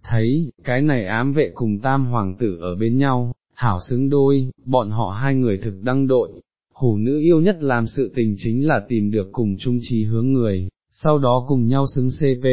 thấy, cái này ám vệ cùng tam hoàng tử ở bên nhau, hảo xứng đôi, bọn họ hai người thực đăng đội, hủ nữ yêu nhất làm sự tình chính là tìm được cùng chung trí hướng người, sau đó cùng nhau xứng CP,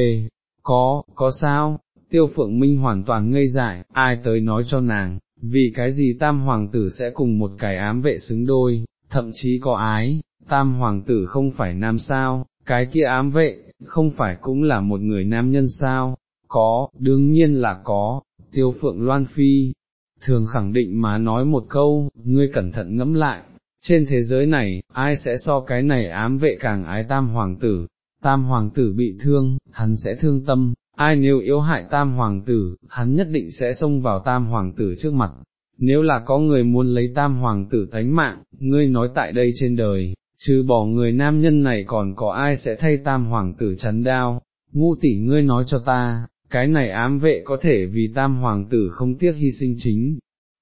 có, có sao, tiêu phượng minh hoàn toàn ngây dại, ai tới nói cho nàng, vì cái gì tam hoàng tử sẽ cùng một cái ám vệ xứng đôi, thậm chí có ái, tam hoàng tử không phải nam sao, cái kia ám vệ, không phải cũng là một người nam nhân sao, có, đương nhiên là có, tiêu phượng loan phi, thường khẳng định mà nói một câu, ngươi cẩn thận ngẫm lại, trên thế giới này, ai sẽ so cái này ám vệ càng ái tam hoàng tử, tam hoàng tử bị thương, hắn sẽ thương tâm, ai nếu yếu hại tam hoàng tử, hắn nhất định sẽ xông vào tam hoàng tử trước mặt. Nếu là có người muốn lấy tam hoàng tử thánh mạng, ngươi nói tại đây trên đời, trừ bỏ người nam nhân này còn có ai sẽ thay tam hoàng tử chắn đao, ngu tỷ ngươi nói cho ta, cái này ám vệ có thể vì tam hoàng tử không tiếc hy sinh chính.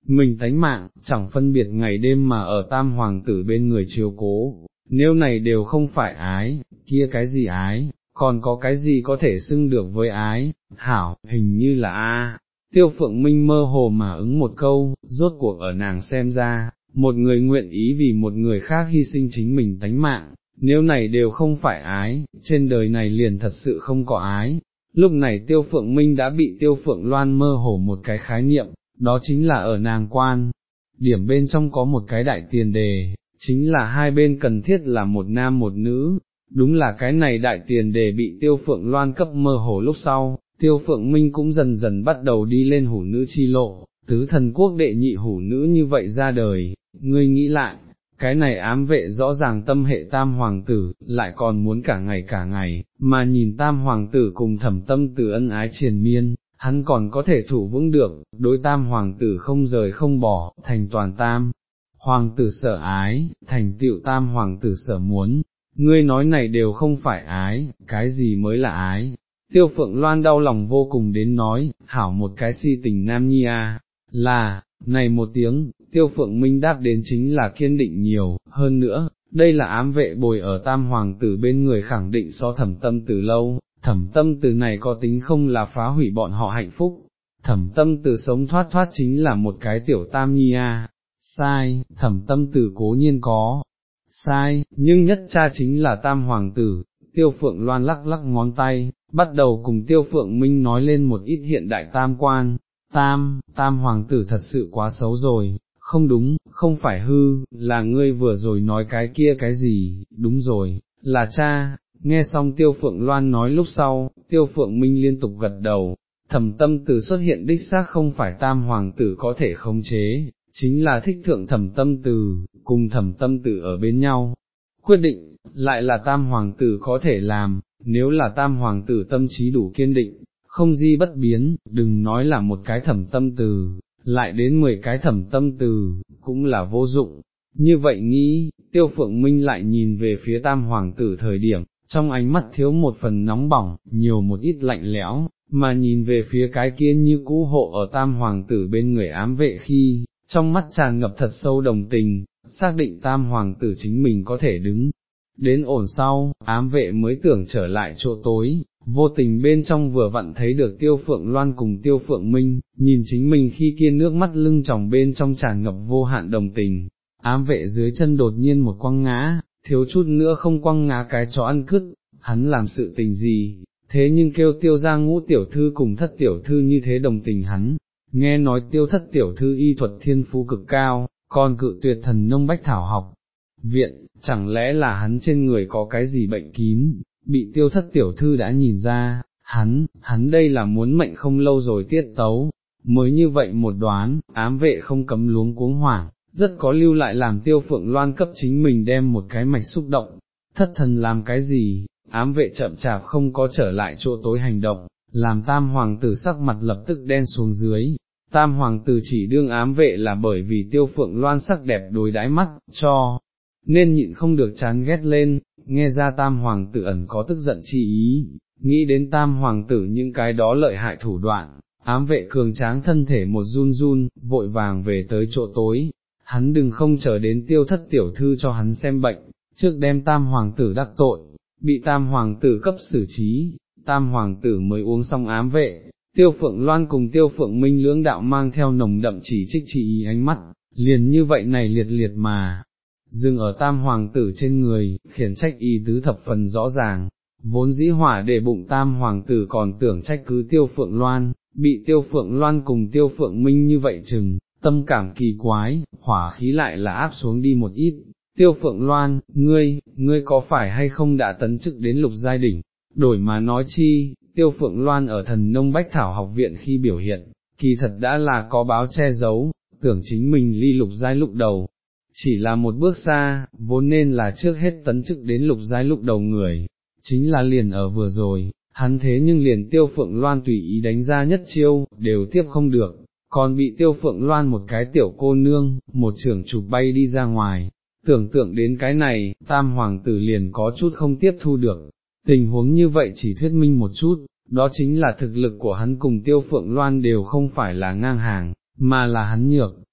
Mình tánh mạng, chẳng phân biệt ngày đêm mà ở tam hoàng tử bên người chiếu cố, nếu này đều không phải ái, kia cái gì ái, còn có cái gì có thể xưng được với ái, hảo, hình như là A. Tiêu phượng minh mơ hồ mà ứng một câu, rốt cuộc ở nàng xem ra, một người nguyện ý vì một người khác hy sinh chính mình tánh mạng, nếu này đều không phải ái, trên đời này liền thật sự không có ái. Lúc này tiêu phượng minh đã bị tiêu phượng loan mơ hồ một cái khái niệm, đó chính là ở nàng quan. Điểm bên trong có một cái đại tiền đề, chính là hai bên cần thiết là một nam một nữ, đúng là cái này đại tiền đề bị tiêu phượng loan cấp mơ hồ lúc sau, tiêu phượng minh cũng dần dần bắt đầu đi lên hủ nữ chi lộ, tứ thần quốc đệ nhị hủ nữ như vậy ra đời, ngươi nghĩ lại, cái này ám vệ rõ ràng tâm hệ tam hoàng tử, lại còn muốn cả ngày cả ngày, mà nhìn tam hoàng tử cùng thẩm tâm từ ân ái triền miên, hắn còn có thể thủ vững được, đối tam hoàng tử không rời không bỏ, thành toàn tam. Hoàng tử sợ ái, thành tựu tam hoàng tử sợ muốn, ngươi nói này đều không phải ái, cái gì mới là ái. Tiêu phượng loan đau lòng vô cùng đến nói, hảo một cái si tình nam nhi à, là, này một tiếng, tiêu phượng minh đáp đến chính là kiên định nhiều, hơn nữa, đây là ám vệ bồi ở tam hoàng tử bên người khẳng định so thẩm tâm từ lâu, thẩm tâm từ này có tính không là phá hủy bọn họ hạnh phúc, thẩm tâm từ sống thoát thoát chính là một cái tiểu tam nhi a. sai, thẩm tâm từ cố nhiên có, sai, nhưng nhất cha chính là tam hoàng tử, tiêu phượng loan lắc lắc ngón tay, bắt đầu cùng tiêu phượng minh nói lên một ít hiện đại tam quan, tam, tam hoàng tử thật sự quá xấu rồi, không đúng, không phải hư, là ngươi vừa rồi nói cái kia cái gì, đúng rồi, là cha, nghe xong tiêu phượng loan nói lúc sau, tiêu phượng minh liên tục gật đầu, thầm tâm từ xuất hiện đích xác không phải tam hoàng tử có thể khống chế, chính là thích thượng thẩm tâm từ, cùng thẩm tâm từ ở bên nhau. Quyết định, lại là tam hoàng tử có thể làm, nếu là tam hoàng tử tâm trí đủ kiên định, không di bất biến, đừng nói là một cái thẩm tâm từ, lại đến mười cái thẩm tâm từ, cũng là vô dụng. Như vậy nghĩ, tiêu phượng minh lại nhìn về phía tam hoàng tử thời điểm, trong ánh mắt thiếu một phần nóng bỏng, nhiều một ít lạnh lẽo, mà nhìn về phía cái kia như cũ hộ ở tam hoàng tử bên người ám vệ khi, trong mắt tràn ngập thật sâu đồng tình, xác định tam hoàng tử chính mình có thể đứng. Đến ổn sau, ám vệ mới tưởng trở lại chỗ tối, vô tình bên trong vừa vặn thấy được tiêu phượng loan cùng tiêu phượng minh, nhìn chính mình khi kia nước mắt lưng tròng bên trong tràn ngập vô hạn đồng tình, ám vệ dưới chân đột nhiên một quăng ngã, thiếu chút nữa không quăng ngã cái chó ăn cứt, hắn làm sự tình gì, thế nhưng kêu tiêu ra ngũ tiểu thư cùng thất tiểu thư như thế đồng tình hắn, nghe nói tiêu thất tiểu thư y thuật thiên phú cực cao, còn cự tuyệt thần nông bách thảo học. Viện, chẳng lẽ là hắn trên người có cái gì bệnh kín, bị tiêu thất tiểu thư đã nhìn ra, hắn, hắn đây là muốn mệnh không lâu rồi tiết tấu, mới như vậy một đoán, ám vệ không cấm luống cuống hoảng, rất có lưu lại làm tiêu phượng loan cấp chính mình đem một cái mạch xúc động, thất thần làm cái gì, ám vệ chậm chạp không có trở lại chỗ tối hành động, làm tam hoàng tử sắc mặt lập tức đen xuống dưới. Tam hoàng tử chỉ đương ám vệ là bởi vì tiêu phượng loan sắc đẹp đối đãi mắt, cho, nên nhịn không được chán ghét lên, nghe ra tam hoàng tử ẩn có tức giận chi ý, nghĩ đến tam hoàng tử những cái đó lợi hại thủ đoạn, ám vệ cường tráng thân thể một run run, vội vàng về tới chỗ tối, hắn đừng không chờ đến tiêu thất tiểu thư cho hắn xem bệnh, trước đem tam hoàng tử đắc tội, bị tam hoàng tử cấp xử trí, tam hoàng tử mới uống xong ám vệ, tiêu phượng loan cùng tiêu phượng minh lưỡng đạo mang theo nồng đậm chỉ trích chỉ ý ánh mắt, liền như vậy này liệt liệt mà, dừng ở tam hoàng tử trên người, khiển trách y tứ thập phần rõ ràng, vốn dĩ hỏa để bụng tam hoàng tử còn tưởng trách cứ tiêu phượng loan, bị tiêu phượng loan cùng tiêu phượng minh như vậy chừng, tâm cảm kỳ quái, hỏa khí lại là áp xuống đi một ít. Tiêu phượng loan, ngươi, ngươi có phải hay không đã tấn chức đến lục giai đỉnh, đổi mà nói chi, tiêu phượng loan ở thần nông bách thảo học viện khi biểu hiện, kỳ thật đã là có báo che giấu, tưởng chính mình ly lục giai lúc đầu, chỉ là một bước xa, vốn nên là trước hết tấn chức đến lục giai lục đầu người, chính là liền ở vừa rồi, hắn thế nhưng liền tiêu phượng loan tùy ý đánh ra nhất chiêu, đều tiếp không được, còn bị tiêu phượng loan một cái tiểu cô nương, một trưởng chụp bay đi ra ngoài, tưởng tượng đến cái này, tam hoàng tử liền có chút không tiếp thu được, tình huống như vậy chỉ thuyết minh một chút, đó chính là thực lực của hắn cùng tiêu phượng loan đều không phải là ngang hàng, mà là hắn nhược.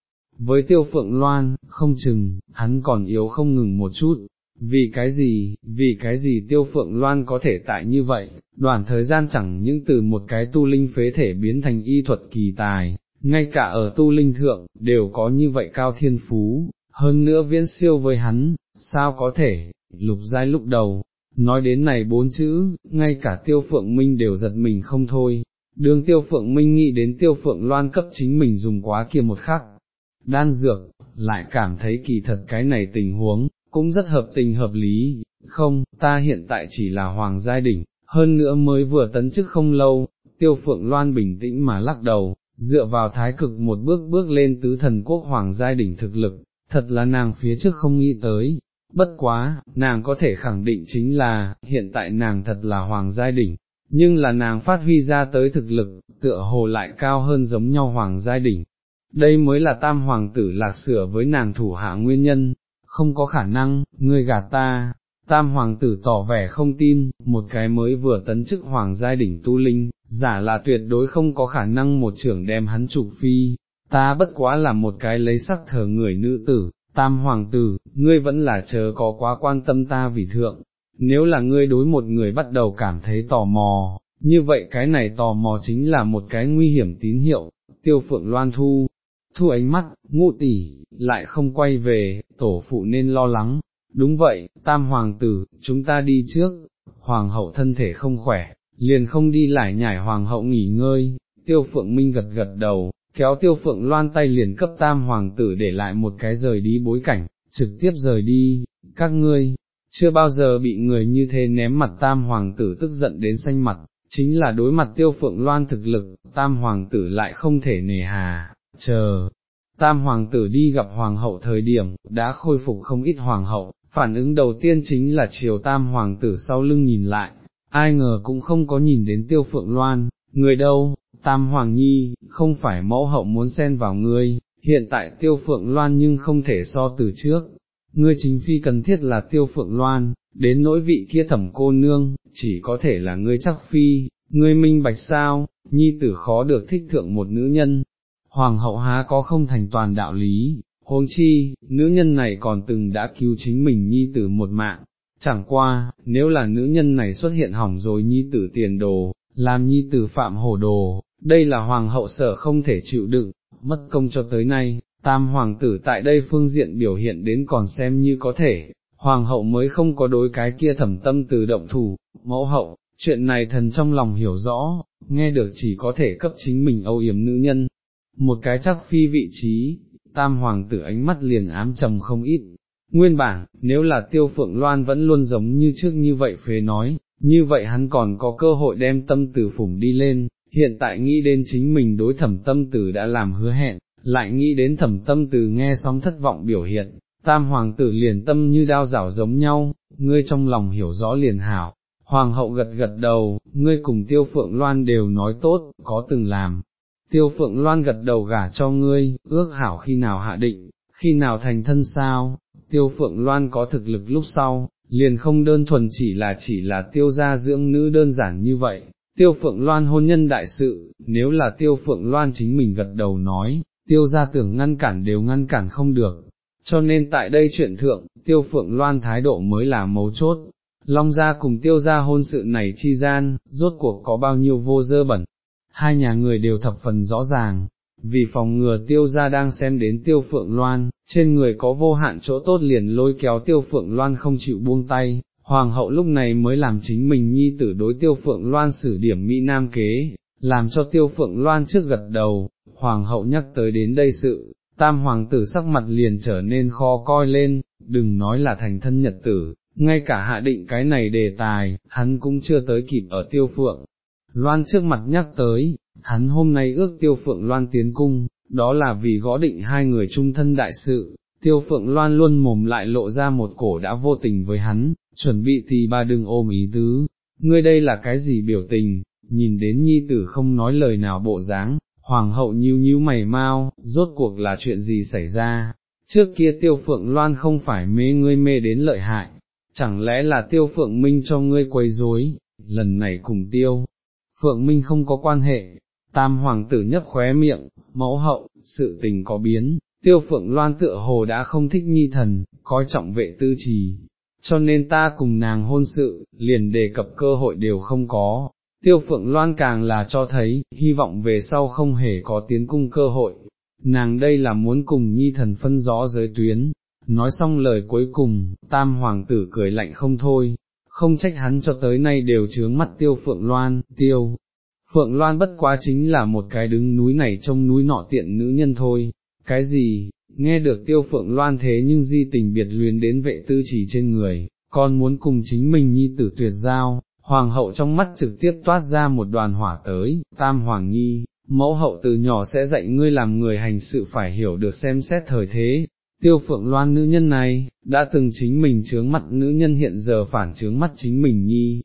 Với tiêu phượng loan, không chừng, hắn còn yếu không ngừng một chút, vì cái gì, vì cái gì tiêu phượng loan có thể tại như vậy, đoạn thời gian chẳng những từ một cái tu linh phế thể biến thành y thuật kỳ tài, ngay cả ở tu linh thượng, đều có như vậy cao thiên phú, hơn nữa viễn siêu với hắn, sao có thể, lục giai lúc đầu, nói đến này bốn chữ, ngay cả tiêu phượng minh đều giật mình không thôi, đường tiêu phượng minh nghĩ đến tiêu phượng loan cấp chính mình dùng quá kia một khắc, đan dược, lại cảm thấy kỳ thật cái này tình huống, cũng rất hợp tình hợp lý, không, ta hiện tại chỉ là hoàng giai đỉnh, hơn nữa mới vừa tấn chức không lâu, tiêu phượng loan bình tĩnh mà lắc đầu, dựa vào thái cực một bước bước lên tứ thần quốc hoàng giai đỉnh thực lực, thật là nàng phía trước không nghĩ tới, bất quá, nàng có thể khẳng định chính là, hiện tại nàng thật là hoàng giai đỉnh, nhưng là nàng phát huy ra tới thực lực, tựa hồ lại cao hơn giống nhau hoàng giai đỉnh. Đây mới là tam hoàng tử lạc sửa với nàng thủ hạ nguyên nhân, không có khả năng, ngươi gạt ta, tam hoàng tử tỏ vẻ không tin, một cái mới vừa tấn chức hoàng giai đỉnh tu linh, giả là tuyệt đối không có khả năng một trưởng đem hắn trục phi, ta bất quá là một cái lấy sắc thờ người nữ tử, tam hoàng tử, ngươi vẫn là chờ có quá quan tâm ta vì thượng, nếu là ngươi đối một người bắt đầu cảm thấy tò mò, như vậy cái này tò mò chính là một cái nguy hiểm tín hiệu, tiêu phượng loan thu, thu ánh mắt, ngụ tỷ, lại không quay về, tổ phụ nên lo lắng, đúng vậy, tam hoàng tử, chúng ta đi trước, hoàng hậu thân thể không khỏe, liền không đi lại nhảy hoàng hậu nghỉ ngơi, tiêu phượng minh gật gật đầu, kéo tiêu phượng loan tay liền cấp tam hoàng tử để lại một cái rời đi bối cảnh, trực tiếp rời đi, các ngươi, chưa bao giờ bị người như thế ném mặt tam hoàng tử tức giận đến xanh mặt, chính là đối mặt tiêu phượng loan thực lực, tam hoàng tử lại không thể nề hà, chờ. Tam hoàng tử đi gặp hoàng hậu thời điểm, đã khôi phục không ít hoàng hậu, phản ứng đầu tiên chính là chiều tam hoàng tử sau lưng nhìn lại, ai ngờ cũng không có nhìn đến tiêu phượng loan, người đâu, tam hoàng nhi, không phải mẫu hậu muốn xen vào ngươi, hiện tại tiêu phượng loan nhưng không thể so từ trước, ngươi chính phi cần thiết là tiêu phượng loan, đến nỗi vị kia thẩm cô nương, chỉ có thể là ngươi chắc phi, ngươi minh bạch sao, nhi tử khó được thích thượng một nữ nhân, hoàng hậu há có không thành toàn đạo lý, huống chi, nữ nhân này còn từng đã cứu chính mình nhi tử một mạng, chẳng qua, nếu là nữ nhân này xuất hiện hỏng rồi nhi tử tiền đồ, làm nhi tử phạm hổ đồ, đây là hoàng hậu sở không thể chịu đựng, mất công cho tới nay, tam hoàng tử tại đây phương diện biểu hiện đến còn xem như có thể, hoàng hậu mới không có đối cái kia thẩm tâm từ động thủ, mẫu hậu, chuyện này thần trong lòng hiểu rõ, nghe được chỉ có thể cấp chính mình âu yếm nữ nhân, một cái chắc phi vị trí, tam hoàng tử ánh mắt liền ám trầm không ít. Nguyên bản, nếu là tiêu phượng loan vẫn luôn giống như trước như vậy phế nói, như vậy hắn còn có cơ hội đem tâm tử phủng đi lên, hiện tại nghĩ đến chính mình đối thẩm tâm tử đã làm hứa hẹn, lại nghĩ đến thẩm tâm tử nghe xong thất vọng biểu hiện, tam hoàng tử liền tâm như đao rảo giống nhau, ngươi trong lòng hiểu rõ liền hảo, Hoàng hậu gật gật đầu, ngươi cùng tiêu phượng loan đều nói tốt, có từng làm. Tiêu phượng loan gật đầu gả cho ngươi, ước hảo khi nào hạ định, khi nào thành thân sao, tiêu phượng loan có thực lực lúc sau, liền không đơn thuần chỉ là chỉ là tiêu gia dưỡng nữ đơn giản như vậy. Tiêu Phượng Loan hôn nhân đại sự, nếu là Tiêu Phượng Loan chính mình gật đầu nói, Tiêu gia tưởng ngăn cản đều ngăn cản không được, cho nên tại đây chuyện thượng, Tiêu Phượng Loan thái độ mới là mấu chốt. Long gia cùng tiêu gia hôn sự này chi gian, rốt cuộc có bao nhiêu vô dơ bẩn, hai nhà người đều thập phần rõ ràng, vì phòng ngừa tiêu gia đang xem đến tiêu phượng loan, trên người có vô hạn chỗ tốt liền lôi kéo tiêu phượng loan không chịu buông tay, hoàng hậu lúc này mới làm chính mình nhi tử đối tiêu phượng loan xử điểm Mỹ Nam kế, làm cho tiêu phượng loan trước gật đầu, hoàng hậu nhắc tới đến đây sự, tam hoàng tử sắc mặt liền trở nên khó coi lên, đừng nói là thành thân nhật tử, ngay cả hạ định cái này đề tài, hắn cũng chưa tới kịp ở tiêu phượng. Loan trước mặt nhắc tới, hắn hôm nay ước tiêu phượng loan tiến cung, đó là vì gõ định hai người trung thân đại sự, tiêu phượng loan luôn mồm lại lộ ra một cổ đã vô tình với hắn, chuẩn bị thì bà đừng ôm ý tứ, ngươi đây là cái gì biểu tình, nhìn đến nhi tử không nói lời nào bộ dáng, hoàng hậu nhíu nhíu mày mau, rốt cuộc là chuyện gì xảy ra, trước kia tiêu phượng loan không phải mê ngươi mê đến lợi hại, chẳng lẽ là tiêu phượng minh cho ngươi quấy rối, lần này cùng tiêu. Phượng Minh không có quan hệ, tam hoàng tử nhấp khóe miệng, mẫu hậu, sự tình có biến, tiêu phượng loan tựa hồ đã không thích nhi thần, coi trọng vệ tư trì, cho nên ta cùng nàng hôn sự, liền đề cập cơ hội đều không có. Tiêu phượng loan càng là cho thấy, hy vọng về sau không hề có tiến cung cơ hội, nàng đây là muốn cùng nhi thần phân rõ giới tuyến, nói xong lời cuối cùng, tam hoàng tử cười lạnh không thôi, không trách hắn cho tới nay đều chướng mắt tiêu phượng loan, tiêu. Phượng Loan bất quá chính là một cái đứng núi này trong núi nọ tiện nữ nhân thôi, cái gì, nghe được tiêu Phượng Loan thế nhưng di tình biệt luyến đến vệ tư chỉ trên người, con muốn cùng chính mình nhi tử tuyệt giao, hoàng hậu trong mắt trực tiếp toát ra một đoàn hỏa tới, tam hoàng nhi, mẫu hậu từ nhỏ sẽ dạy ngươi làm người hành sự phải hiểu được xem xét thời thế. Tiêu phượng loan nữ nhân này, đã từng chính mình chướng mặt nữ nhân hiện giờ phản chướng mắt chính mình nhi,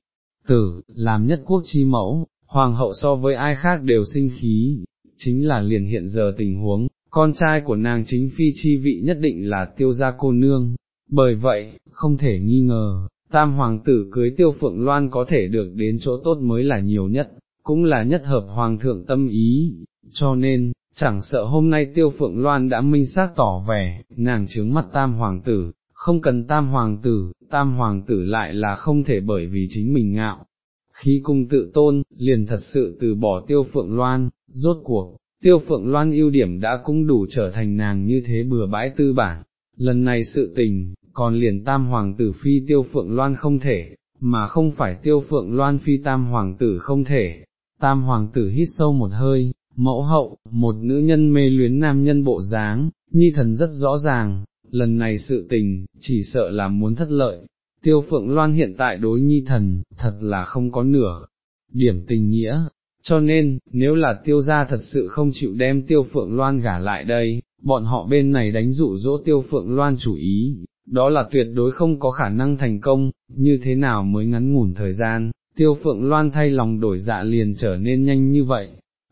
tử, làm nhất quốc chi mẫu, hoàng hậu so với ai khác đều sinh khí, chính là liền hiện giờ tình huống, con trai của nàng chính phi chi vị nhất định là tiêu gia cô nương, bởi vậy, không thể nghi ngờ, tam hoàng tử cưới tiêu phượng loan có thể được đến chỗ tốt mới là nhiều nhất, cũng là nhất hợp hoàng thượng tâm ý, cho nên, chẳng sợ hôm nay tiêu phượng loan đã minh xác tỏ vẻ, nàng trướng mắt tam hoàng tử, không cần tam hoàng tử, tam hoàng tử lại là không thể bởi vì chính mình ngạo, khi cung tự tôn, liền thật sự từ bỏ tiêu phượng loan, rốt cuộc, tiêu phượng loan ưu điểm đã cũng đủ trở thành nàng như thế bừa bãi tư bản, lần này sự tình, còn liền tam hoàng tử phi tiêu phượng loan không thể, mà không phải tiêu phượng loan phi tam hoàng tử không thể, tam hoàng tử hít sâu một hơi, mẫu hậu, một nữ nhân mê luyến nam nhân bộ dáng, nhi thần rất rõ ràng, lần này sự tình, chỉ sợ là muốn thất lợi, tiêu phượng loan hiện tại đối nhi thần, thật là không có nửa, điểm tình nghĩa, cho nên, nếu là tiêu gia thật sự không chịu đem tiêu phượng loan gả lại đây, bọn họ bên này đánh dụ dỗ tiêu phượng loan chủ ý, đó là tuyệt đối không có khả năng thành công, như thế nào mới ngắn ngủn thời gian, tiêu phượng loan thay lòng đổi dạ liền trở nên nhanh như vậy,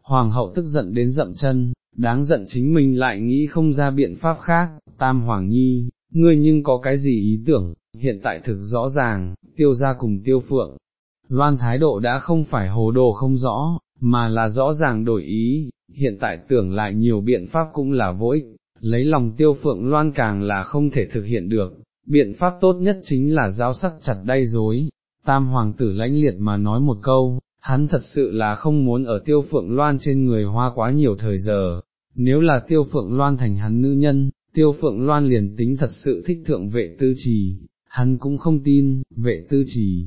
hoàng hậu tức giận đến dậm chân, đáng giận chính mình lại nghĩ không ra biện pháp khác, tam hoàng nhi, ngươi nhưng có cái gì ý tưởng, hiện tại thực rõ ràng, tiêu ra cùng tiêu phượng, loan thái độ đã không phải hồ đồ không rõ, mà là rõ ràng đổi ý, hiện tại tưởng lại nhiều biện pháp cũng là vô ích, lấy lòng tiêu phượng loan càng là không thể thực hiện được, biện pháp tốt nhất chính là giao sắc chặt đay dối, tam hoàng tử lãnh liệt mà nói một câu, hắn thật sự là không muốn ở tiêu phượng loan trên người hoa quá nhiều thời giờ, nếu là tiêu phượng loan thành hắn nữ nhân, tiêu phượng loan liền tính thật sự thích thượng vệ tư trì, hắn cũng không tin, vệ tư trì,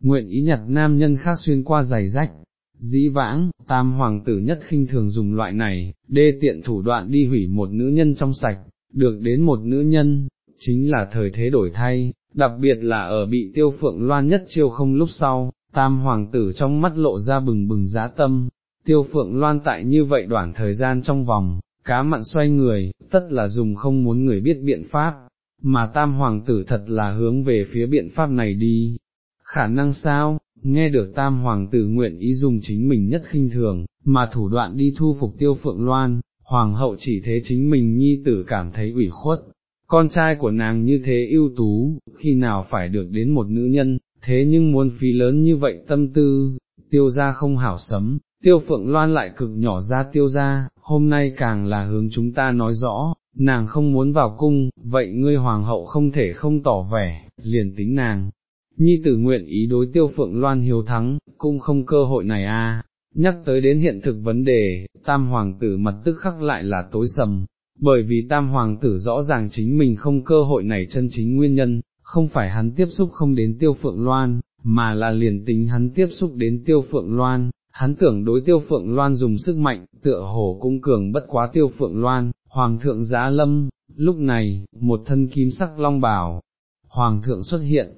nguyện ý nhặt nam nhân khác xuyên qua giày rách. Dĩ vãng, tam hoàng tử nhất khinh thường dùng loại này, đê tiện thủ đoạn đi hủy một nữ nhân trong sạch, được đến một nữ nhân, chính là thời thế đổi thay, đặc biệt là ở bị tiêu phượng loan nhất chiêu không lúc sau, tam hoàng tử trong mắt lộ ra bừng bừng giá tâm, tiêu phượng loan tại như vậy đoạn thời gian trong vòng, cá mặn xoay người, tất là dùng không muốn người biết biện pháp, mà tam hoàng tử thật là hướng về phía biện pháp này đi, khả năng sao, nghe được tam hoàng tử nguyện ý dùng chính mình nhất khinh thường, mà thủ đoạn đi thu phục tiêu phượng loan, hoàng hậu chỉ thế chính mình nhi tử cảm thấy ủy khuất, con trai của nàng như thế ưu tú, khi nào phải được đến một nữ nhân, thế nhưng muốn phí lớn như vậy tâm tư, tiêu ra không hảo sấm, tiêu phượng loan lại cực nhỏ ra tiêu ra, hôm nay càng là hướng chúng ta nói rõ, nàng không muốn vào cung, vậy ngươi hoàng hậu không thể không tỏ vẻ, liền tính nàng. Nhi tử nguyện ý đối tiêu phượng loan hiếu thắng, cũng không cơ hội này a. À. Nhắc tới đến hiện thực vấn đề, tam hoàng tử mặt tức khắc lại là tối sầm, bởi vì tam hoàng tử rõ ràng chính mình không cơ hội này chân chính nguyên nhân, không phải hắn tiếp xúc không đến tiêu phượng loan, mà là liền tính hắn tiếp xúc đến tiêu phượng loan, hắn tưởng đối tiêu phượng loan dùng sức mạnh, tựa hồ cũng cường bất quá tiêu phượng loan, hoàng thượng giá lâm, lúc này, một thân kim sắc long bào, hoàng thượng xuất hiện,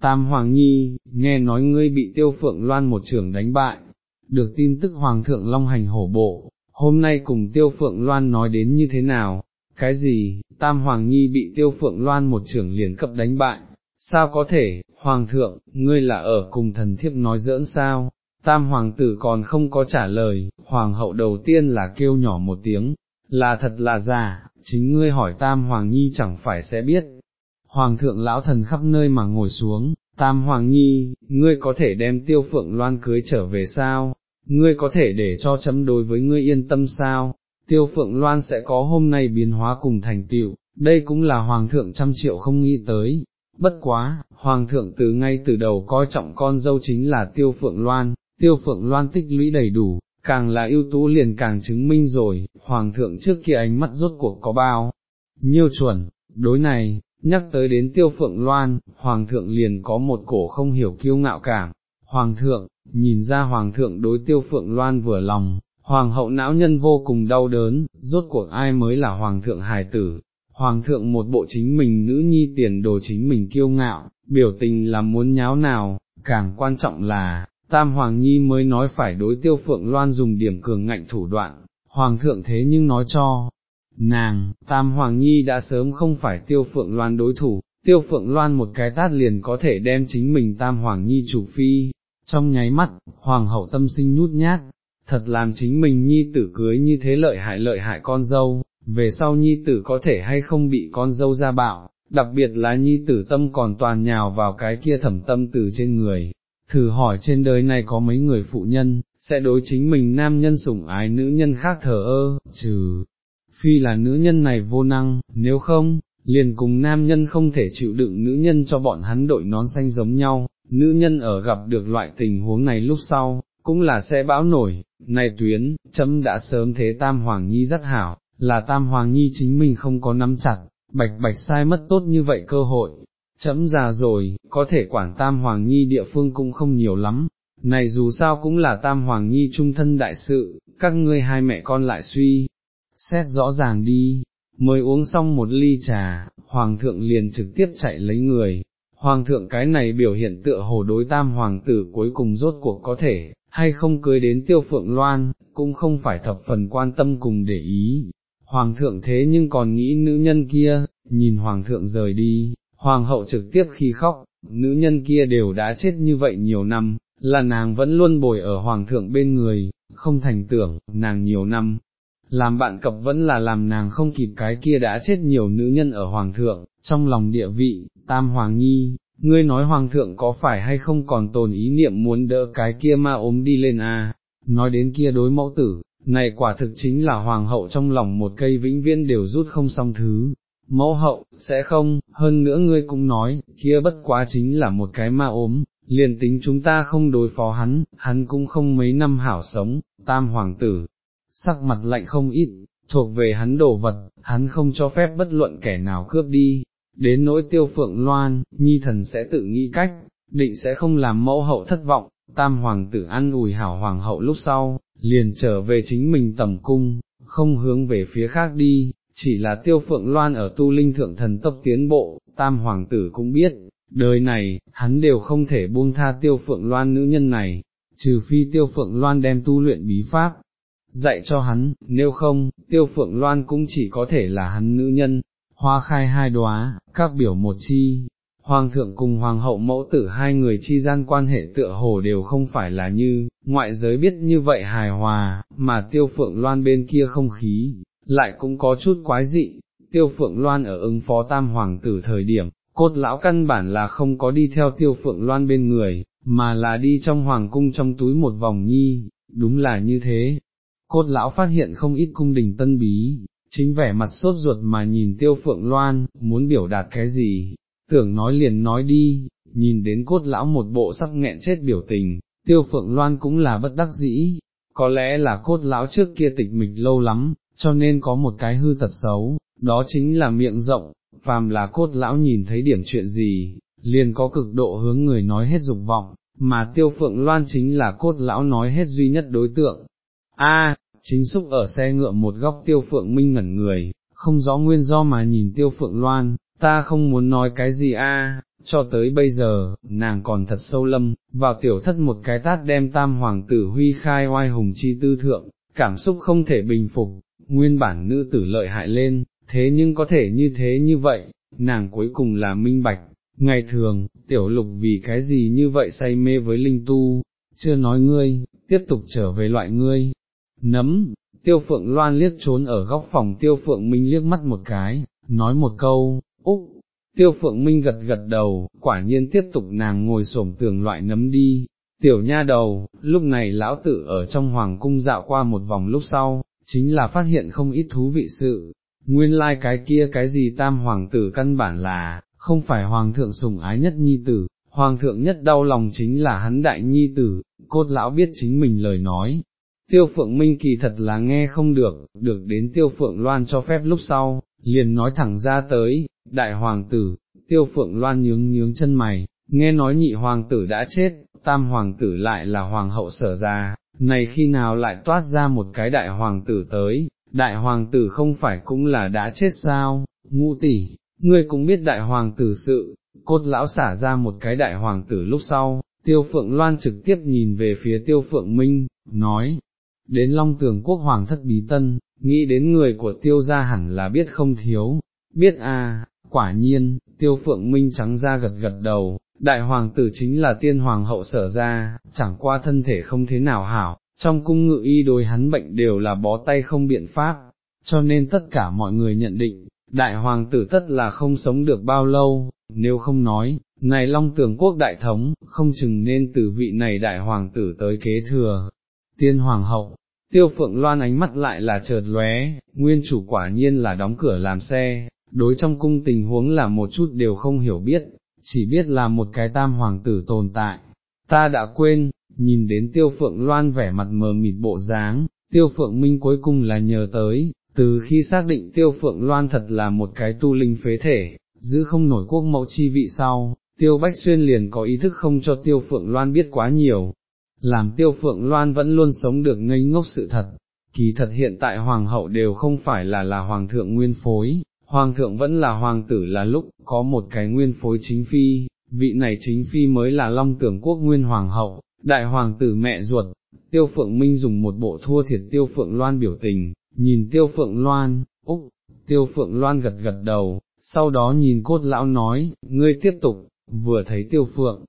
tam hoàng nhi, nghe nói ngươi bị tiêu phượng loan một trưởng đánh bại, được tin tức hoàng thượng long hành hổ bộ, hôm nay cùng tiêu phượng loan nói đến như thế nào, cái gì, tam hoàng nhi bị tiêu phượng loan một trưởng liền cập đánh bại, sao có thể, hoàng thượng, ngươi là ở cùng thần thiếp nói giỡn sao, tam hoàng tử còn không có trả lời, hoàng hậu đầu tiên là kêu nhỏ một tiếng, là thật là giả, chính ngươi hỏi tam hoàng nhi chẳng phải sẽ biết. Hoàng thượng lão thần khắp nơi mà ngồi xuống, tam hoàng nhi, ngươi có thể đem tiêu phượng loan cưới trở về sao, ngươi có thể để cho chấm đối với ngươi yên tâm sao, tiêu phượng loan sẽ có hôm nay biến hóa cùng thành tựu, đây cũng là hoàng thượng trăm triệu không nghĩ tới. Bất quá, hoàng thượng từ ngay từ đầu coi trọng con dâu chính là tiêu phượng loan, tiêu phượng loan tích lũy đầy đủ, càng là ưu tú liền càng chứng minh rồi, hoàng thượng trước kia ánh mắt rốt cuộc có bao, nhiêu chuẩn, đối này, nhắc tới đến tiêu phượng loan, hoàng thượng liền có một cổ không hiểu kiêu ngạo cảm, hoàng thượng, nhìn ra hoàng thượng đối tiêu phượng loan vừa lòng, hoàng hậu não nhân vô cùng đau đớn, rốt cuộc ai mới là hoàng thượng hài tử, hoàng thượng một bộ chính mình nữ nhi tiền đồ chính mình kiêu ngạo, biểu tình là muốn nháo nào, càng quan trọng là, tam hoàng nhi mới nói phải đối tiêu phượng loan dùng điểm cường ngạnh thủ đoạn, hoàng thượng thế nhưng nói cho, nàng, tam hoàng nhi đã sớm không phải tiêu phượng loan đối thủ, tiêu phượng loan một cái tát liền có thể đem chính mình tam hoàng nhi chủ phi, trong nháy mắt, hoàng hậu tâm sinh nhút nhát, thật làm chính mình nhi tử cưới như thế lợi hại lợi hại con dâu, về sau nhi tử có thể hay không bị con dâu ra bạo, đặc biệt là nhi tử tâm còn toàn nhào vào cái kia thẩm tâm từ trên người, thử hỏi trên đời này có mấy người phụ nhân, sẽ đối chính mình nam nhân sủng ái nữ nhân khác thờ ơ, trừ, phi là nữ nhân này vô năng, nếu không, liền cùng nam nhân không thể chịu đựng nữ nhân cho bọn hắn đội nón xanh giống nhau, nữ nhân ở gặp được loại tình huống này lúc sau, cũng là sẽ bão nổi, này tuyến, chấm đã sớm thế Tam Hoàng Nhi rất hảo, là Tam Hoàng Nhi chính mình không có nắm chặt, bạch bạch sai mất tốt như vậy cơ hội, chấm già rồi, có thể quản Tam Hoàng Nhi địa phương cũng không nhiều lắm, này dù sao cũng là Tam Hoàng Nhi trung thân đại sự, các ngươi hai mẹ con lại suy, xét rõ ràng đi, mới uống xong một ly trà, Hoàng thượng liền trực tiếp chạy lấy người, Hoàng thượng cái này biểu hiện tựa hồ đối tam hoàng tử cuối cùng rốt cuộc có thể, hay không cưới đến tiêu phượng loan, cũng không phải thập phần quan tâm cùng để ý. Hoàng thượng thế nhưng còn nghĩ nữ nhân kia, nhìn hoàng thượng rời đi, hoàng hậu trực tiếp khi khóc, nữ nhân kia đều đã chết như vậy nhiều năm, là nàng vẫn luôn bồi ở hoàng thượng bên người, không thành tưởng, nàng nhiều năm, làm bạn cập vẫn là làm nàng không kịp cái kia đã chết nhiều nữ nhân ở hoàng thượng, trong lòng địa vị, tam hoàng nhi, ngươi nói hoàng thượng có phải hay không còn tồn ý niệm muốn đỡ cái kia ma ốm đi lên à, nói đến kia đối mẫu tử, này quả thực chính là hoàng hậu trong lòng một cây vĩnh viễn đều rút không xong thứ. Mẫu hậu, sẽ không, hơn nữa ngươi cũng nói, kia bất quá chính là một cái ma ốm, liền tính chúng ta không đối phó hắn, hắn cũng không mấy năm hảo sống, tam hoàng tử, sắc mặt lạnh không ít, thuộc về hắn đồ vật, hắn không cho phép bất luận kẻ nào cướp đi, đến nỗi tiêu phượng loan, nhi thần sẽ tự nghĩ cách, định sẽ không làm mẫu hậu thất vọng, tam hoàng tử ăn ủi hảo hoàng hậu lúc sau, liền trở về chính mình tầm cung, không hướng về phía khác đi, chỉ là tiêu phượng loan ở tu linh thượng thần tốc tiến bộ, tam hoàng tử cũng biết, đời này, hắn đều không thể buông tha tiêu phượng loan nữ nhân này, trừ phi tiêu phượng loan đem tu luyện bí pháp, dạy cho hắn, nếu không, tiêu phượng loan cũng chỉ có thể là hắn nữ nhân, hoa khai hai đóa, các biểu một chi, Hoàng thượng cùng hoàng hậu mẫu tử hai người chi gian quan hệ tựa hồ đều không phải là như, ngoại giới biết như vậy hài hòa, mà tiêu phượng loan bên kia không khí, lại cũng có chút quái dị, tiêu phượng loan ở ứng phó tam hoàng tử thời điểm, cốt lão căn bản là không có đi theo tiêu phượng loan bên người, mà là đi trong hoàng cung trong túi một vòng nhi, đúng là như thế. Cốt lão phát hiện không ít cung đình tân bí, chính vẻ mặt sốt ruột mà nhìn tiêu phượng loan, muốn biểu đạt cái gì, tưởng nói liền nói đi, nhìn đến cốt lão một bộ sắc nghẹn chết biểu tình, tiêu phượng loan cũng là bất đắc dĩ, có lẽ là cốt lão trước kia tịch mịch lâu lắm, cho nên có một cái hư tật xấu, đó chính là miệng rộng, phàm là cốt lão nhìn thấy điểm chuyện gì, liền có cực độ hướng người nói hết dục vọng, mà tiêu phượng loan chính là cốt lão nói hết duy nhất đối tượng. A, chính xúc ở xe ngựa một góc tiêu phượng minh ngẩn người, không rõ nguyên do mà nhìn tiêu phượng loan, ta không muốn nói cái gì a, cho tới bây giờ, nàng còn thật sâu lâm, vào tiểu thất một cái tát đem tam hoàng tử huy khai oai hùng chi tư thượng, cảm xúc không thể bình phục, nguyên bản nữ tử lợi hại lên, thế nhưng có thể như thế như vậy, nàng cuối cùng là minh bạch, ngày thường, tiểu lục vì cái gì như vậy say mê với linh tu, chưa nói ngươi, tiếp tục trở về loại ngươi, nấm, tiêu phượng loan liếc trốn ở góc phòng tiêu phượng minh liếc mắt một cái, nói một câu, úc, tiêu phượng minh gật gật đầu, quả nhiên tiếp tục nàng ngồi xổm tường loại nấm đi, tiểu nha đầu, lúc này lão tử ở trong hoàng cung dạo qua một vòng lúc sau, chính là phát hiện không ít thú vị sự, nguyên lai like cái kia cái gì tam hoàng tử căn bản là, không phải hoàng thượng sủng ái nhất nhi tử, hoàng thượng nhất đau lòng chính là hắn đại nhi tử, cốt lão biết chính mình lời nói. Tiêu phượng minh kỳ thật là nghe không được, được đến tiêu phượng loan cho phép lúc sau, liền nói thẳng ra tới, đại hoàng tử, tiêu phượng loan nhướng nhướng chân mày, nghe nói nhị hoàng tử đã chết, tam hoàng tử lại là hoàng hậu sở ra, này khi nào lại toát ra một cái đại hoàng tử tới, đại hoàng tử không phải cũng là đã chết sao, ngũ tỷ, ngươi cũng biết đại hoàng tử sự, cốt lão xả ra một cái đại hoàng tử lúc sau, tiêu phượng loan trực tiếp nhìn về phía tiêu phượng minh, nói, đến long tường quốc hoàng thất bí tân, nghĩ đến người của tiêu gia hẳn là biết không thiếu, biết à, quả nhiên, tiêu phượng minh trắng ra gật gật đầu, đại hoàng tử chính là tiên hoàng hậu sở ra, chẳng qua thân thể không thế nào hảo, trong cung ngự y đối hắn bệnh đều là bó tay không biện pháp, cho nên tất cả mọi người nhận định, đại hoàng tử tất là không sống được bao lâu, nếu không nói, này long tường quốc đại thống, không chừng nên từ vị này đại hoàng tử tới kế thừa, tiên hoàng hậu. Tiêu phượng loan ánh mắt lại là chợt lóe, nguyên chủ quả nhiên là đóng cửa làm xe, đối trong cung tình huống là một chút đều không hiểu biết, chỉ biết là một cái tam hoàng tử tồn tại. Ta đã quên, nhìn đến tiêu phượng loan vẻ mặt mờ mịt bộ dáng, tiêu phượng minh cuối cùng là nhờ tới, từ khi xác định tiêu phượng loan thật là một cái tu linh phế thể, giữ không nổi quốc mẫu chi vị sau, tiêu bách xuyên liền có ý thức không cho tiêu phượng loan biết quá nhiều, làm tiêu phượng loan vẫn luôn sống được ngây ngốc sự thật, kỳ thật hiện tại hoàng hậu đều không phải là là hoàng thượng nguyên phối, hoàng thượng vẫn là hoàng tử là lúc có một cái nguyên phối chính phi, vị này chính phi mới là long tưởng quốc nguyên hoàng hậu, đại hoàng tử mẹ ruột, tiêu phượng minh dùng một bộ thua thiệt tiêu phượng loan biểu tình, nhìn tiêu phượng loan, úc, tiêu phượng loan gật gật đầu, sau đó nhìn cốt lão nói, ngươi tiếp tục, vừa thấy tiêu phượng,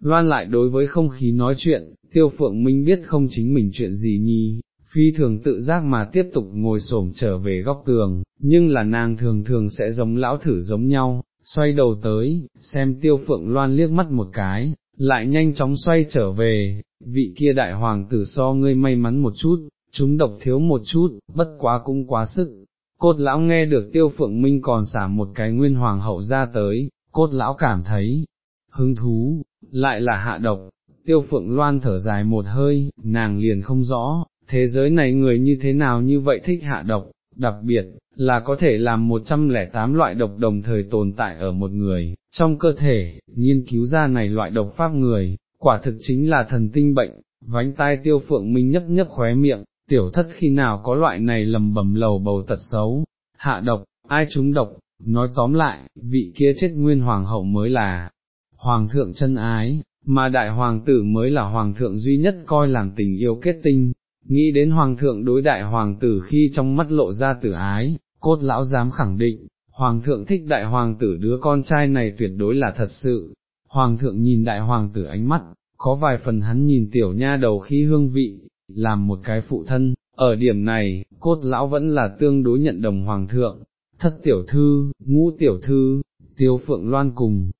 loan lại đối với không khí nói chuyện, tiêu phượng minh biết không chính mình chuyện gì nhi, phi thường tự giác mà tiếp tục ngồi xổm trở về góc tường, nhưng là nàng thường thường sẽ giống lão thử giống nhau, xoay đầu tới, xem tiêu phượng loan liếc mắt một cái, lại nhanh chóng xoay trở về, vị kia đại hoàng tử so ngươi may mắn một chút, chúng độc thiếu một chút, bất quá cũng quá sức. Cốt lão nghe được tiêu phượng minh còn xả một cái nguyên hoàng hậu ra tới, cốt lão cảm thấy, hứng thú, lại là hạ độc, tiêu phượng loan thở dài một hơi, nàng liền không rõ, thế giới này người như thế nào như vậy thích hạ độc, đặc biệt, là có thể làm 108 loại độc đồng thời tồn tại ở một người, trong cơ thể, nghiên cứu ra này loại độc pháp người, quả thực chính là thần tinh bệnh, vánh tai tiêu phượng minh nhấp nhấp khóe miệng, tiểu thất khi nào có loại này lầm bầm lầu bầu tật xấu, hạ độc, ai trúng độc, nói tóm lại, vị kia chết nguyên hoàng hậu mới là hoàng thượng chân ái, mà đại hoàng tử mới là hoàng thượng duy nhất coi làm tình yêu kết tinh, nghĩ đến hoàng thượng đối đại hoàng tử khi trong mắt lộ ra tử ái, cốt lão dám khẳng định, hoàng thượng thích đại hoàng tử đứa con trai này tuyệt đối là thật sự, hoàng thượng nhìn đại hoàng tử ánh mắt, có vài phần hắn nhìn tiểu nha đầu khi hương vị, làm một cái phụ thân, ở điểm này, cốt lão vẫn là tương đối nhận đồng hoàng thượng, thất tiểu thư, ngũ tiểu thư, tiêu phượng loan cùng,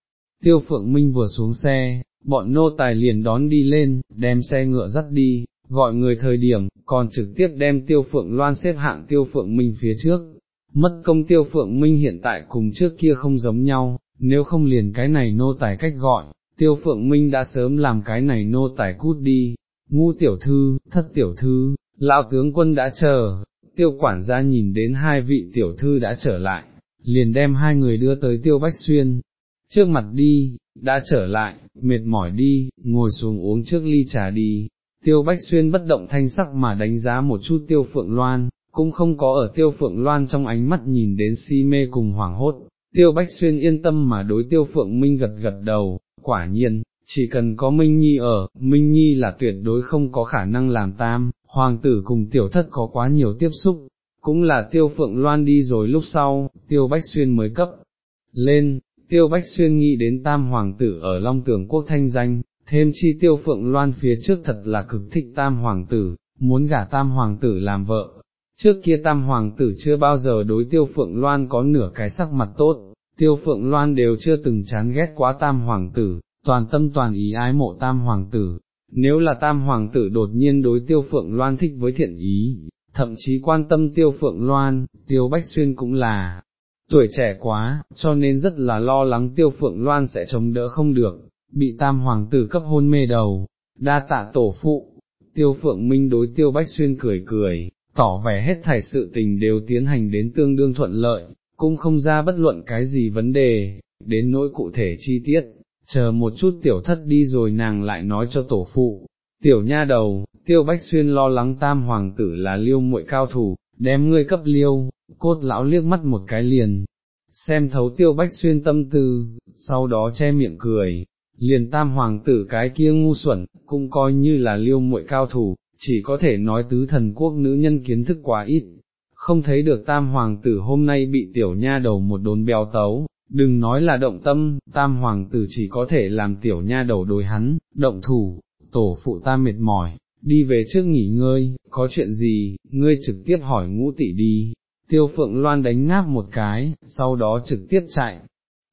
tiêu phượng minh vừa xuống xe, bọn nô tài liền đón đi lên, đem xe ngựa dắt đi, gọi người thời điểm, còn trực tiếp đem tiêu phượng loan xếp hạng tiêu phượng minh phía trước. Mất công tiêu phượng minh hiện tại cùng trước kia không giống nhau, nếu không liền cái này nô tài cách gọi, tiêu phượng minh đã sớm làm cái này nô tài cút đi, ngu tiểu thư, thất tiểu thư, lão tướng quân đã chờ, tiêu quản gia nhìn đến hai vị tiểu thư đã trở lại, liền đem hai người đưa tới tiêu bách xuyên, trước mặt đi, đã trở lại, mệt mỏi đi, ngồi xuống uống trước ly trà đi, tiêu bách xuyên bất động thanh sắc mà đánh giá một chút tiêu phượng loan, cũng không có ở tiêu phượng loan trong ánh mắt nhìn đến si mê cùng hoảng hốt, tiêu bách xuyên yên tâm mà đối tiêu phượng minh gật gật đầu, quả nhiên, chỉ cần có Minh Nhi ở, Minh Nhi là tuyệt đối không có khả năng làm tam, hoàng tử cùng tiểu thất có quá nhiều tiếp xúc, cũng là tiêu phượng loan đi rồi lúc sau, tiêu bách xuyên mới cấp lên, tiêu bách xuyên nghĩ đến tam hoàng tử ở Long Tường Quốc thanh danh, thêm chi tiêu phượng loan phía trước thật là cực thích tam hoàng tử, muốn gả tam hoàng tử làm vợ. Trước kia tam hoàng tử chưa bao giờ đối tiêu phượng loan có nửa cái sắc mặt tốt, tiêu phượng loan đều chưa từng chán ghét quá tam hoàng tử, toàn tâm toàn ý ái mộ tam hoàng tử, nếu là tam hoàng tử đột nhiên đối tiêu phượng loan thích với thiện ý, thậm chí quan tâm tiêu phượng loan, tiêu bách xuyên cũng là tuổi trẻ quá, cho nên rất là lo lắng tiêu phượng loan sẽ chống đỡ không được, bị tam hoàng tử cấp hôn mê đầu, đa tạ tổ phụ, tiêu phượng minh đối tiêu bách xuyên cười cười, tỏ vẻ hết thảy sự tình đều tiến hành đến tương đương thuận lợi, cũng không ra bất luận cái gì vấn đề, đến nỗi cụ thể chi tiết, chờ một chút tiểu thất đi rồi nàng lại nói cho tổ phụ, tiểu nha đầu, tiêu bách xuyên lo lắng tam hoàng tử là liêu muội cao thủ, đem ngươi cấp liêu, cốt lão liếc mắt một cái liền, xem thấu tiêu bách xuyên tâm tư, sau đó che miệng cười, liền tam hoàng tử cái kia ngu xuẩn, cũng coi như là liêu muội cao thủ, chỉ có thể nói tứ thần quốc nữ nhân kiến thức quá ít, không thấy được tam hoàng tử hôm nay bị tiểu nha đầu một đốn béo tấu, đừng nói là động tâm, tam hoàng tử chỉ có thể làm tiểu nha đầu đối hắn, động thủ, tổ phụ ta mệt mỏi, đi về trước nghỉ ngơi, có chuyện gì, ngươi trực tiếp hỏi ngũ tỷ đi, tiêu phượng loan đánh ngáp một cái, sau đó trực tiếp chạy,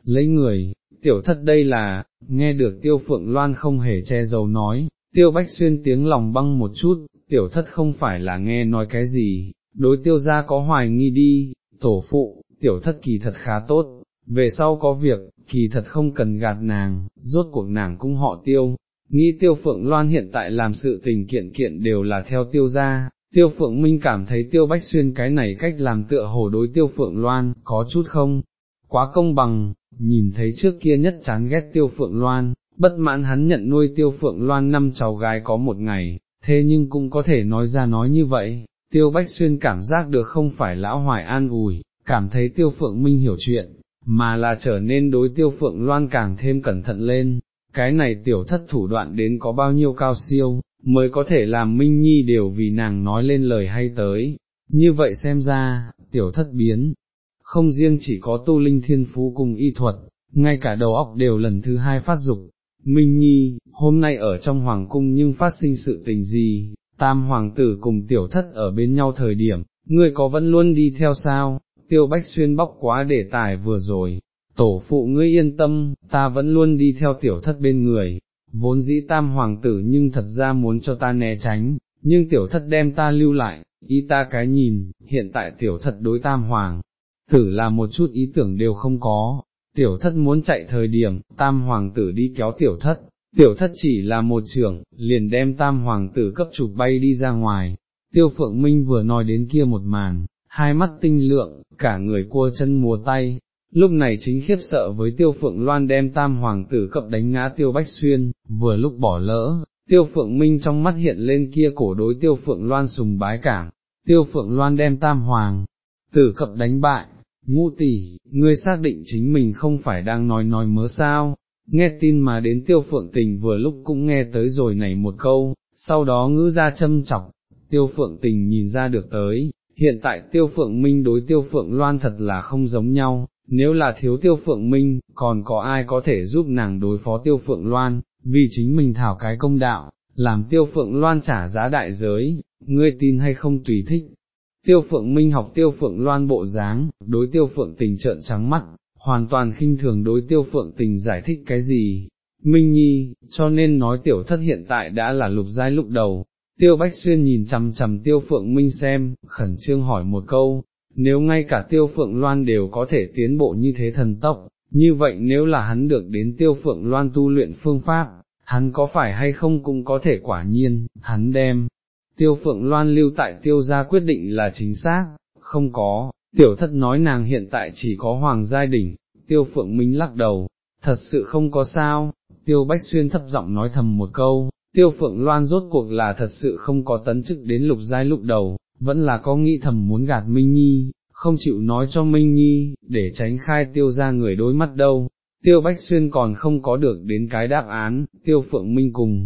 lấy người, tiểu thất đây là, nghe được tiêu phượng loan không hề che giấu nói, tiêu bách xuyên tiếng lòng băng một chút, tiểu thất không phải là nghe nói cái gì, đối tiêu ra có hoài nghi đi, tổ phụ, tiểu thất kỳ thật khá tốt, về sau có việc, kỳ thật không cần gạt nàng, rốt cuộc nàng cũng họ tiêu, nghĩ tiêu phượng loan hiện tại làm sự tình kiện kiện đều là theo tiêu gia, tiêu phượng minh cảm thấy tiêu bách xuyên cái này cách làm tựa hồ đối tiêu phượng loan, có chút không, quá công bằng, nhìn thấy trước kia nhất chán ghét tiêu phượng loan, bất mãn hắn nhận nuôi tiêu phượng loan năm cháu gái có một ngày, thế nhưng cũng có thể nói ra nói như vậy, tiêu bách xuyên cảm giác được không phải lão hoài an ủi, cảm thấy tiêu phượng minh hiểu chuyện, mà là trở nên đối tiêu phượng loan càng thêm cẩn thận lên, cái này tiểu thất thủ đoạn đến có bao nhiêu cao siêu, mới có thể làm Minh Nhi đều vì nàng nói lên lời hay tới, như vậy xem ra, tiểu thất biến, không riêng chỉ có tu linh thiên phú cùng y thuật, ngay cả đầu óc đều lần thứ hai phát dục. Minh Nhi, hôm nay ở trong hoàng cung nhưng phát sinh sự tình gì, tam hoàng tử cùng tiểu thất ở bên nhau thời điểm, ngươi có vẫn luôn đi theo sao, tiêu bách xuyên bóc quá để tài vừa rồi, tổ phụ ngươi yên tâm, ta vẫn luôn đi theo tiểu thất bên người, vốn dĩ tam hoàng tử nhưng thật ra muốn cho ta né tránh, nhưng tiểu thất đem ta lưu lại, ý ta cái nhìn, hiện tại tiểu thất đối tam hoàng, tử là một chút ý tưởng đều không có, tiểu thất muốn chạy thời điểm, tam hoàng tử đi kéo tiểu thất, tiểu thất chỉ là một trưởng, liền đem tam hoàng tử cấp chụp bay đi ra ngoài, tiêu phượng minh vừa nói đến kia một màn, hai mắt tinh lượng, cả người cua chân múa tay, lúc này chính khiếp sợ với tiêu phượng loan đem tam hoàng tử cập đánh ngã tiêu bách xuyên, vừa lúc bỏ lỡ, tiêu phượng minh trong mắt hiện lên kia cổ đối tiêu phượng loan sùng bái cảng, tiêu phượng loan đem tam hoàng, tử cập đánh bại, ngũ tỷ, ngươi xác định chính mình không phải đang nói nói mớ sao, nghe tin mà đến tiêu phượng tình vừa lúc cũng nghe tới rồi này một câu, sau đó ngữ ra châm chọc, tiêu phượng tình nhìn ra được tới, hiện tại tiêu phượng minh đối tiêu phượng loan thật là không giống nhau, nếu là thiếu tiêu phượng minh, còn có ai có thể giúp nàng đối phó tiêu phượng loan, vì chính mình thảo cái công đạo, làm tiêu phượng loan trả giá đại giới, ngươi tin hay không tùy thích. Tiêu phượng minh học tiêu phượng loan bộ dáng, đối tiêu phượng tình trợn trắng mắt, hoàn toàn khinh thường đối tiêu phượng tình giải thích cái gì. Minh Nhi, cho nên nói tiểu thất hiện tại đã là lục giai lúc đầu, tiêu bách xuyên nhìn chằm chằm tiêu phượng minh xem, khẩn trương hỏi một câu, nếu ngay cả tiêu phượng loan đều có thể tiến bộ như thế thần tốc, như vậy nếu là hắn được đến tiêu phượng loan tu luyện phương pháp, hắn có phải hay không cũng có thể quả nhiên, hắn đem, tiêu phượng loan lưu tại tiêu gia quyết định là chính xác, không có, tiểu thất nói nàng hiện tại chỉ có hoàng giai đỉnh, tiêu phượng minh lắc đầu, thật sự không có sao, tiêu bách xuyên thấp giọng nói thầm một câu, tiêu phượng loan rốt cuộc là thật sự không có tấn chức đến lục giai lúc đầu, vẫn là có nghĩ thầm muốn gạt Minh Nhi, không chịu nói cho Minh Nhi, để tránh khai tiêu ra người đối mắt đâu. Tiêu Bách Xuyên còn không có được đến cái đáp án, Tiêu Phượng Minh cùng,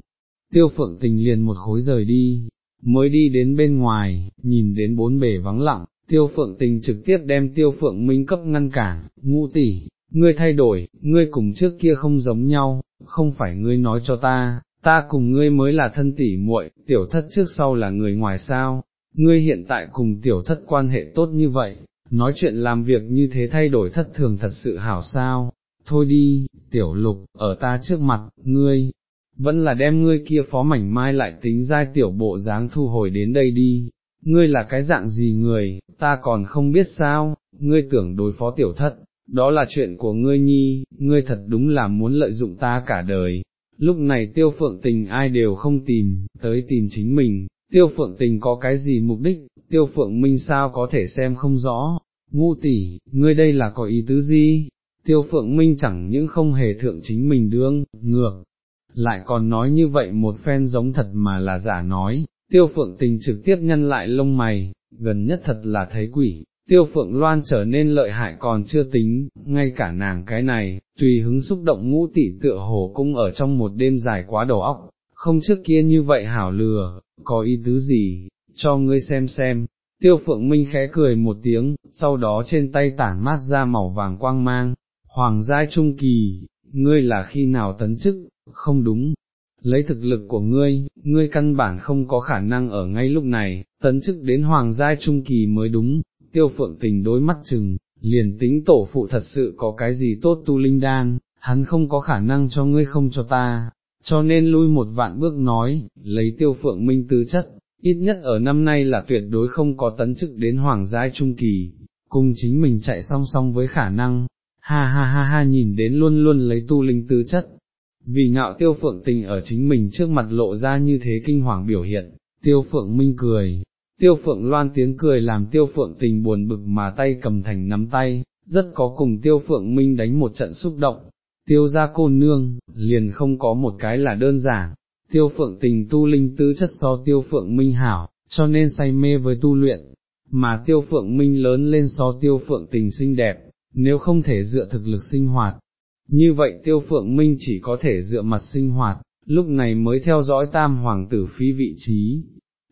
Tiêu Phượng Tình liền một khối rời đi, mới đi đến bên ngoài, nhìn đến bốn bể vắng lặng, Tiêu Phượng Tình trực tiếp đem Tiêu Phượng Minh cấp ngăn cản, ngu tỷ, ngươi thay đổi, ngươi cùng trước kia không giống nhau, không phải ngươi nói cho ta, ta cùng ngươi mới là thân tỷ muội, tiểu thất trước sau là người ngoài sao, ngươi hiện tại cùng tiểu thất quan hệ tốt như vậy, nói chuyện làm việc như thế thay đổi thất thường thật sự hảo sao, thôi đi, tiểu lục, ở ta trước mặt, ngươi, vẫn là đem ngươi kia phó mảnh mai lại tính giai tiểu bộ dáng thu hồi đến đây đi, ngươi là cái dạng gì người, ta còn không biết sao, ngươi tưởng đối phó tiểu thất, đó là chuyện của ngươi nhi, ngươi thật đúng là muốn lợi dụng ta cả đời. Lúc này tiêu phượng tình ai đều không tìm, tới tìm chính mình, tiêu phượng tình có cái gì mục đích, tiêu phượng minh sao có thể xem không rõ, ngu tỷ, ngươi đây là có ý tứ gì, tiêu phượng minh chẳng những không hề thượng chính mình đương, ngược, lại còn nói như vậy một phen giống thật mà là giả nói, tiêu phượng tình trực tiếp nhân lại lông mày, gần nhất thật là thấy quỷ. Tiêu phượng loan trở nên lợi hại còn chưa tính, ngay cả nàng cái này, tùy hứng xúc động ngũ tỷ tựa hồ cũng ở trong một đêm dài quá đầu óc, không trước kia như vậy hảo lừa, có ý tứ gì, cho ngươi xem xem. Tiêu phượng minh khẽ cười một tiếng, sau đó trên tay tản mát ra màu vàng quang mang, hoàng giai trung kỳ, ngươi là khi nào tấn chức, không đúng, lấy thực lực của ngươi, ngươi căn bản không có khả năng ở ngay lúc này, tấn chức đến hoàng giai trung kỳ mới đúng, tiêu phượng tình đối mắt chừng, liền tính tổ phụ thật sự có cái gì tốt tu linh đan, hắn không có khả năng cho ngươi không cho ta, cho nên lui một vạn bước nói, lấy tiêu phượng minh tư chất, ít nhất ở năm nay là tuyệt đối không có tấn chức đến hoàng giai trung kỳ, cùng chính mình chạy song song với khả năng, ha ha ha ha nhìn đến luôn luôn lấy tu linh tư chất. Vì ngạo tiêu phượng tình ở chính mình trước mặt lộ ra như thế kinh hoàng biểu hiện, tiêu phượng minh cười, tiêu phượng loan tiếng cười làm tiêu phượng tình buồn bực mà tay cầm thành nắm tay, rất có cùng tiêu phượng minh đánh một trận xúc động, tiêu ra cô nương, liền không có một cái là đơn giản, tiêu phượng tình tu linh tứ chất so tiêu phượng minh hảo, cho nên say mê với tu luyện, mà tiêu phượng minh lớn lên so tiêu phượng tình xinh đẹp, nếu không thể dựa thực lực sinh hoạt. Như vậy tiêu phượng minh chỉ có thể dựa mặt sinh hoạt, lúc này mới theo dõi tam hoàng tử phi vị trí.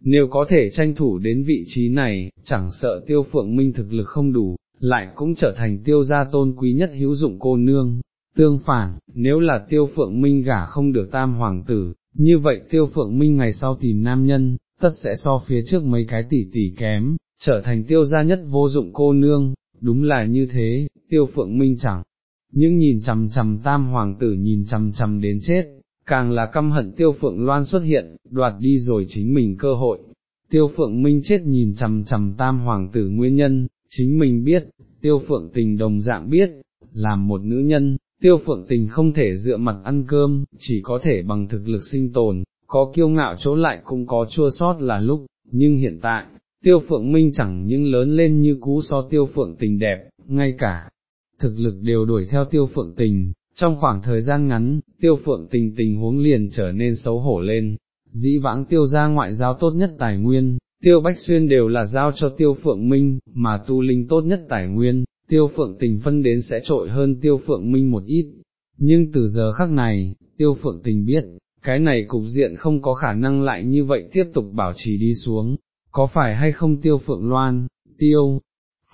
Nếu có thể tranh thủ đến vị trí này, chẳng sợ tiêu phượng minh thực lực không đủ, lại cũng trở thành tiêu gia tôn quý nhất hữu dụng cô nương, Tương phản, nếu là tiêu phượng minh gả không được tam hoàng tử, như vậy tiêu phượng minh ngày sau tìm nam nhân, tất sẽ so phía trước mấy cái tỷ tỷ kém, trở thành tiêu gia nhất vô dụng cô nương, đúng là như thế, tiêu phượng minh chẳng, nhưng nhìn chằm chằm tam hoàng tử nhìn chằm chằm đến chết, càng là căm hận tiêu phượng loan xuất hiện, đoạt đi rồi chính mình cơ hội. Tiêu phượng minh chết nhìn chằm chằm tam hoàng tử nguyên nhân, chính mình biết, tiêu phượng tình đồng dạng biết, làm một nữ nhân, tiêu phượng tình không thể dựa mặt ăn cơm, chỉ có thể bằng thực lực sinh tồn, có kiêu ngạo chỗ lại cũng có chua sót là lúc, nhưng hiện tại, tiêu phượng minh chẳng những lớn lên như cú so tiêu phượng tình đẹp, ngay cả, thực lực đều đuổi theo tiêu phượng tình, trong khoảng thời gian ngắn, tiêu phượng tình tình huống liền trở nên xấu hổ lên, dĩ vãng tiêu ra ngoại giao tốt nhất tài nguyên, tiêu bách xuyên đều là giao cho tiêu phượng minh, mà tu linh tốt nhất tài nguyên, tiêu phượng tình phân đến sẽ trội hơn tiêu phượng minh một ít, nhưng từ giờ khắc này, tiêu phượng tình biết, cái này cục diện không có khả năng lại như vậy tiếp tục bảo trì đi xuống, có phải hay không tiêu phượng loan, tiêu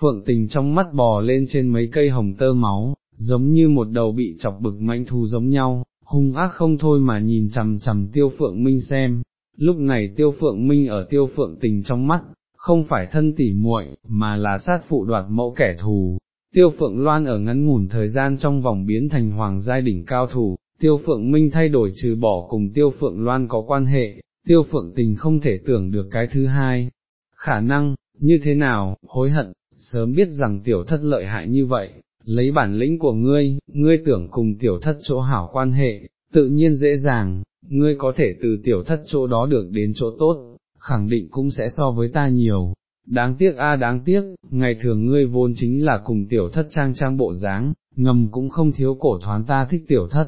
phượng tình trong mắt bò lên trên mấy cây hồng tơ máu, giống như một đầu bị chọc bực manh thù giống nhau, hung ác không thôi mà nhìn chằm chằm tiêu phượng minh xem, lúc này tiêu phượng minh ở tiêu phượng tình trong mắt, không phải thân tỉ muội mà là sát phụ đoạt mẫu kẻ thù. Tiêu Phượng Loan ở ngắn ngủn thời gian trong vòng biến thành hoàng giai đỉnh cao thủ, Tiêu Phượng Minh thay đổi trừ bỏ cùng Tiêu Phượng Loan có quan hệ, Tiêu Phượng Tình không thể tưởng được cái thứ hai. Khả năng, như thế nào, hối hận, sớm biết rằng tiểu thất lợi hại như vậy, lấy bản lĩnh của ngươi, ngươi tưởng cùng tiểu thất chỗ hảo quan hệ, tự nhiên dễ dàng, ngươi có thể từ tiểu thất chỗ đó được đến chỗ tốt, khẳng định cũng sẽ so với ta nhiều. Đáng tiếc a đáng tiếc, ngày thường ngươi vốn chính là cùng tiểu thất trang trang bộ dáng, ngầm cũng không thiếu cổ thoáng ta thích tiểu thất,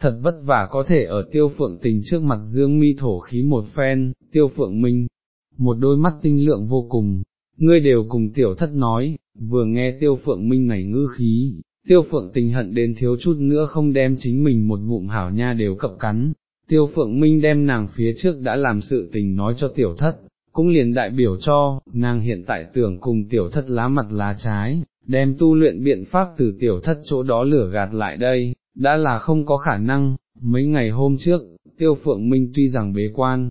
thật vất vả có thể ở tiêu phượng tình trước mặt dương mi thổ khí một phen, tiêu phượng minh, một đôi mắt tinh lượng vô cùng, ngươi đều cùng tiểu thất nói, vừa nghe tiêu phượng minh này ngư khí, tiêu phượng tình hận đến thiếu chút nữa không đem chính mình một ngụm hảo nha đều cập cắn, tiêu phượng minh đem nàng phía trước đã làm sự tình nói cho tiểu thất, cũng liền đại biểu cho, nàng hiện tại tưởng cùng tiểu thất lá mặt lá trái, đem tu luyện biện pháp từ tiểu thất chỗ đó lửa gạt lại đây, đã là không có khả năng, mấy ngày hôm trước, tiêu phượng minh tuy rằng bế quan,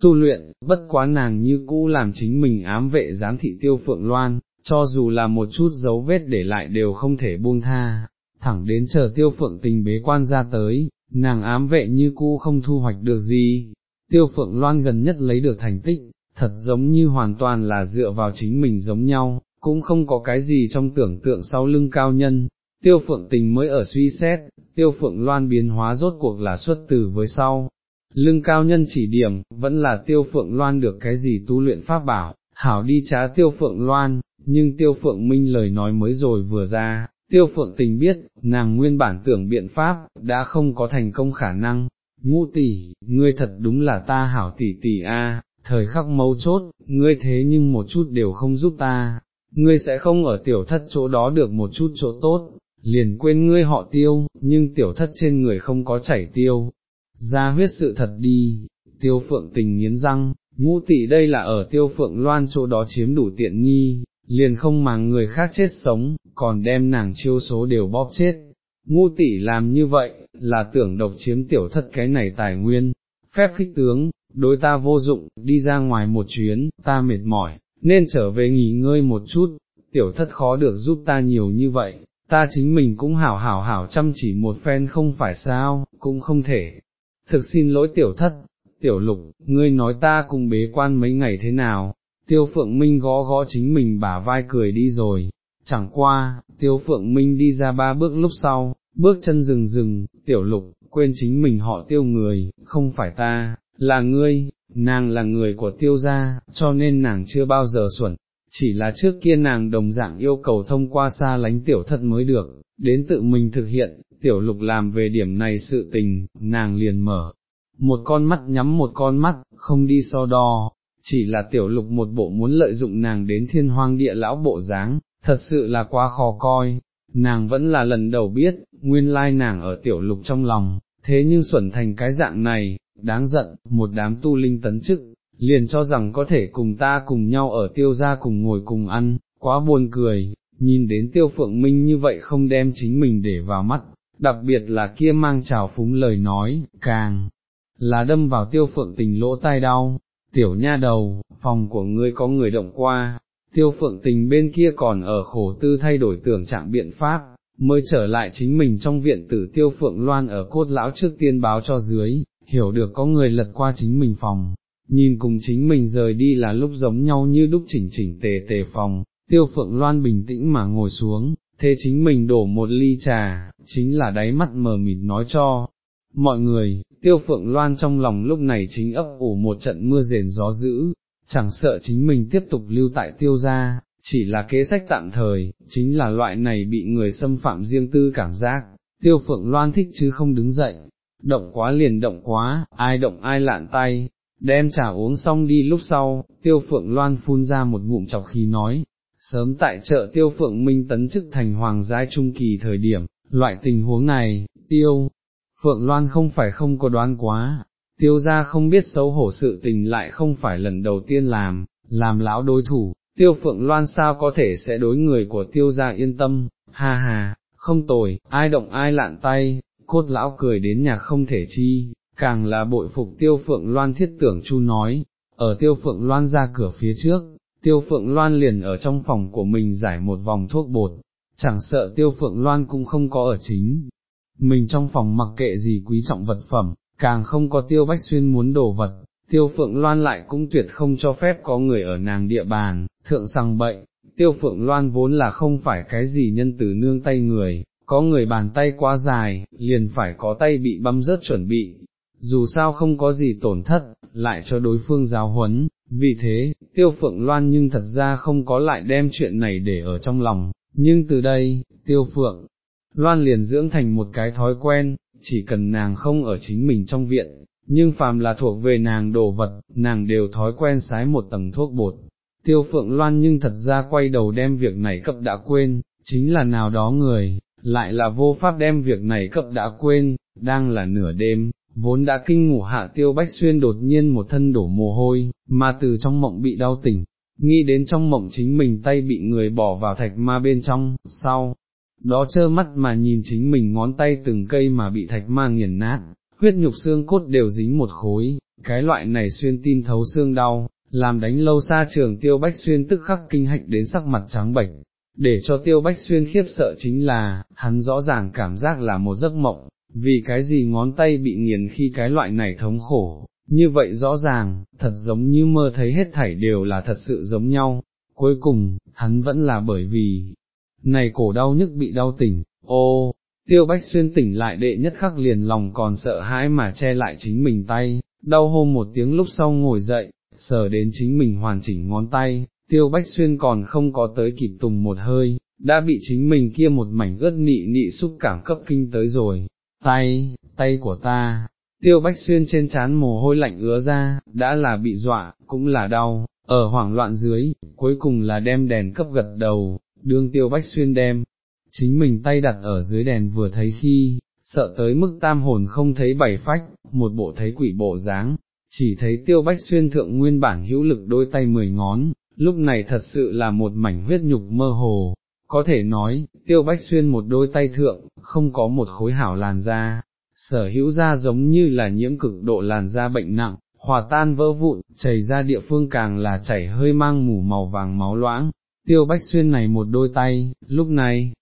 tu luyện, bất quá nàng như cũ làm chính mình ám vệ giám thị tiêu phượng loan, cho dù là một chút dấu vết để lại đều không thể buông tha, thẳng đến chờ tiêu phượng tình bế quan ra tới, nàng ám vệ như cũ không thu hoạch được gì, tiêu phượng loan gần nhất lấy được thành tích, thật giống như hoàn toàn là dựa vào chính mình giống nhau, cũng không có cái gì trong tưởng tượng sau lưng cao nhân, tiêu phượng tình mới ở suy xét, tiêu phượng loan biến hóa rốt cuộc là xuất từ với sau. Lưng cao nhân chỉ điểm, vẫn là tiêu phượng loan được cái gì tu luyện pháp bảo, hảo đi trá tiêu phượng loan, nhưng tiêu phượng minh lời nói mới rồi vừa ra, tiêu phượng tình biết, nàng nguyên bản tưởng biện pháp, đã không có thành công khả năng, ngũ tỷ, ngươi thật đúng là ta hảo tỷ tỷ a, thời khắc mấu chốt, ngươi thế nhưng một chút đều không giúp ta, ngươi sẽ không ở tiểu thất chỗ đó được một chút chỗ tốt, liền quên ngươi họ tiêu, nhưng tiểu thất trên người không có chảy tiêu, ra huyết sự thật đi, tiêu phượng tình nghiến răng, ngũ tỷ đây là ở tiêu phượng loan chỗ đó chiếm đủ tiện nghi, liền không màng người khác chết sống, còn đem nàng chiêu số đều bóp chết. Ngu tỷ làm như vậy, là tưởng độc chiếm tiểu thất cái này tài nguyên, phép khích tướng, đối ta vô dụng, đi ra ngoài một chuyến, ta mệt mỏi, nên trở về nghỉ ngơi một chút, tiểu thất khó được giúp ta nhiều như vậy, ta chính mình cũng hảo hảo hảo chăm chỉ một phen không phải sao, cũng không thể. Thực xin lỗi tiểu thất, tiểu lục, ngươi nói ta cùng bế quan mấy ngày thế nào, tiêu phượng minh gõ gõ chính mình bả vai cười đi rồi, chẳng qua, tiêu phượng minh đi ra ba bước lúc sau, bước chân rừng rừng, tiểu lục, quên chính mình họ tiêu người, không phải ta, là ngươi, nàng là người của tiêu gia, cho nên nàng chưa bao giờ xuẩn, chỉ là trước kia nàng đồng dạng yêu cầu thông qua xa lánh tiểu thất mới được, đến tự mình thực hiện, tiểu lục làm về điểm này sự tình, nàng liền mở, một con mắt nhắm một con mắt, không đi so đo, chỉ là tiểu lục một bộ muốn lợi dụng nàng đến thiên hoang địa lão bộ dáng, thật sự là quá khó coi, nàng vẫn là lần đầu biết, nguyên lai nàng ở tiểu lục trong lòng, thế nhưng xuẩn thành cái dạng này, đáng giận, một đám tu linh tấn chức, liền cho rằng có thể cùng ta cùng nhau ở tiêu gia cùng ngồi cùng ăn, quá buồn cười, nhìn đến tiêu phượng minh như vậy không đem chính mình để vào mắt, đặc biệt là kia mang trào phúng lời nói, càng là đâm vào tiêu phượng tình lỗ tai đau, tiểu nha đầu, phòng của ngươi có người động qua, tiêu phượng tình bên kia còn ở khổ tư thay đổi tưởng trạng biện pháp, mới trở lại chính mình trong viện tử tiêu phượng loan ở cốt lão trước tiên báo cho dưới, hiểu được có người lật qua chính mình phòng, nhìn cùng chính mình rời đi là lúc giống nhau như đúc chỉnh chỉnh tề tề phòng, tiêu phượng loan bình tĩnh mà ngồi xuống, thế chính mình đổ một ly trà, chính là đáy mắt mờ mịt nói cho. Mọi người, tiêu phượng loan trong lòng lúc này chính ấp ủ một trận mưa rền gió dữ, chẳng sợ chính mình tiếp tục lưu tại tiêu gia, chỉ là kế sách tạm thời, chính là loại này bị người xâm phạm riêng tư cảm giác, tiêu phượng loan thích chứ không đứng dậy, động quá liền động quá, ai động ai lạn tay, đem trà uống xong đi lúc sau, tiêu phượng loan phun ra một ngụm chọc khí nói, sớm tại chợ tiêu phượng minh tấn chức thành hoàng giai trung kỳ thời điểm, loại tình huống này, tiêu, phượng loan không phải không có đoán quá, tiêu ra không biết xấu hổ sự tình lại không phải lần đầu tiên làm, làm lão đối thủ, tiêu phượng loan sao có thể sẽ đối người của tiêu gia yên tâm, ha ha, không tồi, ai động ai lạn tay, cốt lão cười đến nhà không thể chi, càng là bội phục tiêu phượng loan thiết tưởng chu nói, ở tiêu phượng loan ra cửa phía trước, tiêu phượng loan liền ở trong phòng của mình giải một vòng thuốc bột, chẳng sợ tiêu phượng loan cũng không có ở chính. Mình trong phòng mặc kệ gì quý trọng vật phẩm, càng không có tiêu bách xuyên muốn đồ vật, tiêu phượng loan lại cũng tuyệt không cho phép có người ở nàng địa bàn, thượng sang bậy, tiêu phượng loan vốn là không phải cái gì nhân từ nương tay người, có người bàn tay quá dài, liền phải có tay bị băm rớt chuẩn bị, dù sao không có gì tổn thất, lại cho đối phương giáo huấn, vì thế, tiêu phượng loan nhưng thật ra không có lại đem chuyện này để ở trong lòng, nhưng từ đây, tiêu phượng, loan liền dưỡng thành một cái thói quen, chỉ cần nàng không ở chính mình trong viện, nhưng phàm là thuộc về nàng đồ vật, nàng đều thói quen sái một tầng thuốc bột. Tiêu phượng loan nhưng thật ra quay đầu đem việc này cập đã quên, chính là nào đó người, lại là vô pháp đem việc này cấp đã quên, đang là nửa đêm, vốn đã kinh ngủ hạ tiêu bách xuyên đột nhiên một thân đổ mồ hôi, mà từ trong mộng bị đau tỉnh, nghĩ đến trong mộng chính mình tay bị người bỏ vào thạch ma bên trong, sau, đó trơ mắt mà nhìn chính mình ngón tay từng cây mà bị thạch ma nghiền nát, huyết nhục xương cốt đều dính một khối, cái loại này xuyên tim thấu xương đau, làm đánh lâu xa trường tiêu bách xuyên tức khắc kinh hạch đến sắc mặt trắng bệch. Để cho tiêu bách xuyên khiếp sợ chính là, hắn rõ ràng cảm giác là một giấc mộng, vì cái gì ngón tay bị nghiền khi cái loại này thống khổ, như vậy rõ ràng, thật giống như mơ thấy hết thảy đều là thật sự giống nhau, cuối cùng, hắn vẫn là bởi vì, này cổ đau nhức bị đau tỉnh, ô, tiêu bách xuyên tỉnh lại đệ nhất khắc liền lòng còn sợ hãi mà che lại chính mình tay, đau hôm một tiếng lúc sau ngồi dậy, sờ đến chính mình hoàn chỉnh ngón tay, tiêu bách xuyên còn không có tới kịp tùng một hơi, đã bị chính mình kia một mảnh ướt nị nị xúc cảm cấp kinh tới rồi, tay, tay của ta, tiêu bách xuyên trên chán mồ hôi lạnh ứa ra, đã là bị dọa, cũng là đau, ở hoảng loạn dưới, cuối cùng là đem đèn cấp gật đầu, đương tiêu bách xuyên đem, chính mình tay đặt ở dưới đèn vừa thấy khi, sợ tới mức tam hồn không thấy bảy phách, một bộ thấy quỷ bộ dáng, chỉ thấy tiêu bách xuyên thượng nguyên bản hữu lực đôi tay mười ngón, lúc này thật sự là một mảnh huyết nhục mơ hồ, có thể nói, tiêu bách xuyên một đôi tay thượng, không có một khối hảo làn da, sở hữu da giống như là nhiễm cực độ làn da bệnh nặng, hòa tan vỡ vụn, chảy ra địa phương càng là chảy hơi mang mù màu vàng máu loãng, tiêu bách xuyên này một đôi tay, lúc này,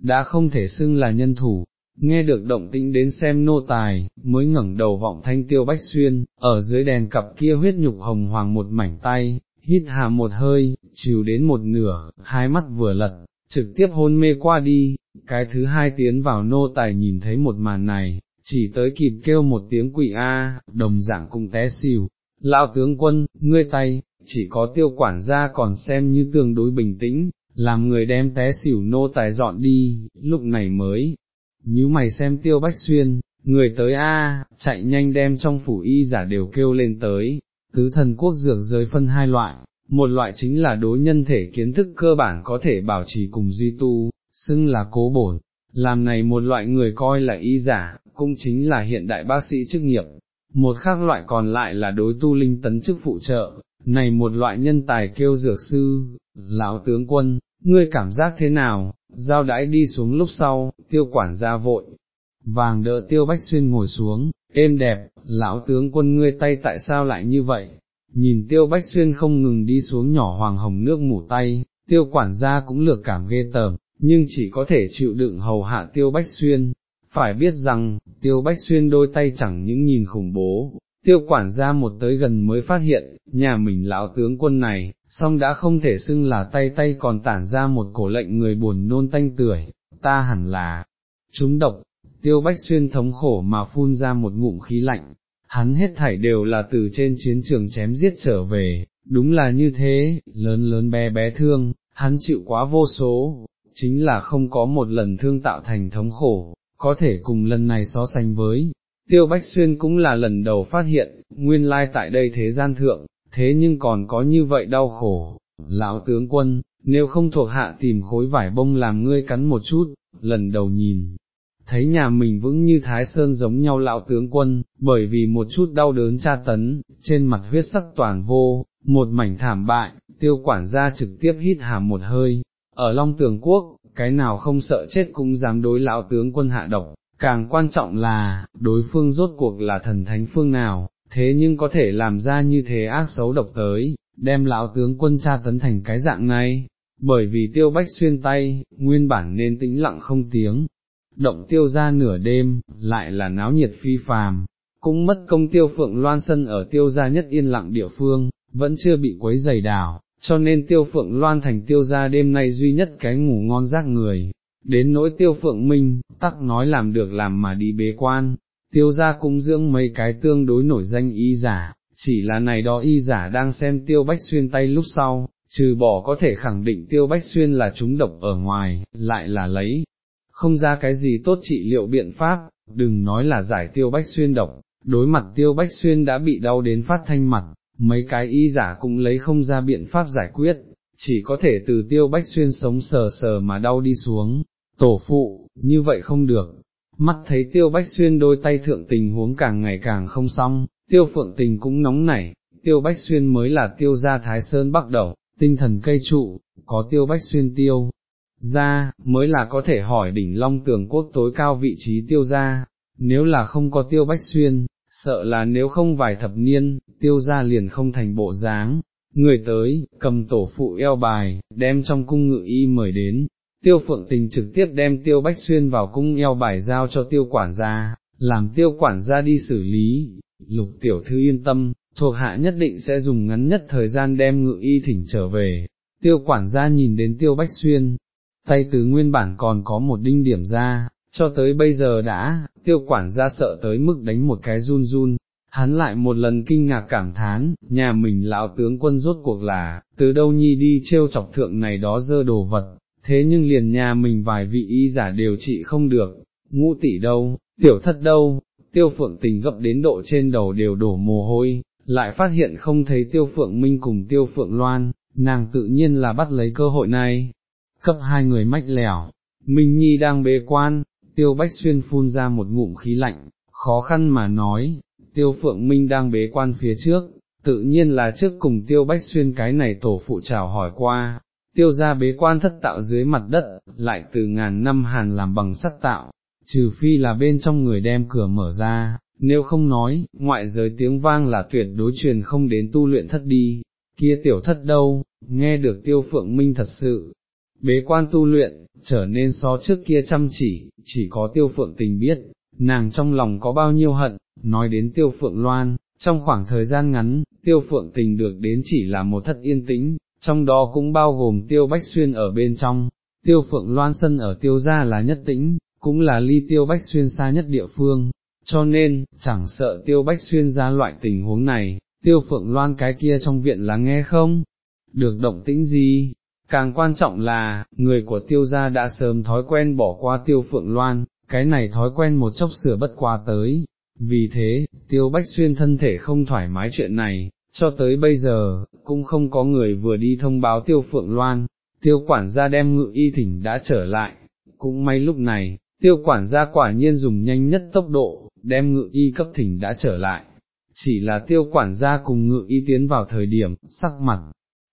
đã không thể xưng là nhân thủ, nghe được động tĩnh đến xem nô tài, mới ngẩng đầu vọng thanh tiêu bách xuyên, ở dưới đèn cặp kia huyết nhục hồng hoàng một mảnh tay, hít hà một hơi, chiều đến một nửa, hai mắt vừa lật, trực tiếp hôn mê qua đi, cái thứ hai tiến vào nô tài nhìn thấy một màn này, chỉ tới kịp kêu một tiếng quỷ A, đồng dạng cũng té xỉu, lão tướng quân, ngươi tay, chỉ có tiêu quản gia còn xem như tương đối bình tĩnh, làm người đem té xỉu nô tài dọn đi, lúc này mới, nhíu mày xem tiêu bách xuyên, người tới A, chạy nhanh đem trong phủ y giả đều kêu lên tới, tứ thần quốc dược giới phân hai loại, một loại chính là đối nhân thể kiến thức cơ bản có thể bảo trì cùng duy tu, xưng là cố bổn, làm này một loại người coi là y giả, cũng chính là hiện đại bác sĩ chức nghiệp, một khác loại còn lại là đối tu linh tấn chức phụ trợ, này một loại nhân tài kêu dược sư, lão tướng quân, ngươi cảm giác thế nào, giao đãi đi xuống lúc sau, tiêu quản gia vội, vàng đỡ tiêu bách xuyên ngồi xuống, êm đẹp, lão tướng quân ngươi tay tại sao lại như vậy, nhìn tiêu bách xuyên không ngừng đi xuống nhỏ hoàng hồng nước mủ tay, tiêu quản gia cũng lược cảm ghê tởm, nhưng chỉ có thể chịu đựng hầu hạ tiêu bách xuyên, phải biết rằng, tiêu bách xuyên đôi tay chẳng những nhìn khủng bố, tiêu quản gia một tới gần mới phát hiện, nhà mình lão tướng quân này, song đã không thể xưng là tay tay còn tản ra một cổ lệnh người buồn nôn tanh tưởi, ta hẳn là, chúng độc, tiêu bách xuyên thống khổ mà phun ra một ngụm khí lạnh, hắn hết thảy đều là từ trên chiến trường chém giết trở về, đúng là như thế, lớn lớn bé bé thương, hắn chịu quá vô số, chính là không có một lần thương tạo thành thống khổ, có thể cùng lần này so sánh với. Tiêu Bách Xuyên cũng là lần đầu phát hiện, nguyên lai tại đây thế gian thượng, thế nhưng còn có như vậy đau khổ, lão tướng quân, nếu không thuộc hạ tìm khối vải bông làm ngươi cắn một chút, lần đầu nhìn, thấy nhà mình vững như thái sơn giống nhau lão tướng quân, bởi vì một chút đau đớn tra tấn, trên mặt huyết sắc toàn vô, một mảnh thảm bại, tiêu quản gia trực tiếp hít hà một hơi, ở Long Tường Quốc, cái nào không sợ chết cũng dám đối lão tướng quân hạ độc, càng quan trọng là, đối phương rốt cuộc là thần thánh phương nào, thế nhưng có thể làm ra như thế ác xấu độc tới, đem lão tướng quân tra tấn thành cái dạng này, bởi vì tiêu bách xuyên tay, nguyên bản nên tĩnh lặng không tiếng, động tiêu ra nửa đêm, lại là náo nhiệt phi phàm, cũng mất công tiêu phượng loan sân ở tiêu gia nhất yên lặng địa phương, vẫn chưa bị quấy dày đảo, cho nên tiêu phượng loan thành tiêu gia đêm nay duy nhất cái ngủ ngon rác người. Đến nỗi tiêu phượng minh, tắc nói làm được làm mà đi bế quan, tiêu gia cũng dưỡng mấy cái tương đối nổi danh y giả, chỉ là này đó y giả đang xem tiêu bách xuyên tay lúc sau, trừ bỏ có thể khẳng định tiêu bách xuyên là chúng độc ở ngoài, lại là lấy, không ra cái gì tốt trị liệu biện pháp, đừng nói là giải tiêu bách xuyên độc, đối mặt tiêu bách xuyên đã bị đau đến phát thanh mặt, mấy cái y giả cũng lấy không ra biện pháp giải quyết, chỉ có thể từ tiêu bách xuyên sống sờ sờ mà đau đi xuống, tổ phụ, như vậy không được. Mắt thấy tiêu bách xuyên đôi tay thượng tình huống càng ngày càng không xong, tiêu phượng tình cũng nóng nảy, tiêu bách xuyên mới là tiêu gia thái sơn bắt đầu, tinh thần cây trụ, có tiêu bách xuyên tiêu, ra, mới là có thể hỏi đỉnh long tường quốc tối cao vị trí tiêu gia nếu là không có tiêu bách xuyên, sợ là nếu không vài thập niên, tiêu gia liền không thành bộ dáng. Người tới, cầm tổ phụ eo bài, đem trong cung ngự y mời đến, tiêu phượng tình trực tiếp đem tiêu bách xuyên vào cung eo bài giao cho tiêu quản gia, làm tiêu quản gia đi xử lý, lục tiểu thư yên tâm, thuộc hạ nhất định sẽ dùng ngắn nhất thời gian đem ngự y thỉnh trở về, tiêu quản gia nhìn đến tiêu bách xuyên, tay từ nguyên bản còn có một đinh điểm ra, cho tới bây giờ đã, tiêu quản gia sợ tới mức đánh một cái run run, hắn lại một lần kinh ngạc cảm thán, nhà mình lão tướng quân rốt cuộc là, từ đâu nhi đi trêu chọc thượng này đó dơ đồ vật, thế nhưng liền nhà mình vài vị y giả đều trị không được, ngũ tỷ đâu, tiểu thất đâu, tiêu phượng tình gấp đến độ trên đầu đều đổ mồ hôi, lại phát hiện không thấy tiêu phượng minh cùng tiêu phượng loan, nàng tự nhiên là bắt lấy cơ hội này, cấp hai người mách lẻo, Minh Nhi đang bế quan, tiêu bách xuyên phun ra một ngụm khí lạnh, khó khăn mà nói, tiêu phượng Minh đang bế quan phía trước, tự nhiên là trước cùng tiêu bách xuyên cái này tổ phụ chào hỏi qua, tiêu ra bế quan thất tạo dưới mặt đất, lại từ ngàn năm hàn làm bằng sắt tạo, trừ phi là bên trong người đem cửa mở ra, nếu không nói, ngoại giới tiếng vang là tuyệt đối truyền không đến tu luyện thất đi, kia tiểu thất đâu, nghe được tiêu phượng minh thật sự, bế quan tu luyện, trở nên so trước kia chăm chỉ, chỉ có tiêu phượng tình biết, nàng trong lòng có bao nhiêu hận, nói đến tiêu phượng loan, trong khoảng thời gian ngắn, tiêu phượng tình được đến chỉ là một thất yên tĩnh, trong đó cũng bao gồm tiêu bách xuyên ở bên trong, tiêu phượng loan sân ở tiêu gia là nhất tĩnh, cũng là ly tiêu bách xuyên xa nhất địa phương, cho nên, chẳng sợ tiêu bách xuyên ra loại tình huống này, tiêu phượng loan cái kia trong viện là nghe không, được động tĩnh gì, Càng quan trọng là, người của tiêu gia đã sớm thói quen bỏ qua tiêu phượng loan, cái này thói quen một chốc sửa bất qua tới. Vì thế, tiêu bách xuyên thân thể không thoải mái chuyện này, cho tới bây giờ, cũng không có người vừa đi thông báo tiêu phượng loan, tiêu quản gia đem ngự y thỉnh đã trở lại, cũng may lúc này, tiêu quản gia quả nhiên dùng nhanh nhất tốc độ, đem ngự y cấp thỉnh đã trở lại. Chỉ là tiêu quản gia cùng ngự y tiến vào thời điểm, sắc mặt,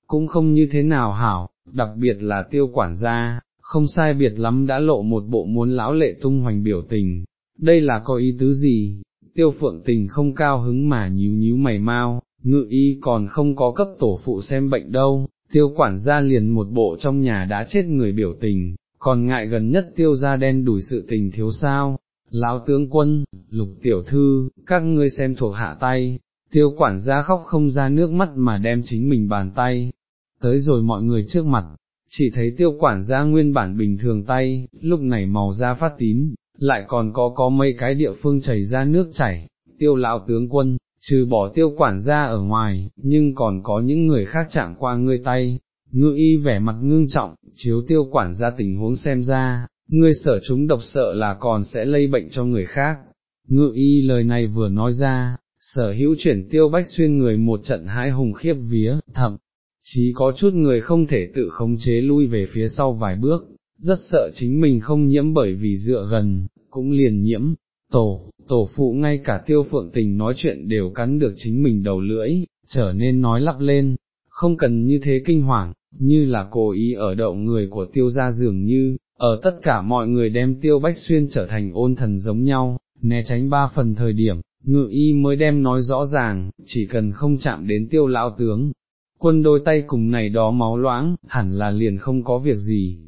cũng không như thế nào hảo, đặc biệt là tiêu quản gia, không sai biệt lắm đã lộ một bộ muốn lão lệ tung hoành biểu tình, đây là có ý tứ gì, tiêu phượng tình không cao hứng mà nhíu nhíu mày mau, ngự y còn không có cấp tổ phụ xem bệnh đâu, tiêu quản gia liền một bộ trong nhà đã chết người biểu tình, còn ngại gần nhất tiêu gia đen đủi sự tình thiếu sao, lão tướng quân, lục tiểu thư, các ngươi xem thuộc hạ tay, tiêu quản gia khóc không ra nước mắt mà đem chính mình bàn tay, tới rồi mọi người trước mặt, chỉ thấy tiêu quản gia nguyên bản bình thường tay, lúc này màu da phát tím, lại còn có có mấy cái địa phương chảy ra nước chảy, tiêu lão tướng quân, trừ bỏ tiêu quản gia ở ngoài, nhưng còn có những người khác chạm qua ngươi tay, ngư y vẻ mặt ngưng trọng, chiếu tiêu quản gia tình huống xem ra, ngươi sở chúng độc sợ là còn sẽ lây bệnh cho người khác. Ngự y lời này vừa nói ra, sở hữu chuyển tiêu bách xuyên người một trận hãi hùng khiếp vía, thậm chí có chút người không thể tự khống chế lui về phía sau vài bước, rất sợ chính mình không nhiễm bởi vì dựa gần, cũng liền nhiễm, tổ, tổ phụ ngay cả tiêu phượng tình nói chuyện đều cắn được chính mình đầu lưỡi, trở nên nói lắp lên, không cần như thế kinh hoàng, như là cố ý ở đậu người của tiêu gia dường như, ở tất cả mọi người đem tiêu bách xuyên trở thành ôn thần giống nhau, né tránh ba phần thời điểm, ngự y mới đem nói rõ ràng, chỉ cần không chạm đến tiêu lão tướng. Quân đôi tay cùng này đó máu loãng, hẳn là liền không có việc gì.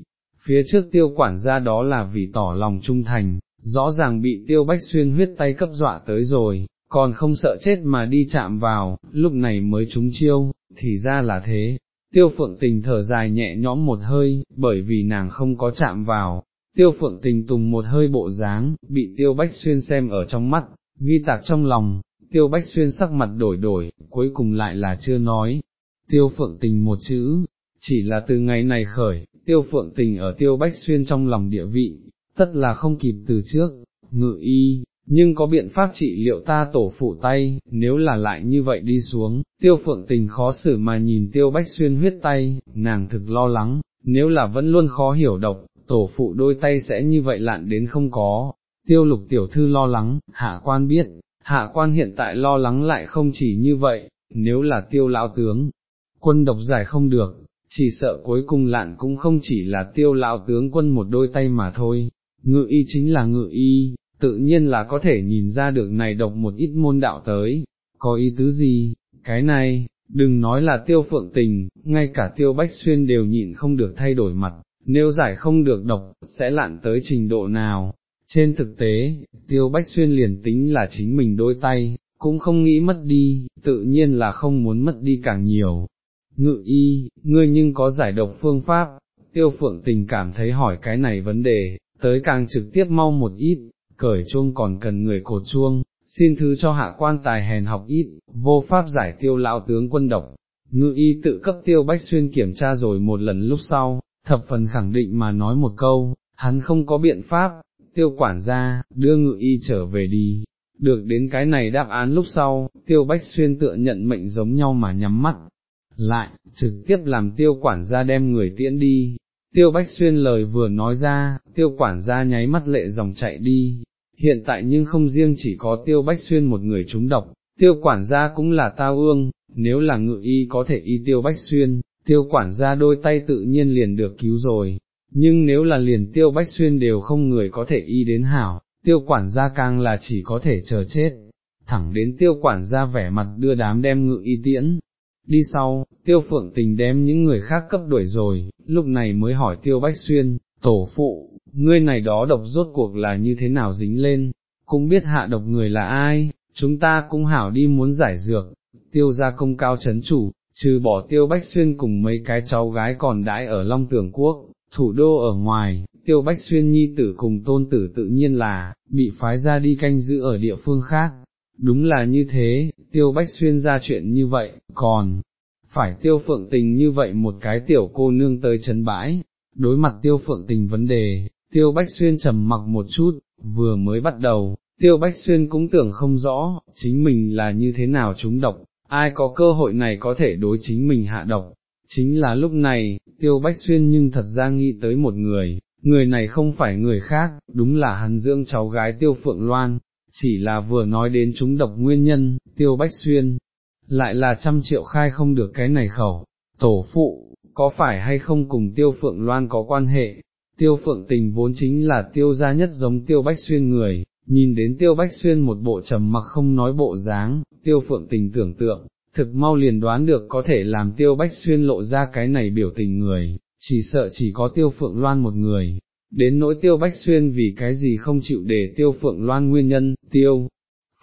Phía trước tiêu quản gia đó là vì tỏ lòng trung thành, rõ ràng bị tiêu bách xuyên huyết tay cấp dọa tới rồi, còn không sợ chết mà đi chạm vào, lúc này mới trúng chiêu, thì ra là thế. Tiêu phượng tình thở dài nhẹ nhõm một hơi, bởi vì nàng không có chạm vào, tiêu phượng tình tùng một hơi bộ dáng, bị tiêu bách xuyên xem ở trong mắt, ghi tạc trong lòng, tiêu bách xuyên sắc mặt đổi đổi, cuối cùng lại là chưa nói, tiêu phượng tình một chữ, chỉ là từ ngày này khởi, tiêu phượng tình ở tiêu bách xuyên trong lòng địa vị, tất là không kịp từ trước, ngự y, nhưng có biện pháp trị liệu ta tổ phụ tay, nếu là lại như vậy đi xuống, tiêu phượng tình khó xử mà nhìn tiêu bách xuyên huyết tay, nàng thực lo lắng, nếu là vẫn luôn khó hiểu độc, tổ phụ đôi tay sẽ như vậy lạn đến không có, tiêu lục tiểu thư lo lắng, hạ quan biết, hạ quan hiện tại lo lắng lại không chỉ như vậy, nếu là tiêu lão tướng, quân độc giải không được, chỉ sợ cuối cùng lạn cũng không chỉ là tiêu lão tướng quân một đôi tay mà thôi, ngự y chính là ngự y, tự nhiên là có thể nhìn ra được này độc một ít môn đạo tới, có ý tứ gì, cái này, đừng nói là tiêu phượng tình, ngay cả tiêu bách xuyên đều nhịn không được thay đổi mặt, nếu giải không được độc, sẽ lạn tới trình độ nào. Trên thực tế, tiêu bách xuyên liền tính là chính mình đôi tay, cũng không nghĩ mất đi, tự nhiên là không muốn mất đi càng nhiều. Ngự y, ngươi nhưng có giải độc phương pháp, tiêu phượng tình cảm thấy hỏi cái này vấn đề, tới càng trực tiếp mau một ít, cởi chuông còn cần người cột chuông, xin thứ cho hạ quan tài hèn học ít, vô pháp giải tiêu lão tướng quân độc. Ngự y tự cấp tiêu bách xuyên kiểm tra rồi một lần lúc sau, thập phần khẳng định mà nói một câu, hắn không có biện pháp, tiêu quản gia, đưa ngự y trở về đi. Được đến cái này đáp án lúc sau, tiêu bách xuyên tựa nhận mệnh giống nhau mà nhắm mắt, lại, trực tiếp làm tiêu quản gia đem người tiễn đi, Tiêu Bách Xuyên lời vừa nói ra, tiêu quản gia nháy mắt lệ dòng chạy đi, hiện tại nhưng không riêng chỉ có tiêu Bách Xuyên một người trúng độc, tiêu quản gia cũng là tao ương, nếu là ngự y có thể y tiêu Bách Xuyên, tiêu quản gia đôi tay tự nhiên liền được cứu rồi, nhưng nếu là liền tiêu Bách Xuyên đều không người có thể y đến hảo, tiêu quản gia càng là chỉ có thể chờ chết, thẳng đến tiêu quản gia vẻ mặt đưa đám đem ngự y tiễn, Đi sau, tiêu phượng tình đem những người khác cấp đuổi rồi, lúc này mới hỏi tiêu bách xuyên, tổ phụ, ngươi này đó độc rốt cuộc là như thế nào dính lên, cũng biết hạ độc người là ai, chúng ta cũng hảo đi muốn giải dược, tiêu ra công cao chấn chủ, trừ bỏ tiêu bách xuyên cùng mấy cái cháu gái còn đãi ở Long Tường Quốc, thủ đô ở ngoài, tiêu bách xuyên nhi tử cùng tôn tử tự nhiên là, bị phái ra đi canh giữ ở địa phương khác, Đúng là như thế, tiêu bách xuyên ra chuyện như vậy, còn, phải tiêu phượng tình như vậy một cái tiểu cô nương tới chấn bãi, đối mặt tiêu phượng tình vấn đề, tiêu bách xuyên trầm mặc một chút, vừa mới bắt đầu, tiêu bách xuyên cũng tưởng không rõ, chính mình là như thế nào chúng độc, ai có cơ hội này có thể đối chính mình hạ độc. Chính là lúc này, tiêu bách xuyên nhưng thật ra nghĩ tới một người, người này không phải người khác, đúng là hắn dưỡng cháu gái tiêu phượng loan, chỉ là vừa nói đến chúng độc nguyên nhân, tiêu bách xuyên, lại là trăm triệu khai không được cái này khẩu, tổ phụ, có phải hay không cùng tiêu phượng loan có quan hệ, tiêu phượng tình vốn chính là tiêu gia nhất giống tiêu bách xuyên người, nhìn đến tiêu bách xuyên một bộ trầm mặc không nói bộ dáng, tiêu phượng tình tưởng tượng, thực mau liền đoán được có thể làm tiêu bách xuyên lộ ra cái này biểu tình người, chỉ sợ chỉ có tiêu phượng loan một người, đến nỗi tiêu bách xuyên vì cái gì không chịu để tiêu phượng loan nguyên nhân, tiêu,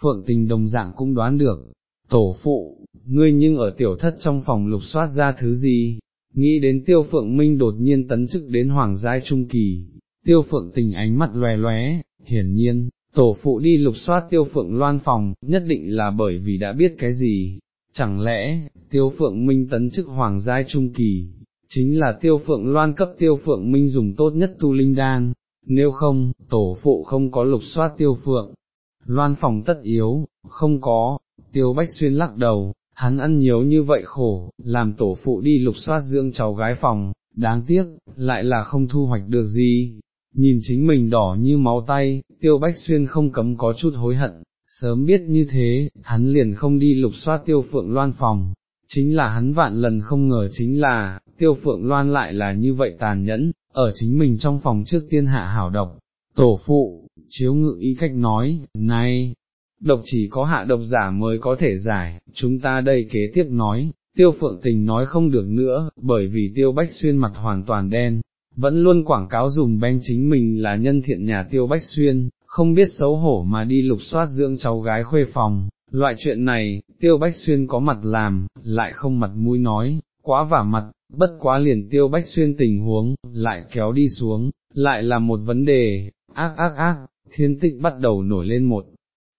phượng tình đồng dạng cũng đoán được, tổ phụ, ngươi nhưng ở tiểu thất trong phòng lục soát ra thứ gì, nghĩ đến tiêu phượng minh đột nhiên tấn chức đến hoàng giai trung kỳ, tiêu phượng tình ánh mắt lòe lóe, hiển nhiên, tổ phụ đi lục soát tiêu phượng loan phòng, nhất định là bởi vì đã biết cái gì, chẳng lẽ, tiêu phượng minh tấn chức hoàng giai trung kỳ, chính là tiêu phượng loan cấp tiêu phượng minh dùng tốt nhất tu linh đan, nếu không, tổ phụ không có lục soát tiêu phượng, loan phòng tất yếu, không có, tiêu bách xuyên lắc đầu, hắn ăn nhiều như vậy khổ, làm tổ phụ đi lục soát dưỡng cháu gái phòng, đáng tiếc, lại là không thu hoạch được gì. nhìn chính mình đỏ như máu tay, tiêu bách xuyên không cấm có chút hối hận, sớm biết như thế, hắn liền không đi lục soát tiêu phượng loan phòng, chính là hắn vạn lần không ngờ chính là, tiêu phượng loan lại là như vậy tàn nhẫn, ở chính mình trong phòng trước tiên hạ hảo độc, tổ phụ, chiếu ngự ý cách nói, này, độc chỉ có hạ độc giả mới có thể giải, chúng ta đây kế tiếp nói, tiêu phượng tình nói không được nữa, bởi vì tiêu bách xuyên mặt hoàn toàn đen, vẫn luôn quảng cáo dùm beng chính mình là nhân thiện nhà tiêu bách xuyên, không biết xấu hổ mà đi lục soát dưỡng cháu gái khuê phòng, loại chuyện này, tiêu bách xuyên có mặt làm, lại không mặt mũi nói, quá vả mặt, bất quá liền tiêu bách xuyên tình huống, lại kéo đi xuống, lại là một vấn đề, ác ác ác, thiên tịnh bắt đầu nổi lên một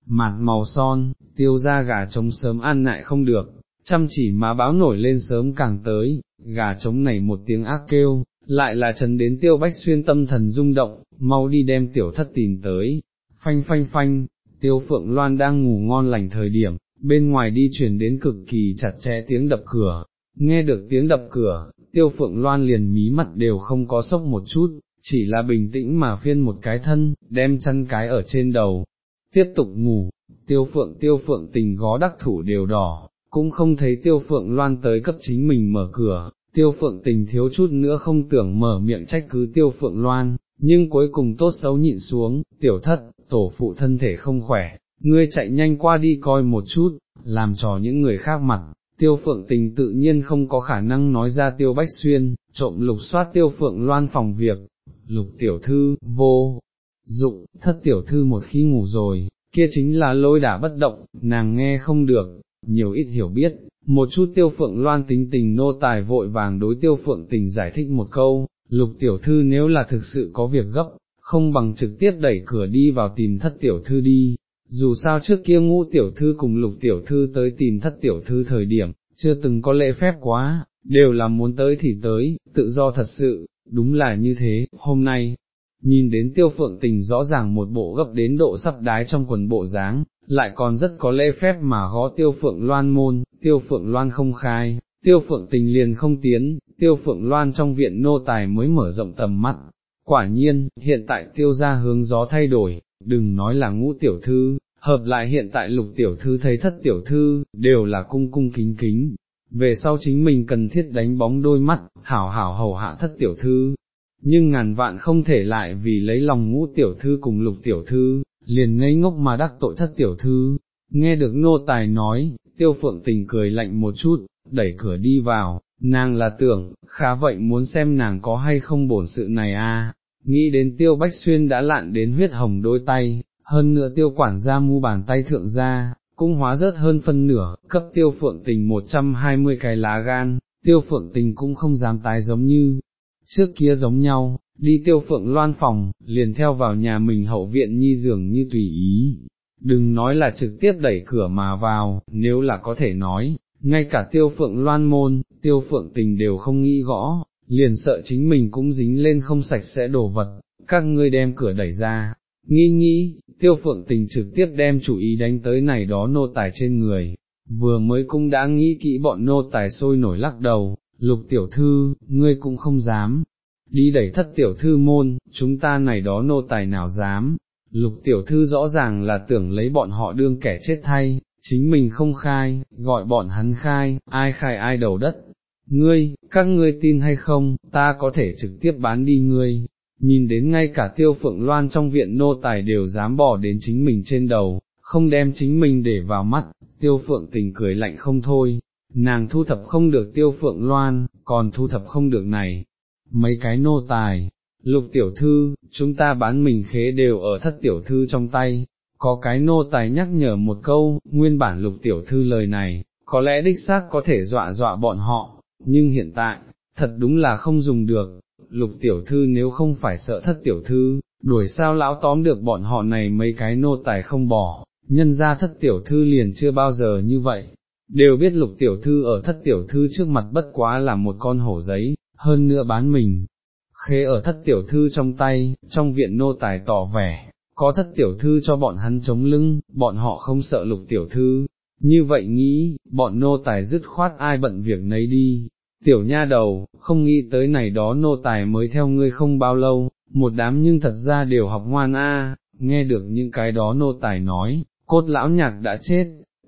mặt màu son, tiêu ra gà trống sớm ăn lại không được, chăm chỉ mà báo nổi lên sớm càng tới, gà trống này một tiếng ác kêu, lại là trần đến tiêu bách xuyên tâm thần rung động, mau đi đem tiểu thất tìm tới, phanh phanh phanh, tiêu phượng loan đang ngủ ngon lành thời điểm, bên ngoài đi chuyển đến cực kỳ chặt chẽ tiếng đập cửa, nghe được tiếng đập cửa, tiêu phượng loan liền mí mặt đều không có sốc một chút, chỉ là bình tĩnh mà phiên một cái thân, đem chân cái ở trên đầu, tiếp tục ngủ, tiêu phượng tiêu phượng tình gó đắc thủ đều đỏ, cũng không thấy tiêu phượng loan tới cấp chính mình mở cửa, tiêu phượng tình thiếu chút nữa không tưởng mở miệng trách cứ tiêu phượng loan, nhưng cuối cùng tốt xấu nhịn xuống, tiểu thất, tổ phụ thân thể không khỏe, ngươi chạy nhanh qua đi coi một chút, làm trò những người khác mặt. Tiêu phượng tình tự nhiên không có khả năng nói ra tiêu bách xuyên, trộm lục soát tiêu phượng loan phòng việc, lục tiểu thư, vô, dụng, thất tiểu thư một khi ngủ rồi, kia chính là lôi đả bất động, nàng nghe không được, nhiều ít hiểu biết, một chút tiêu phượng loan tính tình nô tài vội vàng đối tiêu phượng tình giải thích một câu, lục tiểu thư nếu là thực sự có việc gấp, không bằng trực tiếp đẩy cửa đi vào tìm thất tiểu thư đi, dù sao trước kia ngũ tiểu thư cùng lục tiểu thư tới tìm thất tiểu thư thời điểm, chưa từng có lễ phép quá, đều là muốn tới thì tới, tự do thật sự, đúng là như thế, hôm nay, nhìn đến tiêu phượng tình rõ ràng một bộ gấp đến độ sắp đái trong quần bộ dáng, lại còn rất có lễ phép mà gõ tiêu phượng loan môn, tiêu phượng loan không khai, tiêu phượng tình liền không tiến, tiêu phượng loan trong viện nô tài mới mở rộng tầm mắt. Quả nhiên, hiện tại tiêu ra hướng gió thay đổi, đừng nói là ngũ tiểu thư, hợp lại hiện tại lục tiểu thư thấy thất tiểu thư, đều là cung cung kính kính. Về sau chính mình cần thiết đánh bóng đôi mắt, hảo hảo hầu hạ thất tiểu thư, nhưng ngàn vạn không thể lại vì lấy lòng ngũ tiểu thư cùng lục tiểu thư, liền ngây ngốc mà đắc tội thất tiểu thư. Nghe được nô tài nói, tiêu phượng tình cười lạnh một chút, đẩy cửa đi vào, nàng là tưởng, khá vậy muốn xem nàng có hay không bổn sự này à, nghĩ đến tiêu bách xuyên đã lạn đến huyết hồng đôi tay, hơn nữa tiêu quản gia mu bàn tay thượng ra, cũng hóa rớt hơn phân nửa, cấp tiêu phượng tình 120 cái lá gan, tiêu phượng tình cũng không dám tái giống như, trước kia giống nhau, đi tiêu phượng loan phòng, liền theo vào nhà mình hậu viện nhi dường như tùy ý, đừng nói là trực tiếp đẩy cửa mà vào, nếu là có thể nói, ngay cả tiêu phượng loan môn, tiêu phượng tình đều không nghĩ gõ, liền sợ chính mình cũng dính lên không sạch sẽ đổ vật, các ngươi đem cửa đẩy ra, nghi nghĩ, tiêu phượng tình trực tiếp đem chủ ý đánh tới này đó nô tài trên người, vừa mới cũng đã nghĩ kỹ bọn nô tài sôi nổi lắc đầu, lục tiểu thư, ngươi cũng không dám, đi đẩy thất tiểu thư môn, chúng ta này đó nô tài nào dám, lục tiểu thư rõ ràng là tưởng lấy bọn họ đương kẻ chết thay, chính mình không khai, gọi bọn hắn khai, ai khai ai đầu đất. Ngươi, các ngươi tin hay không, ta có thể trực tiếp bán đi ngươi, nhìn đến ngay cả tiêu phượng loan trong viện nô tài đều dám bỏ đến chính mình trên đầu, không đem chính mình để vào mắt, tiêu phượng tình cười lạnh không thôi, nàng thu thập không được tiêu phượng loan, còn thu thập không được này, mấy cái nô tài, lục tiểu thư, chúng ta bán mình khế đều ở thất tiểu thư trong tay, có cái nô tài nhắc nhở một câu, nguyên bản lục tiểu thư lời này, có lẽ đích xác có thể dọa dọa bọn họ, nhưng hiện tại, thật đúng là không dùng được, lục tiểu thư nếu không phải sợ thất tiểu thư, đuổi sao lão tóm được bọn họ này mấy cái nô tài không bỏ, nhân ra thất tiểu thư liền chưa bao giờ như vậy, đều biết lục tiểu thư ở thất tiểu thư trước mặt bất quá là một con hổ giấy, hơn nữa bán mình. Khế ở thất tiểu thư trong tay, trong viện nô tài tỏ vẻ, có thất tiểu thư cho bọn hắn chống lưng, bọn họ không sợ lục tiểu thư, như vậy nghĩ, bọn nô tài dứt khoát ai bận việc nấy đi, tiểu nha đầu, không nghĩ tới này đó nô tài mới theo ngươi không bao lâu, một đám nhưng thật ra đều học ngoan a. nghe được những cái đó nô tài nói, cốt lão nhạc đã chết,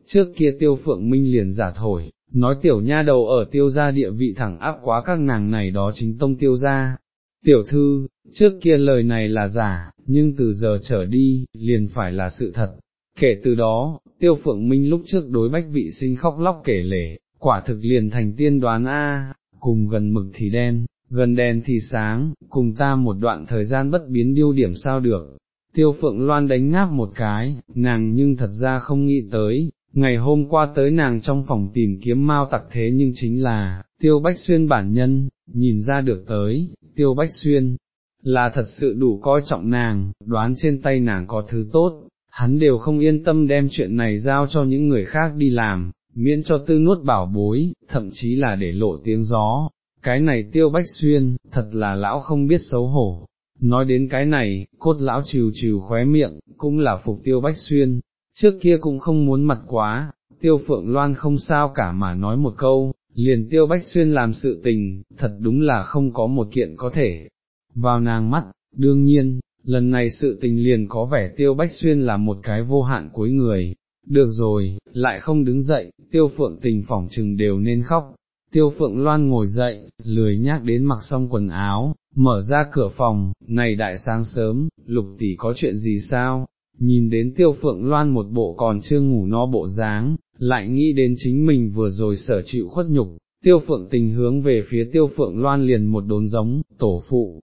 trước kia tiêu phượng minh liền giả thổi, nói tiểu nha đầu ở tiêu gia địa vị thẳng áp quá các nàng này đó chính tông tiêu gia. Tiểu thư, trước kia lời này là giả, nhưng từ giờ trở đi, liền phải là sự thật. Kể từ đó, tiêu phượng minh lúc trước đối bách vị sinh khóc lóc kể lể, quả thực liền thành tiên đoán A, cùng gần mực thì đen, gần đèn thì sáng, cùng ta một đoạn thời gian bất biến điêu điểm sao được. Tiêu phượng loan đánh ngáp một cái, nàng nhưng thật ra không nghĩ tới, ngày hôm qua tới nàng trong phòng tìm kiếm mau tặc thế nhưng chính là, tiêu bách xuyên bản nhân, nhìn ra được tới, tiêu bách xuyên, là thật sự đủ coi trọng nàng, đoán trên tay nàng có thứ tốt, hắn đều không yên tâm đem chuyện này giao cho những người khác đi làm, miễn cho tư nuốt bảo bối, thậm chí là để lộ tiếng gió. Cái này tiêu bách xuyên, thật là lão không biết xấu hổ. Nói đến cái này, cốt lão trừ trừ khóe miệng, cũng là phục tiêu bách xuyên, trước kia cũng không muốn mặt quá, tiêu phượng loan không sao cả mà nói một câu, liền tiêu bách xuyên làm sự tình, thật đúng là không có một kiện có thể, vào nàng mắt, đương nhiên, lần này sự tình liền có vẻ tiêu bách xuyên là một cái vô hạn cuối người, được rồi, lại không đứng dậy, tiêu phượng tình phỏng chừng đều nên khóc, tiêu phượng loan ngồi dậy, lười nhác đến mặc xong quần áo, mở ra cửa phòng, này đại sáng sớm, lục tỷ có chuyện gì sao, nhìn đến tiêu phượng loan một bộ còn chưa ngủ no bộ dáng, lại nghĩ đến chính mình vừa rồi sở chịu khuất nhục, tiêu phượng tình hướng về phía tiêu phượng loan liền một đốn giống, tổ phụ,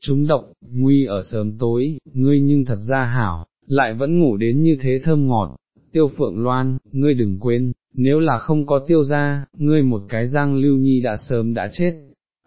chúng độc, nguy ở sớm tối, ngươi nhưng thật ra hảo, lại vẫn ngủ đến như thế thơm ngọt, tiêu phượng loan, ngươi đừng quên, nếu là không có tiêu gia, ngươi một cái giang lưu nhi đã sớm đã chết,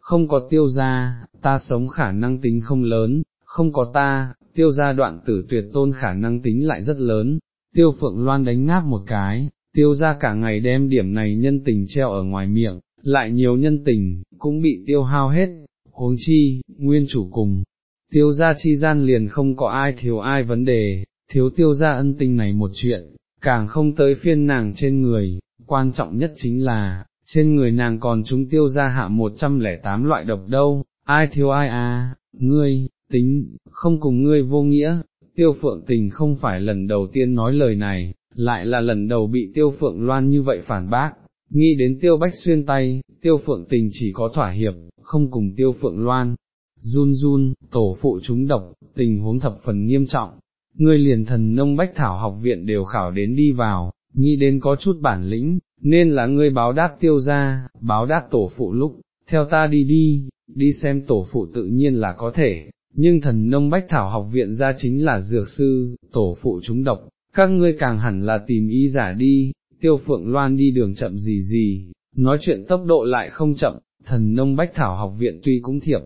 không có tiêu gia, ta sống khả năng tính không lớn, không có ta, tiêu gia đoạn tử tuyệt tôn khả năng tính lại rất lớn, tiêu phượng loan đánh ngáp một cái, tiêu gia cả ngày đem điểm này nhân tình treo ở ngoài miệng, lại nhiều nhân tình, cũng bị tiêu hao hết, huống chi, nguyên chủ cùng, tiêu gia chi gian liền không có ai thiếu ai vấn đề, thiếu tiêu gia ân tình này một chuyện, càng không tới phiên nàng trên người, quan trọng nhất chính là, trên người nàng còn chúng tiêu gia hạ 108 loại độc đâu, ai thiếu ai à, ngươi, tính, không cùng ngươi vô nghĩa, tiêu phượng tình không phải lần đầu tiên nói lời này, lại là lần đầu bị tiêu phượng loan như vậy phản bác, nghĩ đến tiêu bách xuyên tay, tiêu phượng tình chỉ có thỏa hiệp, không cùng tiêu phượng loan, run run, tổ phụ chúng độc, tình huống thập phần nghiêm trọng, ngươi liền thần nông bách thảo học viện đều khảo đến đi vào, nghĩ đến có chút bản lĩnh, nên là ngươi báo đáp tiêu ra, báo đáp tổ phụ lúc, theo ta đi đi, đi xem tổ phụ tự nhiên là có thể, nhưng thần nông bách thảo học viện ra chính là dược sư, tổ phụ chúng độc, các ngươi càng hẳn là tìm ý giả đi, tiêu phượng loan đi đường chậm gì gì, nói chuyện tốc độ lại không chậm, thần nông bách thảo học viện tuy cũng thiệp,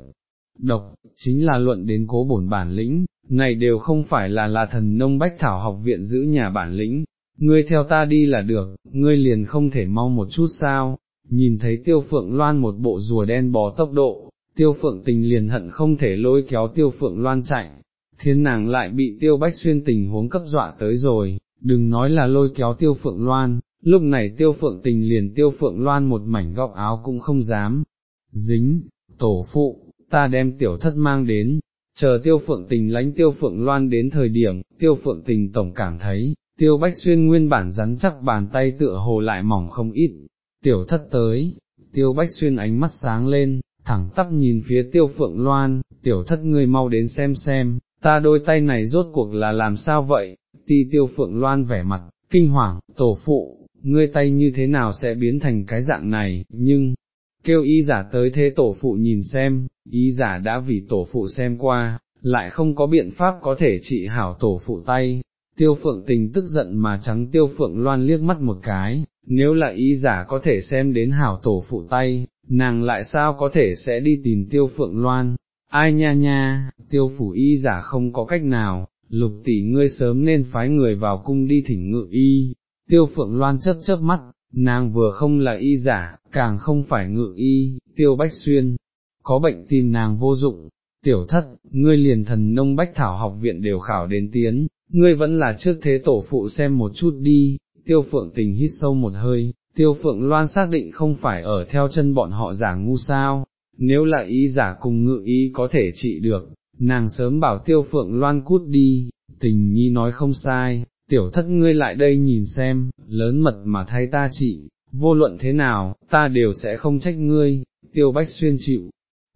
độc, chính là luận đến cố bổn bản lĩnh, này đều không phải là là thần nông bách thảo học viện giữ nhà bản lĩnh, ngươi theo ta đi là được, ngươi liền không thể mau một chút sao, nhìn thấy tiêu phượng loan một bộ rùa đen bò tốc độ, tiêu phượng tình liền hận không thể lôi kéo tiêu phượng loan chạy, thiên nàng lại bị tiêu bách xuyên tình huống cấp dọa tới rồi, đừng nói là lôi kéo tiêu phượng loan, lúc này tiêu phượng tình liền tiêu phượng loan một mảnh góc áo cũng không dám, dính, tổ phụ, ta đem tiểu thất mang đến, chờ tiêu phượng tình lánh tiêu phượng loan đến thời điểm, tiêu phượng tình tổng cảm thấy, tiêu bách xuyên nguyên bản rắn chắc bàn tay tựa hồ lại mỏng không ít, tiểu thất tới, tiêu bách xuyên ánh mắt sáng lên, thẳng tắp nhìn phía tiêu phượng loan, tiểu thất ngươi mau đến xem xem, ta đôi tay này rốt cuộc là làm sao vậy, ti tiêu phượng loan vẻ mặt, kinh hoàng, tổ phụ, ngươi tay như thế nào sẽ biến thành cái dạng này, nhưng, kêu y giả tới thế tổ phụ nhìn xem, y giả đã vì tổ phụ xem qua, lại không có biện pháp có thể trị hảo tổ phụ tay. Tiêu phượng tình tức giận mà trắng tiêu phượng loan liếc mắt một cái, nếu là y giả có thể xem đến hảo tổ phụ tay, nàng lại sao có thể sẽ đi tìm tiêu phượng loan, ai nha nha, tiêu phủ y giả không có cách nào, lục tỷ ngươi sớm nên phái người vào cung đi thỉnh ngự y, tiêu phượng loan chớp chớp mắt, nàng vừa không là y giả, càng không phải ngự y, tiêu bách xuyên, có bệnh tìm nàng vô dụng, tiểu thất, ngươi liền thần nông bách thảo học viện đều khảo đến tiến, ngươi vẫn là trước thế tổ phụ xem một chút đi, tiêu phượng tình hít sâu một hơi, tiêu phượng loan xác định không phải ở theo chân bọn họ giả ngu sao, nếu là y giả cùng ngự y có thể trị được, nàng sớm bảo tiêu phượng loan cút đi, tình nhi nói không sai, tiểu thất ngươi lại đây nhìn xem, lớn mật mà thay ta trị, vô luận thế nào, ta đều sẽ không trách ngươi, tiêu bách xuyên chịu,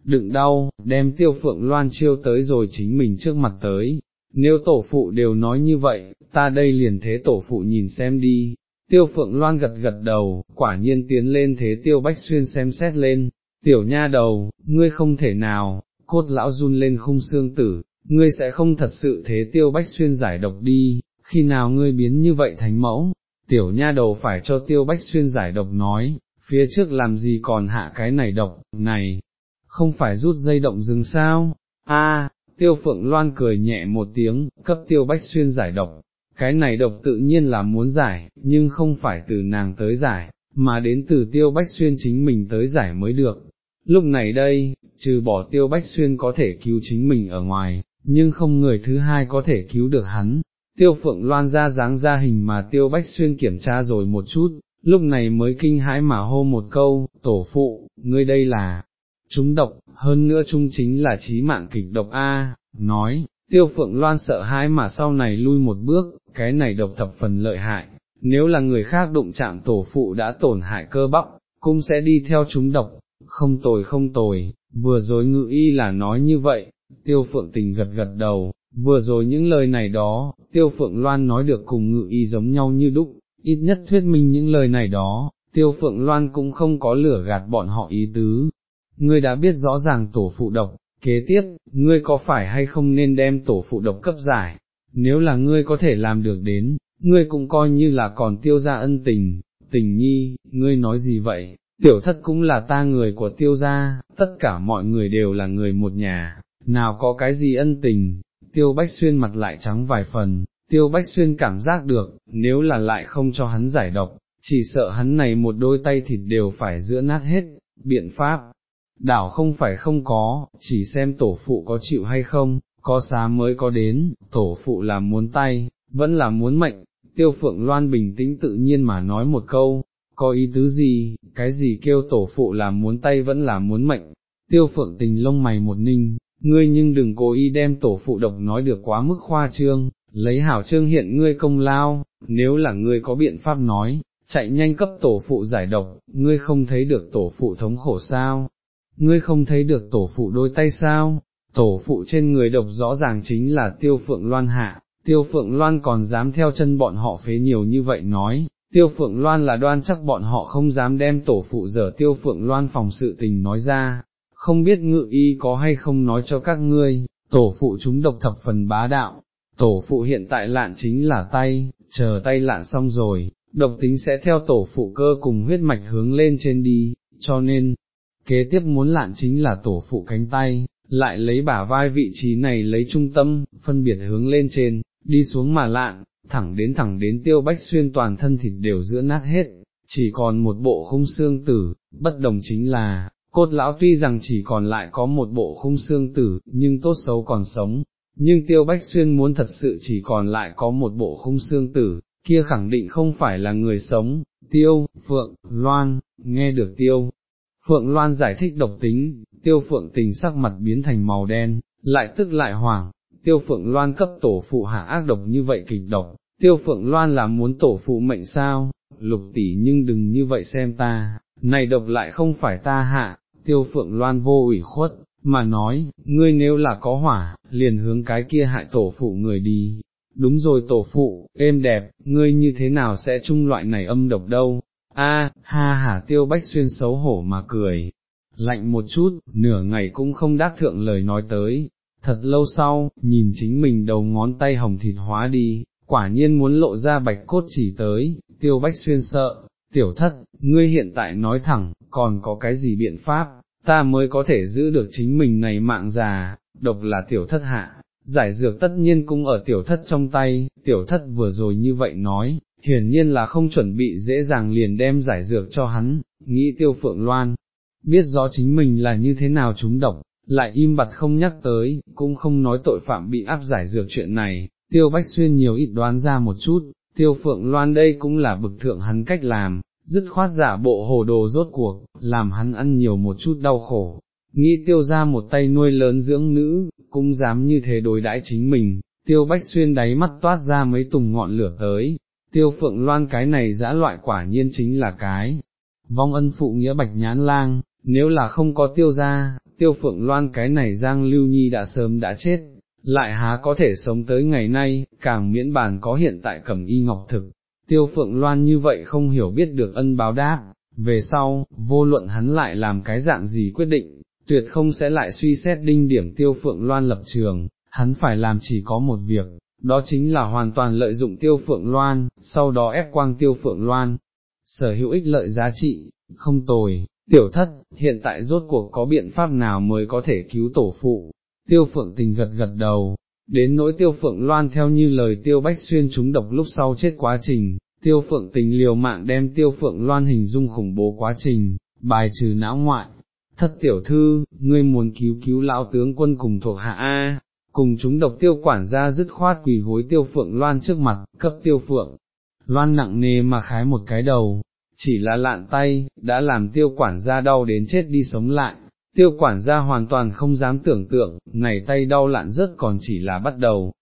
đựng đau, đem tiêu phượng loan chiêu tới rồi chính mình trước mặt tới, nếu tổ phụ đều nói như vậy, ta đây liền thế tổ phụ nhìn xem đi. Tiêu phượng loan gật gật đầu, quả nhiên tiến lên thế tiêu bách xuyên xem xét lên, tiểu nha đầu, ngươi không thể nào, cốt lão run lên khung xương tử, ngươi sẽ không thật sự thế tiêu bách xuyên giải độc đi, khi nào ngươi biến như vậy thành mẫu, tiểu nha đầu phải cho tiêu bách xuyên giải độc nói, phía trước làm gì còn hạ cái này độc, này, không phải rút dây động rừng sao, a tiêu phượng loan cười nhẹ một tiếng, cấp tiêu bách xuyên giải độc, cái này độc tự nhiên là muốn giải, nhưng không phải từ nàng tới giải, mà đến từ tiêu bách xuyên chính mình tới giải mới được. Lúc này đây, trừ bỏ tiêu bách xuyên có thể cứu chính mình ở ngoài, nhưng không người thứ hai có thể cứu được hắn. Tiêu phượng loan ra dáng ra hình mà tiêu bách xuyên kiểm tra rồi một chút, lúc này mới kinh hãi mà hô một câu, tổ phụ, ngươi đây là, chúng độc, hơn nữa chúng chính là trí mạng kịch độc A, nói, tiêu phượng loan sợ hãi mà sau này lui một bước, cái này độc thập phần lợi hại, nếu là người khác đụng chạm tổ phụ đã tổn hại cơ bắp, cũng sẽ đi theo chúng độc, không tồi không tồi, vừa rồi ngự y là nói như vậy, tiêu phượng tình gật gật đầu, vừa rồi những lời này đó, tiêu phượng loan nói được cùng ngự y giống nhau như đúc, ít nhất thuyết minh những lời này đó, tiêu phượng loan cũng không có lửa gạt bọn họ ý tứ. Ngươi đã biết rõ ràng tổ phụ độc, kế tiếp, ngươi có phải hay không nên đem tổ phụ độc cấp giải, nếu là ngươi có thể làm được đến, ngươi cũng coi như là còn tiêu ra ân tình, tình nhi, ngươi nói gì vậy, tiểu thất cũng là ta người của tiêu gia, tất cả mọi người đều là người một nhà, nào có cái gì ân tình, tiêu bách xuyên mặt lại trắng vài phần, tiêu bách xuyên cảm giác được, nếu là lại không cho hắn giải độc, chỉ sợ hắn này một đôi tay thịt đều phải giữa nát hết, biện pháp, đảo không phải không có, chỉ xem tổ phụ có chịu hay không, có xá mới có đến, tổ phụ là muốn tay, vẫn là muốn mệnh, tiêu phượng loan bình tĩnh tự nhiên mà nói một câu, có ý tứ gì, cái gì kêu tổ phụ là muốn tay vẫn là muốn mệnh, tiêu phượng tình lông mày một ninh, ngươi nhưng đừng cố ý đem tổ phụ độc nói được quá mức khoa trương, lấy hảo trương hiện ngươi công lao, nếu là ngươi có biện pháp nói, chạy nhanh cấp tổ phụ giải độc, ngươi không thấy được tổ phụ thống khổ sao, ngươi không thấy được tổ phụ đôi tay sao, tổ phụ trên người độc rõ ràng chính là tiêu phượng loan hạ, tiêu phượng loan còn dám theo chân bọn họ phế nhiều như vậy nói, tiêu phượng loan là đoan chắc bọn họ không dám đem tổ phụ dở tiêu phượng loan phòng sự tình nói ra, không biết ngự y có hay không nói cho các ngươi, tổ phụ chúng độc thập phần bá đạo, tổ phụ hiện tại lạn chính là tay, chờ tay lạn xong rồi, độc tính sẽ theo tổ phụ cơ cùng huyết mạch hướng lên trên đi, cho nên, kế tiếp muốn lạn chính là tổ phụ cánh tay, lại lấy bả vai vị trí này lấy trung tâm, phân biệt hướng lên trên, đi xuống mà lạn, thẳng đến thẳng đến tiêu bách xuyên toàn thân thịt đều giữa nát hết, chỉ còn một bộ khung xương tử, bất đồng chính là, cốt lão tuy rằng chỉ còn lại có một bộ khung xương tử, nhưng tốt xấu còn sống, nhưng tiêu bách xuyên muốn thật sự chỉ còn lại có một bộ khung xương tử, kia khẳng định không phải là người sống, tiêu, phượng, loan, nghe được tiêu. Phượng Loan giải thích độc tính, tiêu phượng tình sắc mặt biến thành màu đen, lại tức lại hoảng, tiêu phượng Loan cấp tổ phụ hạ ác độc như vậy kịch độc, tiêu phượng Loan là muốn tổ phụ mệnh sao, lục tỷ nhưng đừng như vậy xem ta, này độc lại không phải ta hạ, tiêu phượng Loan vô ủy khuất, mà nói, ngươi nếu là có hỏa, liền hướng cái kia hại tổ phụ người đi. Đúng rồi tổ phụ, êm đẹp, ngươi như thế nào sẽ chung loại này âm độc đâu, a ha hả tiêu bách xuyên xấu hổ mà cười, lạnh một chút, nửa ngày cũng không đáp thượng lời nói tới, thật lâu sau, nhìn chính mình đầu ngón tay hồng thịt hóa đi, quả nhiên muốn lộ ra bạch cốt chỉ tới, tiêu bách xuyên sợ, tiểu thất, ngươi hiện tại nói thẳng, còn có cái gì biện pháp, ta mới có thể giữ được chính mình này mạng già, độc là tiểu thất hạ, giải dược tất nhiên cũng ở tiểu thất trong tay, tiểu thất vừa rồi như vậy nói, hiển nhiên là không chuẩn bị dễ dàng liền đem giải dược cho hắn, nghĩ tiêu phượng loan, biết rõ chính mình là như thế nào chúng độc, lại im bặt không nhắc tới, cũng không nói tội phạm bị áp giải dược chuyện này, tiêu bách xuyên nhiều ít đoán ra một chút, tiêu phượng loan đây cũng là bực thượng hắn cách làm, dứt khoát giả bộ hồ đồ rốt cuộc, làm hắn ăn nhiều một chút đau khổ. Nghĩ tiêu ra một tay nuôi lớn dưỡng nữ, cũng dám như thế đối đãi chính mình, tiêu bách xuyên đáy mắt toát ra mấy tùng ngọn lửa tới, tiêu phượng loan cái này dã loại quả nhiên chính là cái, vong ân phụ nghĩa bạch nhãn lang, nếu là không có tiêu ra, tiêu phượng loan cái này giang lưu nhi đã sớm đã chết, lại há có thể sống tới ngày nay, càng miễn bàn có hiện tại cẩm y ngọc thực, tiêu phượng loan như vậy không hiểu biết được ân báo đáp, về sau, vô luận hắn lại làm cái dạng gì quyết định, tuyệt không sẽ lại suy xét đinh điểm tiêu phượng loan lập trường, hắn phải làm chỉ có một việc, đó chính là hoàn toàn lợi dụng tiêu phượng loan, sau đó ép quang tiêu phượng loan, sở hữu ích lợi giá trị, không tồi, tiểu thất, hiện tại rốt cuộc có biện pháp nào mới có thể cứu tổ phụ, tiêu phượng tình gật gật đầu, đến nỗi tiêu phượng loan theo như lời tiêu bách xuyên chúng độc lúc sau chết quá trình, tiêu phượng tình liều mạng đem tiêu phượng loan hình dung khủng bố quá trình, bài trừ não ngoại. Thất tiểu thư, ngươi muốn cứu cứu lão tướng quân cùng thuộc hạ A, cùng chúng độc tiêu quản gia dứt khoát quỳ gối tiêu phượng loan trước mặt, cấp tiêu phượng. Loan nặng nề mà khái một cái đầu, chỉ là lạn tay, đã làm tiêu quản gia đau đến chết đi sống lại, tiêu quản gia hoàn toàn không dám tưởng tượng, này tay đau lạn rất còn chỉ là bắt đầu,